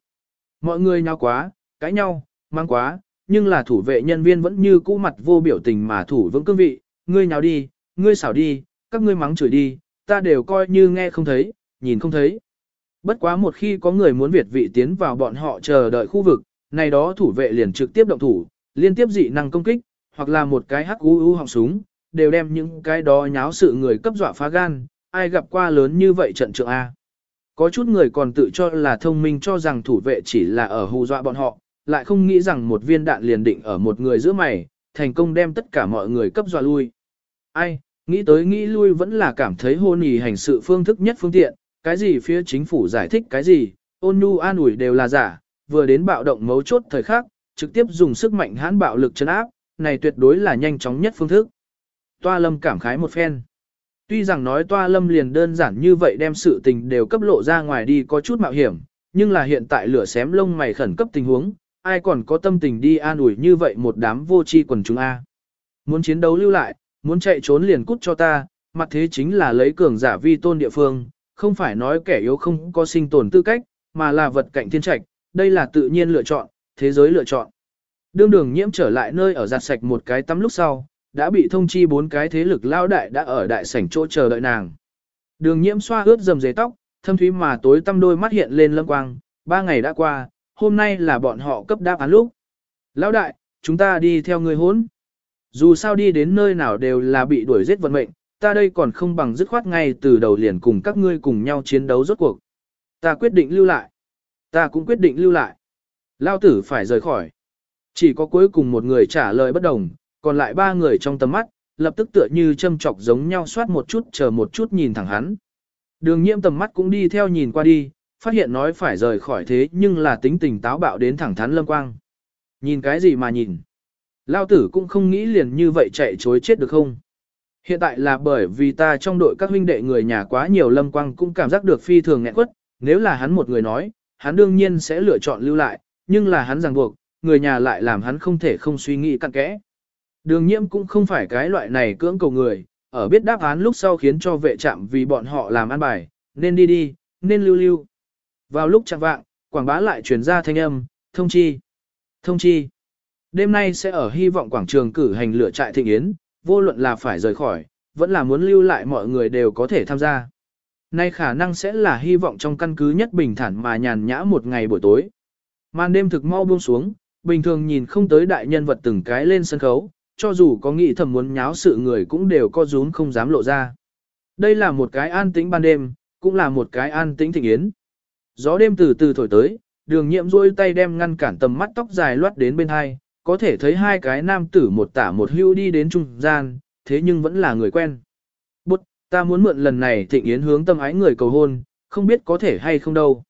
Mọi người nhau quá, cãi nhau, mang quá, nhưng là thủ vệ nhân viên vẫn như cũ mặt vô biểu tình mà thủ vững cương vị, ngươi nhào đi, ngươi xảo đi, các ngươi mắng chửi đi, ta đều coi như nghe không thấy, nhìn không thấy. Bất quá một khi có người muốn Việt vị tiến vào bọn họ chờ đợi khu vực, này đó thủ vệ liền trực tiếp động thủ, liên tiếp dị năng công kích, hoặc là một cái hắc u u họng súng, đều đem những cái đó nháo sự người cấp dọa phá gan, ai gặp qua lớn như vậy trận trượng A. Có chút người còn tự cho là thông minh cho rằng thủ vệ chỉ là ở hù dọa bọn họ, lại không nghĩ rằng một viên đạn liền định ở một người giữa mày, thành công đem tất cả mọi người cấp dọa lui. Ai, Nghĩ tới nghĩ lui vẫn là cảm thấy hôn ý hành sự phương thức nhất phương tiện, cái gì phía chính phủ giải thích cái gì, ôn nhu an ủi đều là giả, vừa đến bạo động mấu chốt thời khắc, trực tiếp dùng sức mạnh hãn bạo lực chấn áp, này tuyệt đối là nhanh chóng nhất phương thức. Toa lâm cảm khái một phen. Tuy rằng nói toa lâm liền đơn giản như vậy đem sự tình đều cấp lộ ra ngoài đi có chút mạo hiểm, nhưng là hiện tại lửa xém lông mày khẩn cấp tình huống, ai còn có tâm tình đi an ủi như vậy một đám vô tri quần chúng A. Muốn chiến đấu lưu lại, muốn chạy trốn liền cút cho ta, mặt thế chính là lấy cường giả vi tôn địa phương, không phải nói kẻ yếu không có sinh tồn tư cách, mà là vật cạnh thiên trạch, đây là tự nhiên lựa chọn, thế giới lựa chọn. Đương đường nhiễm trở lại nơi ở giặt sạch một cái tắm lúc sau, đã bị thông chi bốn cái thế lực lao đại đã ở đại sảnh chỗ chờ đợi nàng. Đường nhiễm xoa ướt dầm dề tóc, thâm thúy mà tối tăm đôi mắt hiện lên lâm quang, ba ngày đã qua, hôm nay là bọn họ cấp đáp án lúc. Lão đại, chúng ta đi theo người hốn. dù sao đi đến nơi nào đều là bị đuổi giết vận mệnh, ta đây còn không bằng dứt khoát ngay từ đầu liền cùng các ngươi cùng nhau chiến đấu rốt cuộc. Ta quyết định lưu lại. Ta cũng quyết định lưu lại. Lao tử phải rời khỏi. Chỉ có cuối cùng một người trả lời bất đồng, còn lại ba người trong tầm mắt, lập tức tựa như châm chọc giống nhau soát một chút chờ một chút nhìn thẳng hắn. Đường nhiễm tầm mắt cũng đi theo nhìn qua đi, phát hiện nói phải rời khỏi thế nhưng là tính tình táo bạo đến thẳng thắn lâm quang. Nhìn cái gì mà nhìn? Lao tử cũng không nghĩ liền như vậy chạy chối chết được không? Hiện tại là bởi vì ta trong đội các huynh đệ người nhà quá nhiều lâm quang cũng cảm giác được phi thường nghẹn quất, nếu là hắn một người nói, hắn đương nhiên sẽ lựa chọn lưu lại, nhưng là hắn ràng buộc, người nhà lại làm hắn không thể không suy nghĩ cặn kẽ. Đường nhiễm cũng không phải cái loại này cưỡng cầu người, ở biết đáp án lúc sau khiến cho vệ trạm vì bọn họ làm ăn bài, nên đi đi, nên lưu lưu. Vào lúc chẳng vạng, quảng bá lại truyền ra thanh âm, thông chi. Thông chi. Đêm nay sẽ ở hy vọng quảng trường cử hành lửa trại thịnh yến, vô luận là phải rời khỏi, vẫn là muốn lưu lại mọi người đều có thể tham gia. Nay khả năng sẽ là hy vọng trong căn cứ nhất bình thản mà nhàn nhã một ngày buổi tối. Màn đêm thực mau buông xuống, bình thường nhìn không tới đại nhân vật từng cái lên sân khấu, cho dù có nghĩ thầm muốn nháo sự người cũng đều có rún không dám lộ ra. Đây là một cái an tĩnh ban đêm, cũng là một cái an tĩnh thịnh yến. Gió đêm từ từ thổi tới, đường nhiệm rôi tay đem ngăn cản tầm mắt tóc dài loát đến bên hai, có thể thấy hai cái nam tử một tả một hưu đi đến trung gian, thế nhưng vẫn là người quen. Bút, ta muốn mượn lần này thịnh yến hướng tâm ái người cầu hôn, không biết có thể hay không đâu.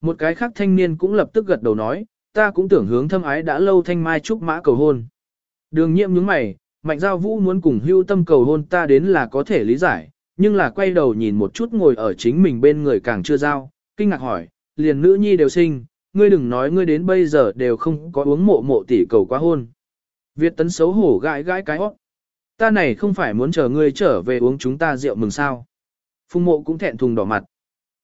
Một cái khác thanh niên cũng lập tức gật đầu nói, ta cũng tưởng hướng thâm ái đã lâu thanh mai trúc mã cầu hôn. Đường nhiệm nhướng mày, mạnh giao vũ muốn cùng hưu tâm cầu hôn ta đến là có thể lý giải, nhưng là quay đầu nhìn một chút ngồi ở chính mình bên người càng chưa giao, kinh ngạc hỏi, liền nữ nhi đều sinh, ngươi đừng nói ngươi đến bây giờ đều không có uống mộ mộ tỷ cầu quá hôn. Việt tấn xấu hổ gãi gãi cái hót. Ta này không phải muốn chờ ngươi trở về uống chúng ta rượu mừng sao. Phùng mộ cũng thẹn thùng đỏ mặt.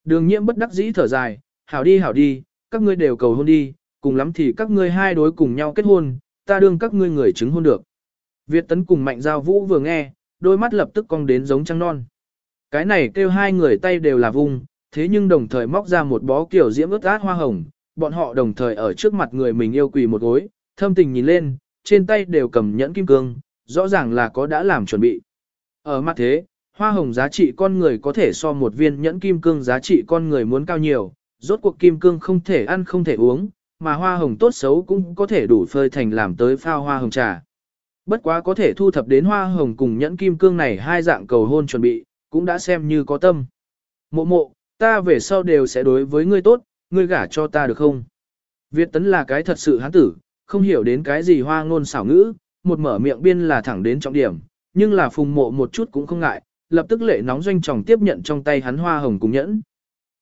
Đường nhiễm bất đắc dĩ thở dài, hảo đi hảo đi, các ngươi đều cầu hôn đi, cùng lắm thì các ngươi hai đối cùng nhau kết hôn, ta đương các ngươi người chứng hôn được. Việt tấn cùng mạnh giao vũ vừa nghe, đôi mắt lập tức cong đến giống trăng non. Cái này kêu hai người tay đều là vung, thế nhưng đồng thời móc ra một bó kiểu diễm ướt át hoa hồng, bọn họ đồng thời ở trước mặt người mình yêu quỳ một gối, thâm tình nhìn lên, trên tay đều cầm nhẫn kim cương, rõ ràng là có đã làm chuẩn bị. Ở mặt thế, hoa hồng giá trị con người có thể so một viên nhẫn kim cương giá trị con người muốn cao nhiều, rốt cuộc kim cương không thể ăn không thể uống, mà hoa hồng tốt xấu cũng có thể đủ phơi thành làm tới phao hoa hồng trà. Bất quá có thể thu thập đến hoa hồng cùng nhẫn kim cương này hai dạng cầu hôn chuẩn bị, cũng đã xem như có tâm. Mộ mộ, ta về sau đều sẽ đối với ngươi tốt, ngươi gả cho ta được không? Việt tấn là cái thật sự hán tử, không hiểu đến cái gì hoa ngôn xảo ngữ, một mở miệng biên là thẳng đến trọng điểm, nhưng là phùng mộ một chút cũng không ngại, lập tức lệ nóng doanh trọng tiếp nhận trong tay hắn hoa hồng cùng nhẫn.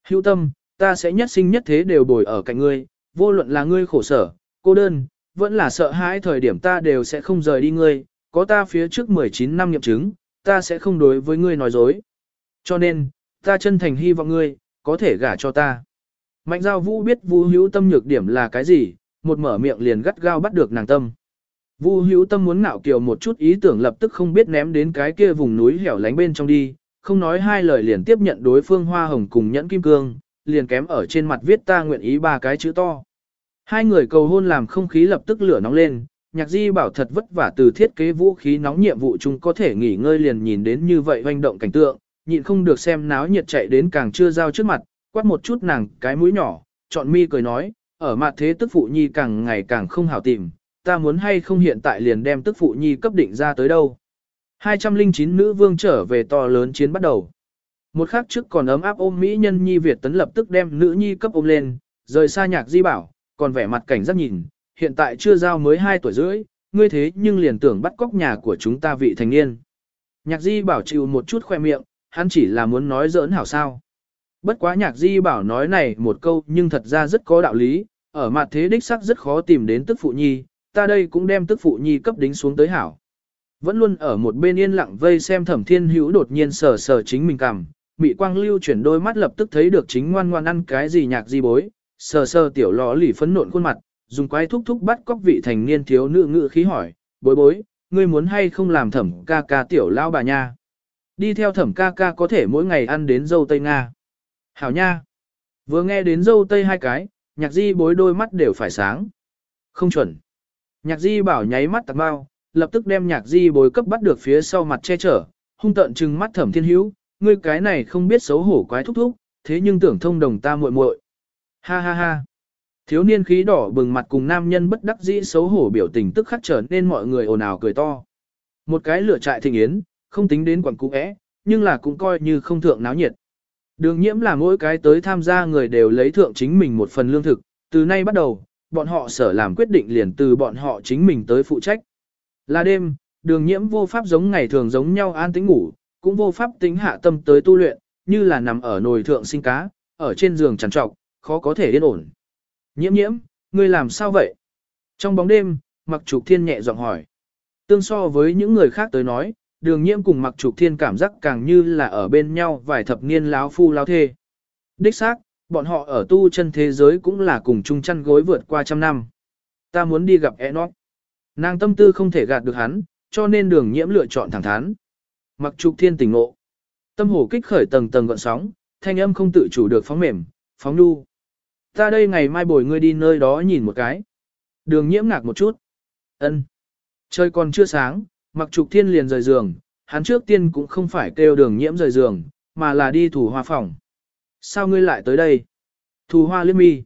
Hữu tâm, ta sẽ nhất sinh nhất thế đều bồi ở cạnh ngươi, vô luận là ngươi khổ sở, cô đơn, vẫn là sợ hãi thời điểm ta đều sẽ không rời đi ngươi, có ta phía trước 19 năm nghiệm chứng, ta sẽ không đối với ngươi nói dối. Cho nên, ta chân thành hy vọng ngươi, có thể gả cho ta. Mạnh giao vũ biết Vu hữu tâm nhược điểm là cái gì, một mở miệng liền gắt gao bắt được nàng tâm. Vu hữu tâm muốn ngạo kiều một chút ý tưởng lập tức không biết ném đến cái kia vùng núi hẻo lánh bên trong đi, không nói hai lời liền tiếp nhận đối phương hoa hồng cùng nhẫn kim cương, liền kém ở trên mặt viết ta nguyện ý ba cái chữ to. Hai người cầu hôn làm không khí lập tức lửa nóng lên, nhạc di bảo thật vất vả từ thiết kế vũ khí nóng nhiệm vụ chúng có thể nghỉ ngơi liền nhìn đến như vậy hoành động cảnh tượng, nhịn không được xem náo nhiệt chạy đến càng chưa giao trước mặt, quát một chút nàng cái mũi nhỏ, chọn mi cười nói, ở mặt thế tức phụ nhi càng ngày càng không hảo tìm, ta muốn hay không hiện tại liền đem tức phụ nhi cấp định ra tới đâu. 209 nữ vương trở về to lớn chiến bắt đầu. Một khắc trước còn ấm áp ôm Mỹ nhân nhi Việt tấn lập tức đem nữ nhi cấp ôm lên, rời xa nhạc di bảo, còn vẻ mặt cảnh giác nhìn, hiện tại chưa giao mới 2 tuổi rưỡi, ngươi thế nhưng liền tưởng bắt cóc nhà của chúng ta vị thành niên. Nhạc di bảo chịu một chút khoe miệng, hắn chỉ là muốn nói giỡn hảo sao. Bất quá nhạc di bảo nói này một câu nhưng thật ra rất có đạo lý, ở mặt thế đích sắc rất khó tìm đến tức phụ nhi, ta đây cũng đem tức phụ nhi cấp đính xuống tới hảo. Vẫn luôn ở một bên yên lặng vây xem thẩm thiên hữu đột nhiên sờ sờ chính mình cằm, mị quang lưu chuyển đôi mắt lập tức thấy được chính ngoan ngoan ăn cái gì nhạc di bối, sờ sờ tiểu lò lì phấn nộn khuôn mặt, dùng quái thúc thúc bắt cóc vị thành niên thiếu nữ ngự khí hỏi, bối bối, ngươi muốn hay không làm thẩm ca ca tiểu lao bà nha. Đi theo thẩm ca ca có thể mỗi ngày ăn đến dâu Tây Nga. Hảo nha. Vừa nghe đến dâu Tây hai cái, nhạc di bối đôi mắt đều phải sáng. Không chuẩn. Nhạc di bảo nháy mắt tạc bao, lập tức đem nhạc di bối cấp bắt được phía sau mặt che chở, hung tợn trừng mắt thẩm thiên hữu, ngươi cái này không biết xấu hổ quái thúc thúc, thế nhưng tưởng thông đồng ta muội muội. Ha ha ha. Thiếu niên khí đỏ bừng mặt cùng nam nhân bất đắc dĩ xấu hổ biểu tình tức khắc trở nên mọi người ồn ào cười to. Một cái lửa trại thịnh yến, không tính đến quẳng cũ é, nhưng là cũng coi như không thượng náo nhiệt. Đường nhiễm là mỗi cái tới tham gia người đều lấy thượng chính mình một phần lương thực, từ nay bắt đầu, bọn họ sở làm quyết định liền từ bọn họ chính mình tới phụ trách. Là đêm, đường nhiễm vô pháp giống ngày thường giống nhau an tĩnh ngủ, cũng vô pháp tính hạ tâm tới tu luyện, như là nằm ở nồi thượng sinh cá, ở trên giường trằn trọc, khó có thể yên ổn. Nhiễm nhiễm, ngươi làm sao vậy? Trong bóng đêm, mặc trục thiên nhẹ giọng hỏi. Tương so với những người khác tới nói, đường nhiễm cùng mặc trục thiên cảm giác càng như là ở bên nhau vài thập niên láo phu láo thê. Đích xác, bọn họ ở tu chân thế giới cũng là cùng chung chăn gối vượt qua trăm năm. Ta muốn đi gặp Enoch. Nàng tâm tư không thể gạt được hắn, cho nên đường nhiễm lựa chọn thẳng thắn. Mặc trục thiên tỉnh ngộ. Tâm hồ kích khởi tầng tầng gọn sóng, thanh âm không tự chủ được phóng mềm, phóng nu. Ta đây ngày mai bồi ngươi đi nơi đó nhìn một cái. Đường nhiễm ngạc một chút. ân Trời còn chưa sáng, mặc trục thiên liền rời giường, hắn trước tiên cũng không phải kêu đường nhiễm rời giường, mà là đi thủ hoa phòng. Sao ngươi lại tới đây? Thù hoa liêm mi.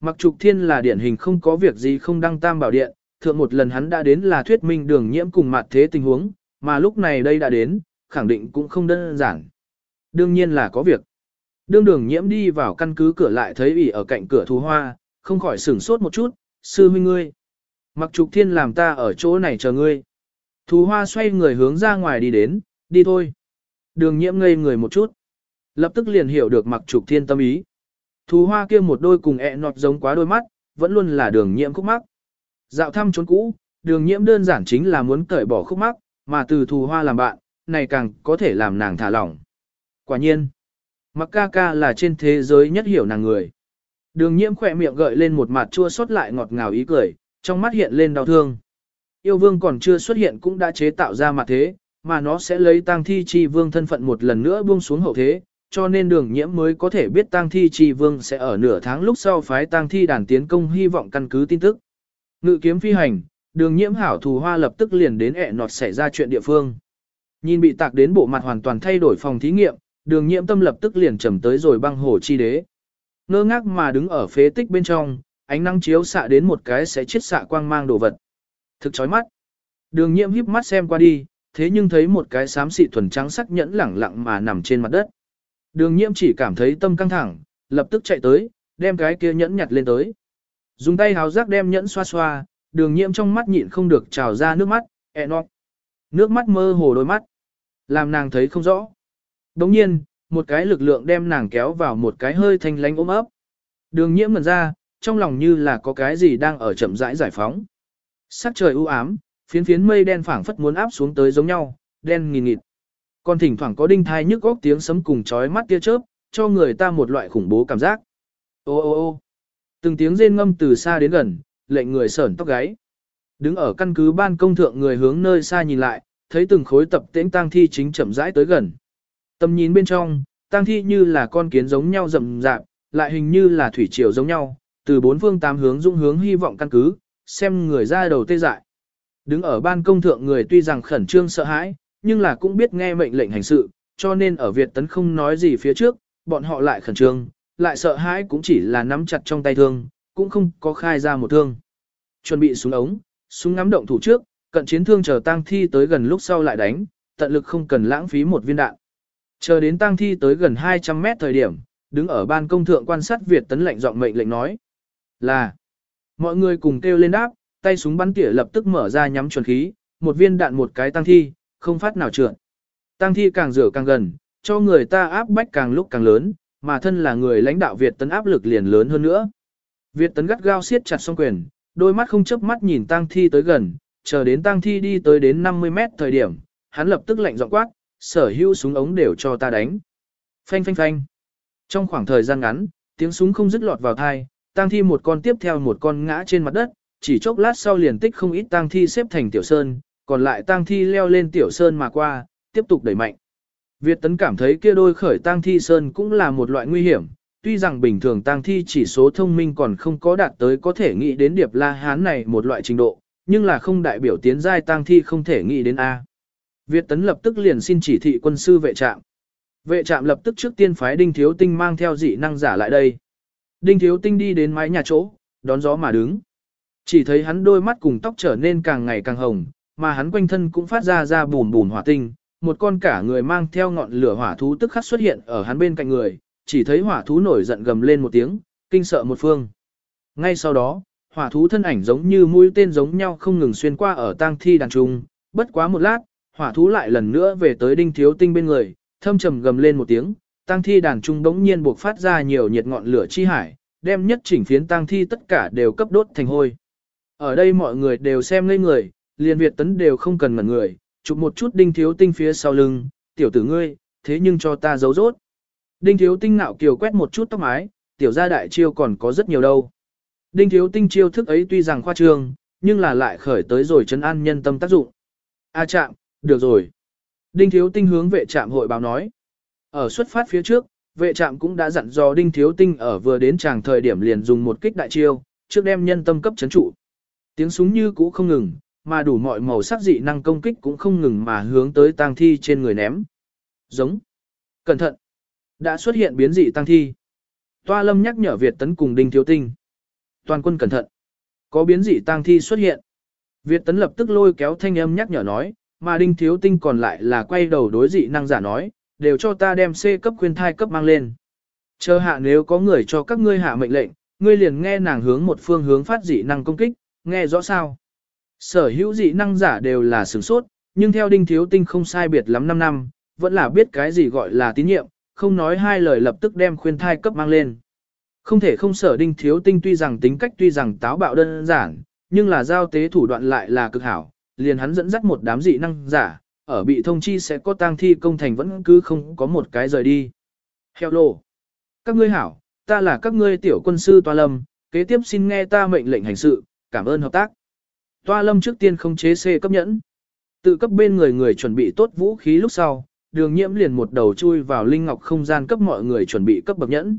Mặc trục thiên là điển hình không có việc gì không đăng tam bảo điện, thượng một lần hắn đã đến là thuyết minh đường nhiễm cùng mặt thế tình huống, mà lúc này đây đã đến, khẳng định cũng không đơn giản. Đương nhiên là có việc. Đương đường nhiễm đi vào căn cứ cửa lại thấy ủy ở cạnh cửa thú hoa, không khỏi sửng sốt một chút, sư huynh ngươi. Mặc trục thiên làm ta ở chỗ này chờ ngươi. Thú hoa xoay người hướng ra ngoài đi đến, đi thôi. Đường nhiễm ngây người một chút. Lập tức liền hiểu được mặc trục thiên tâm ý. Thú hoa kia một đôi cùng ẹ nọt giống quá đôi mắt, vẫn luôn là đường nhiễm khúc mắc. Dạo thăm trốn cũ, đường nhiễm đơn giản chính là muốn cởi bỏ khúc mắc, mà từ thù hoa làm bạn, này càng có thể làm nàng thả lỏng. Quả nhiên, mặc ca ca là trên thế giới nhất hiểu nàng người. Đường nhiễm khỏe miệng gợi lên một mặt chua xót lại ngọt ngào ý cười, trong mắt hiện lên đau thương. Yêu vương còn chưa xuất hiện cũng đã chế tạo ra mặt thế, mà nó sẽ lấy tang thi chi vương thân phận một lần nữa buông xuống hậu thế, cho nên đường nhiễm mới có thể biết tang thi chi vương sẽ ở nửa tháng lúc sau phái tang thi đàn tiến công hy vọng căn cứ tin tức. Ngự kiếm phi hành, đường nhiễm hảo thù hoa lập tức liền đến ẹ nọt xảy ra chuyện địa phương. Nhìn bị tạc đến bộ mặt hoàn toàn thay đổi phòng thí nghiệm, đường nhiễm tâm lập tức liền trầm tới rồi băng hồ chi đế. Ngơ ngác mà đứng ở phế tích bên trong, ánh nắng chiếu xạ đến một cái sẽ chiết xạ quang mang đồ vật. Thực chói mắt. Đường nhiễm híp mắt xem qua đi, thế nhưng thấy một cái xám xị thuần trắng sắc nhẫn lẳng lặng mà nằm trên mặt đất. Đường nhiễm chỉ cảm thấy tâm căng thẳng, lập tức chạy tới, đem cái kia nhẫn nhặt lên tới. Dùng tay háo rác đem nhẫn xoa xoa, đường nhiễm trong mắt nhịn không được trào ra nước mắt, ẹ nọt. Nước mắt mơ hồ đôi mắt. Làm nàng thấy không rõ. Đồng nhiên, một cái lực lượng đem nàng kéo vào một cái hơi thanh lánh ôm ấp. Đường nhiễm ngần ra, trong lòng như là có cái gì đang ở chậm rãi giải phóng. Sắc trời u ám, phiến phiến mây đen phảng phất muốn áp xuống tới giống nhau, đen nghìn nghịt. Còn thỉnh thoảng có đinh thai nhức góc tiếng sấm cùng chói mắt tia chớp, cho người ta một loại khủng bố cảm giác. Ô ô ô từng tiếng rên ngâm từ xa đến gần, lệnh người sởn tóc gáy. Đứng ở căn cứ ban công thượng người hướng nơi xa nhìn lại, thấy từng khối tập tễnh tang thi chính chậm rãi tới gần. Tầm nhìn bên trong, tang thi như là con kiến giống nhau rậm rạp, lại hình như là thủy triều giống nhau, từ bốn phương tám hướng dung hướng hy vọng căn cứ, xem người ra đầu tê dại. Đứng ở ban công thượng người tuy rằng khẩn trương sợ hãi, nhưng là cũng biết nghe mệnh lệnh hành sự, cho nên ở Việt tấn không nói gì phía trước, bọn họ lại khẩn trương, lại sợ hãi cũng chỉ là nắm chặt trong tay thương, cũng không có khai ra một thương. Chuẩn bị súng ống, súng ngắm động thủ trước, cận chiến thương chờ tang thi tới gần lúc sau lại đánh, tận lực không cần lãng phí một viên đạn. Chờ đến tang thi tới gần 200 mét thời điểm, đứng ở ban công thượng quan sát Việt tấn lệnh giọng mệnh lệnh nói là mọi người cùng kêu lên đáp, tay súng bắn tỉa lập tức mở ra nhắm chuẩn khí, một viên đạn một cái tang thi, không phát nào trượt. Tang thi càng rửa càng gần, cho người ta áp bách càng lúc càng lớn, mà thân là người lãnh đạo Việt tấn áp lực liền lớn hơn nữa. Việt tấn gắt gao siết chặt song quyền, đôi mắt không chớp mắt nhìn tang thi tới gần, chờ đến tang thi đi tới đến 50 mét thời điểm, hắn lập tức lạnh giọng quát, sở hữu súng ống đều cho ta đánh. Phanh phanh phanh. Trong khoảng thời gian ngắn, tiếng súng không dứt lọt vào thai, tang thi một con tiếp theo một con ngã trên mặt đất, chỉ chốc lát sau liền tích không ít tang thi xếp thành tiểu sơn, còn lại tang thi leo lên tiểu sơn mà qua, tiếp tục đẩy mạnh. Việt tấn cảm thấy kia đôi khởi tang thi sơn cũng là một loại nguy hiểm, tuy rằng bình thường tang thi chỉ số thông minh còn không có đạt tới có thể nghĩ đến điệp la hán này một loại trình độ, nhưng là không đại biểu tiến giai tang thi không thể nghĩ đến A. Việt tấn lập tức liền xin chỉ thị quân sư vệ trạm. Vệ trạm lập tức trước tiên phái Đinh Thiếu Tinh mang theo dị năng giả lại đây. Đinh Thiếu Tinh đi đến mái nhà chỗ, đón gió mà đứng. Chỉ thấy hắn đôi mắt cùng tóc trở nên càng ngày càng hồng, mà hắn quanh thân cũng phát ra ra bùn bùn hỏa tinh. Một con cả người mang theo ngọn lửa hỏa thú tức khắc xuất hiện ở hắn bên cạnh người, chỉ thấy hỏa thú nổi giận gầm lên một tiếng, kinh sợ một phương. Ngay sau đó, hỏa thú thân ảnh giống như mũi tên giống nhau không ngừng xuyên qua ở tang thi đàn trung, bất quá một lát, hỏa thú lại lần nữa về tới đinh thiếu tinh bên người, thâm trầm gầm lên một tiếng, tang thi đàn trung đống nhiên buộc phát ra nhiều nhiệt ngọn lửa chi hải, đem nhất chỉnh phiến tang thi tất cả đều cấp đốt thành hôi. Ở đây mọi người đều xem ngây người, liền Việt tấn đều không cần mẩn người, chụp một chút đinh thiếu tinh phía sau lưng, tiểu tử ngươi, thế nhưng cho ta giấu rốt. Đinh thiếu tinh ngạo kiều quét một chút tóc mái, tiểu gia đại chiêu còn có rất nhiều đâu. Đinh thiếu tinh chiêu thức ấy tuy rằng khoa trương, nhưng là lại khởi tới rồi chấn an nhân tâm tác dụng. A à, chạm, được rồi. Đinh thiếu tinh hướng vệ trạm hội báo nói. Ở xuất phát phía trước, vệ trạm cũng đã dặn dò đinh thiếu tinh ở vừa đến tràng thời điểm liền dùng một kích đại chiêu, trước đem nhân tâm cấp chấn trụ. Tiếng súng như cũ không ngừng, mà đủ mọi màu sắc dị năng công kích cũng không ngừng mà hướng tới tang thi trên người ném. Giống. Cẩn thận. Đã xuất hiện biến dị tăng thi. Toa lâm nhắc nhở Việt tấn cùng đinh thiếu tinh. Toàn quân cẩn thận. Có biến dị tăng thi xuất hiện. Việt tấn lập tức lôi kéo thanh âm nhắc nhở nói, mà đinh thiếu tinh còn lại là quay đầu đối dị năng giả nói, đều cho ta đem C cấp khuyên thai cấp mang lên. Chờ hạ nếu có người cho các ngươi hạ mệnh lệnh, ngươi liền nghe nàng hướng một phương hướng phát dị năng công kích, nghe rõ sao. Sở hữu dị năng giả đều là sửng sốt, nhưng theo đinh thiếu tinh không sai biệt lắm 5 năm, vẫn là biết cái gì gọi là tín nhiệm, không nói hai lời lập tức đem khuyên thai cấp mang lên. Không thể không sở đinh thiếu tinh tuy rằng tính cách tuy rằng táo bạo đơn giản, nhưng là giao tế thủ đoạn lại là cực hảo, liền hắn dẫn dắt một đám dị năng giả, ở bị thông chi sẽ có tang thi công thành vẫn cứ không có một cái rời đi. Hello! Các ngươi hảo, ta là các ngươi tiểu quân sư Toa Lâm, kế tiếp xin nghe ta mệnh lệnh hành sự, cảm ơn hợp tác. Toa Lâm trước tiên không chế C cấp nhẫn. Tự cấp bên người người chuẩn bị tốt vũ khí lúc sau, đường nhiễm liền một đầu chui vào linh ngọc không gian cấp mọi người chuẩn bị cấp bậc nhẫn.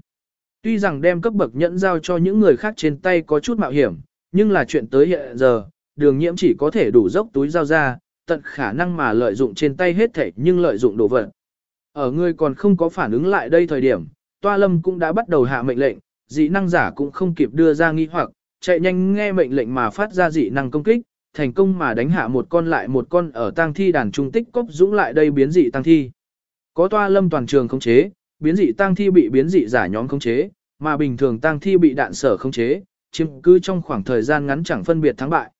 Tuy rằng đem cấp bậc nhẫn giao cho những người khác trên tay có chút mạo hiểm, nhưng là chuyện tới hiện giờ, đường nhiễm chỉ có thể đủ dốc túi giao ra, tận khả năng mà lợi dụng trên tay hết thảy nhưng lợi dụng đồ vật. Ở người còn không có phản ứng lại đây thời điểm, Toa Lâm cũng đã bắt đầu hạ mệnh lệnh, dị năng giả cũng không kịp đưa ra nghi hoặc, chạy nhanh nghe mệnh lệnh mà phát ra dị năng công kích, thành công mà đánh hạ một con lại một con ở tang thi đàn trung tích cốc dũng lại đây biến dị tang thi. Có toa lâm toàn trường khống chế, biến dị tang thi bị biến dị giả nhóm khống chế, mà bình thường tang thi bị đạn sở khống chế, chiếm cứ trong khoảng thời gian ngắn chẳng phân biệt thắng bại.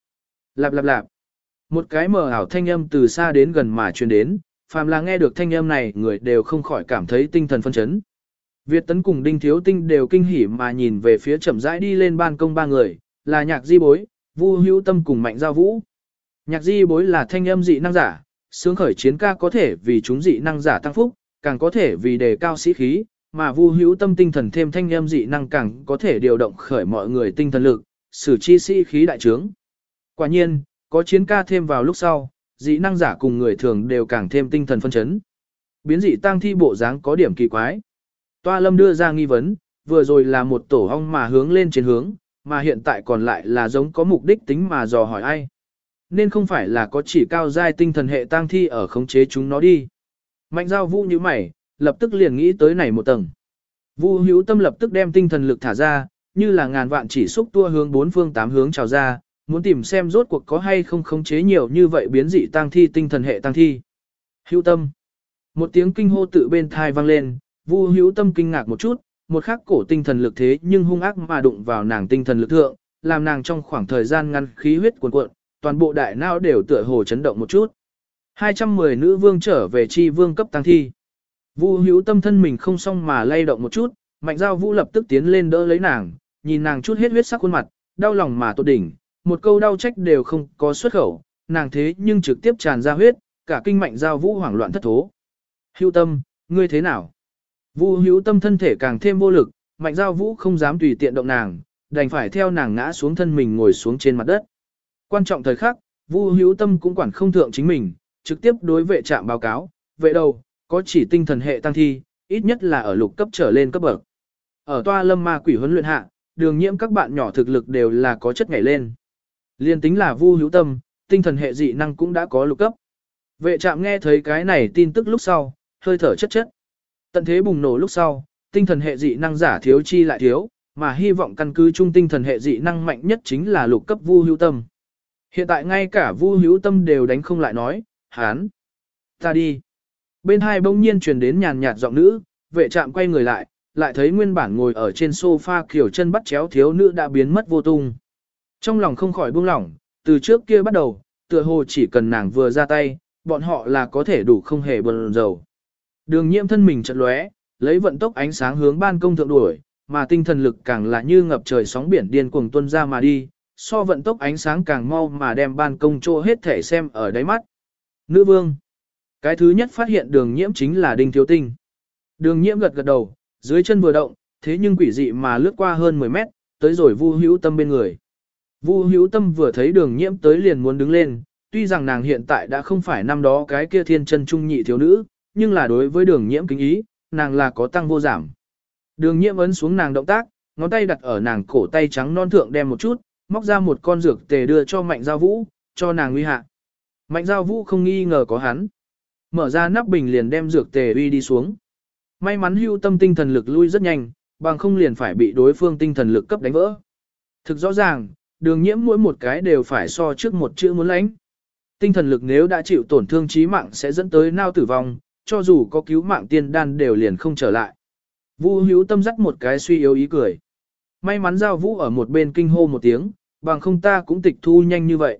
Lạp lạp lạp. Một cái mờ ảo thanh âm từ xa đến gần mà truyền đến, phàm là nghe được thanh âm này, người đều không khỏi cảm thấy tinh thần phân chấn. Việt tấn cùng Đinh Thiếu Tinh đều kinh hỉ mà nhìn về phía chậm rãi đi lên ban công ba người, là nhạc di bối, Vu Hữu Tâm cùng Mạnh Giao Vũ. Nhạc di bối là thanh âm dị năng giả, sướng khởi chiến ca có thể vì chúng dị năng giả tăng phúc, càng có thể vì đề cao sĩ khí, mà Vu Hữu Tâm tinh thần thêm thanh âm dị năng càng có thể điều động khởi mọi người tinh thần lực, sử chi sĩ khí đại trướng. Quả nhiên, có chiến ca thêm vào lúc sau, dị năng giả cùng người thường đều càng thêm tinh thần phân chấn. Biến dị tăng thi bộ dáng có điểm kỳ quái. Toa Lâm đưa ra nghi vấn, vừa rồi là một tổ ong mà hướng lên trên hướng, mà hiện tại còn lại là giống có mục đích tính mà dò hỏi ai. Nên không phải là có chỉ cao giai tinh thần hệ tang thi ở khống chế chúng nó đi. Mạnh giao vũ như mày, lập tức liền nghĩ tới này một tầng. Vu hữu tâm lập tức đem tinh thần lực thả ra, như là ngàn vạn chỉ xúc tua hướng bốn phương tám hướng trào ra, muốn tìm xem rốt cuộc có hay không khống chế nhiều như vậy biến dị tang thi tinh thần hệ tang thi. Hữu tâm. Một tiếng kinh hô tự bên thai vang lên, Vu hữu tâm kinh ngạc một chút, một khắc cổ tinh thần lực thế nhưng hung ác mà đụng vào nàng tinh thần lực thượng, làm nàng trong khoảng thời gian ngắn khí huyết cuồn cuộn, toàn bộ đại não đều tựa hồ chấn động một chút. 210 nữ vương trở về chi vương cấp tăng thi. Vu hữu tâm thân mình không xong mà lay động một chút, mạnh giao vũ lập tức tiến lên đỡ lấy nàng, nhìn nàng chút hết huyết sắc khuôn mặt, đau lòng mà tột đỉnh, một câu đau trách đều không có xuất khẩu, nàng thế nhưng trực tiếp tràn ra huyết, cả kinh mạnh giao vũ hoảng loạn thất thố. Hữu tâm, ngươi thế nào? Vu hữu tâm thân thể càng thêm vô lực, mạnh giao vũ không dám tùy tiện động nàng, đành phải theo nàng ngã xuống thân mình ngồi xuống trên mặt đất. Quan trọng thời khắc, Vu hữu tâm cũng quản không thượng chính mình, trực tiếp đối vệ trạm báo cáo, vệ đầu, có chỉ tinh thần hệ tăng thi, ít nhất là ở lục cấp trở lên cấp bậc. Ở toa lâm ma quỷ huấn luyện hạ, đường nhiễm các bạn nhỏ thực lực đều là có chất nhảy lên. Liên tính là vu hữu tâm, tinh thần hệ dị năng cũng đã có lục cấp. Vệ trạm nghe thấy cái này tin tức lúc sau, hơi thở chất chất. Tận thế bùng nổ lúc sau, tinh thần hệ dị năng giả thiếu chi lại thiếu, mà hy vọng căn cứ trung tinh thần hệ dị năng mạnh nhất chính là lục cấp vu hữu tâm. Hiện tại ngay cả vu hữu tâm đều đánh không lại nói, hán. Ta đi. Bên hai bỗng nhiên truyền đến nhàn nhạt giọng nữ, vệ trạm quay người lại, lại thấy nguyên bản ngồi ở trên sofa kiểu chân bắt chéo thiếu nữ đã biến mất vô tung. Trong lòng không khỏi buông lỏng, từ trước kia bắt đầu, tựa hồ chỉ cần nàng vừa ra tay, bọn họ là có thể đủ không hề bần dầu. Đường nhiễm thân mình chợt lóe, lấy vận tốc ánh sáng hướng ban công thượng đuổi, mà tinh thần lực càng là như ngập trời sóng biển điên cuồng tuôn ra mà đi, so vận tốc ánh sáng càng mau mà đem ban công trô hết thể xem ở đáy mắt. Nữ vương. Cái thứ nhất phát hiện đường nhiễm chính là đinh thiếu tinh. Đường nhiễm gật gật đầu, dưới chân vừa động, thế nhưng quỷ dị mà lướt qua hơn 10 mét, tới rồi vu hữu tâm bên người. Vu hữu tâm vừa thấy đường nhiễm tới liền muốn đứng lên, tuy rằng nàng hiện tại đã không phải năm đó cái kia thiên chân trung nhị thiếu nữ, nhưng là đối với đường nhiễm kính ý, nàng là có tăng vô giảm. Đường nhiễm ấn xuống nàng động tác, ngón tay đặt ở nàng cổ tay trắng non thượng đem một chút, móc ra một con dược tề đưa cho mạnh giao vũ, cho nàng nguy hạ. Mạnh giao vũ không nghi ngờ có hắn. Mở ra nắp bình liền đem dược tề uy đi xuống. May mắn hưu tâm tinh thần lực lui rất nhanh, bằng không liền phải bị đối phương tinh thần lực cấp đánh vỡ. Thực rõ ràng, đường nhiễm mỗi một cái đều phải so trước một chữ muốn lãnh. Tinh thần lực nếu đã chịu tổn thương chí mạng sẽ dẫn tới nao tử vong, cho dù có cứu mạng tiên đan đều liền không trở lại. Vu hữu tâm dắt một cái suy yếu ý cười. May mắn giao vũ ở một bên kinh hô một tiếng, bằng không ta cũng tịch thu nhanh như vậy.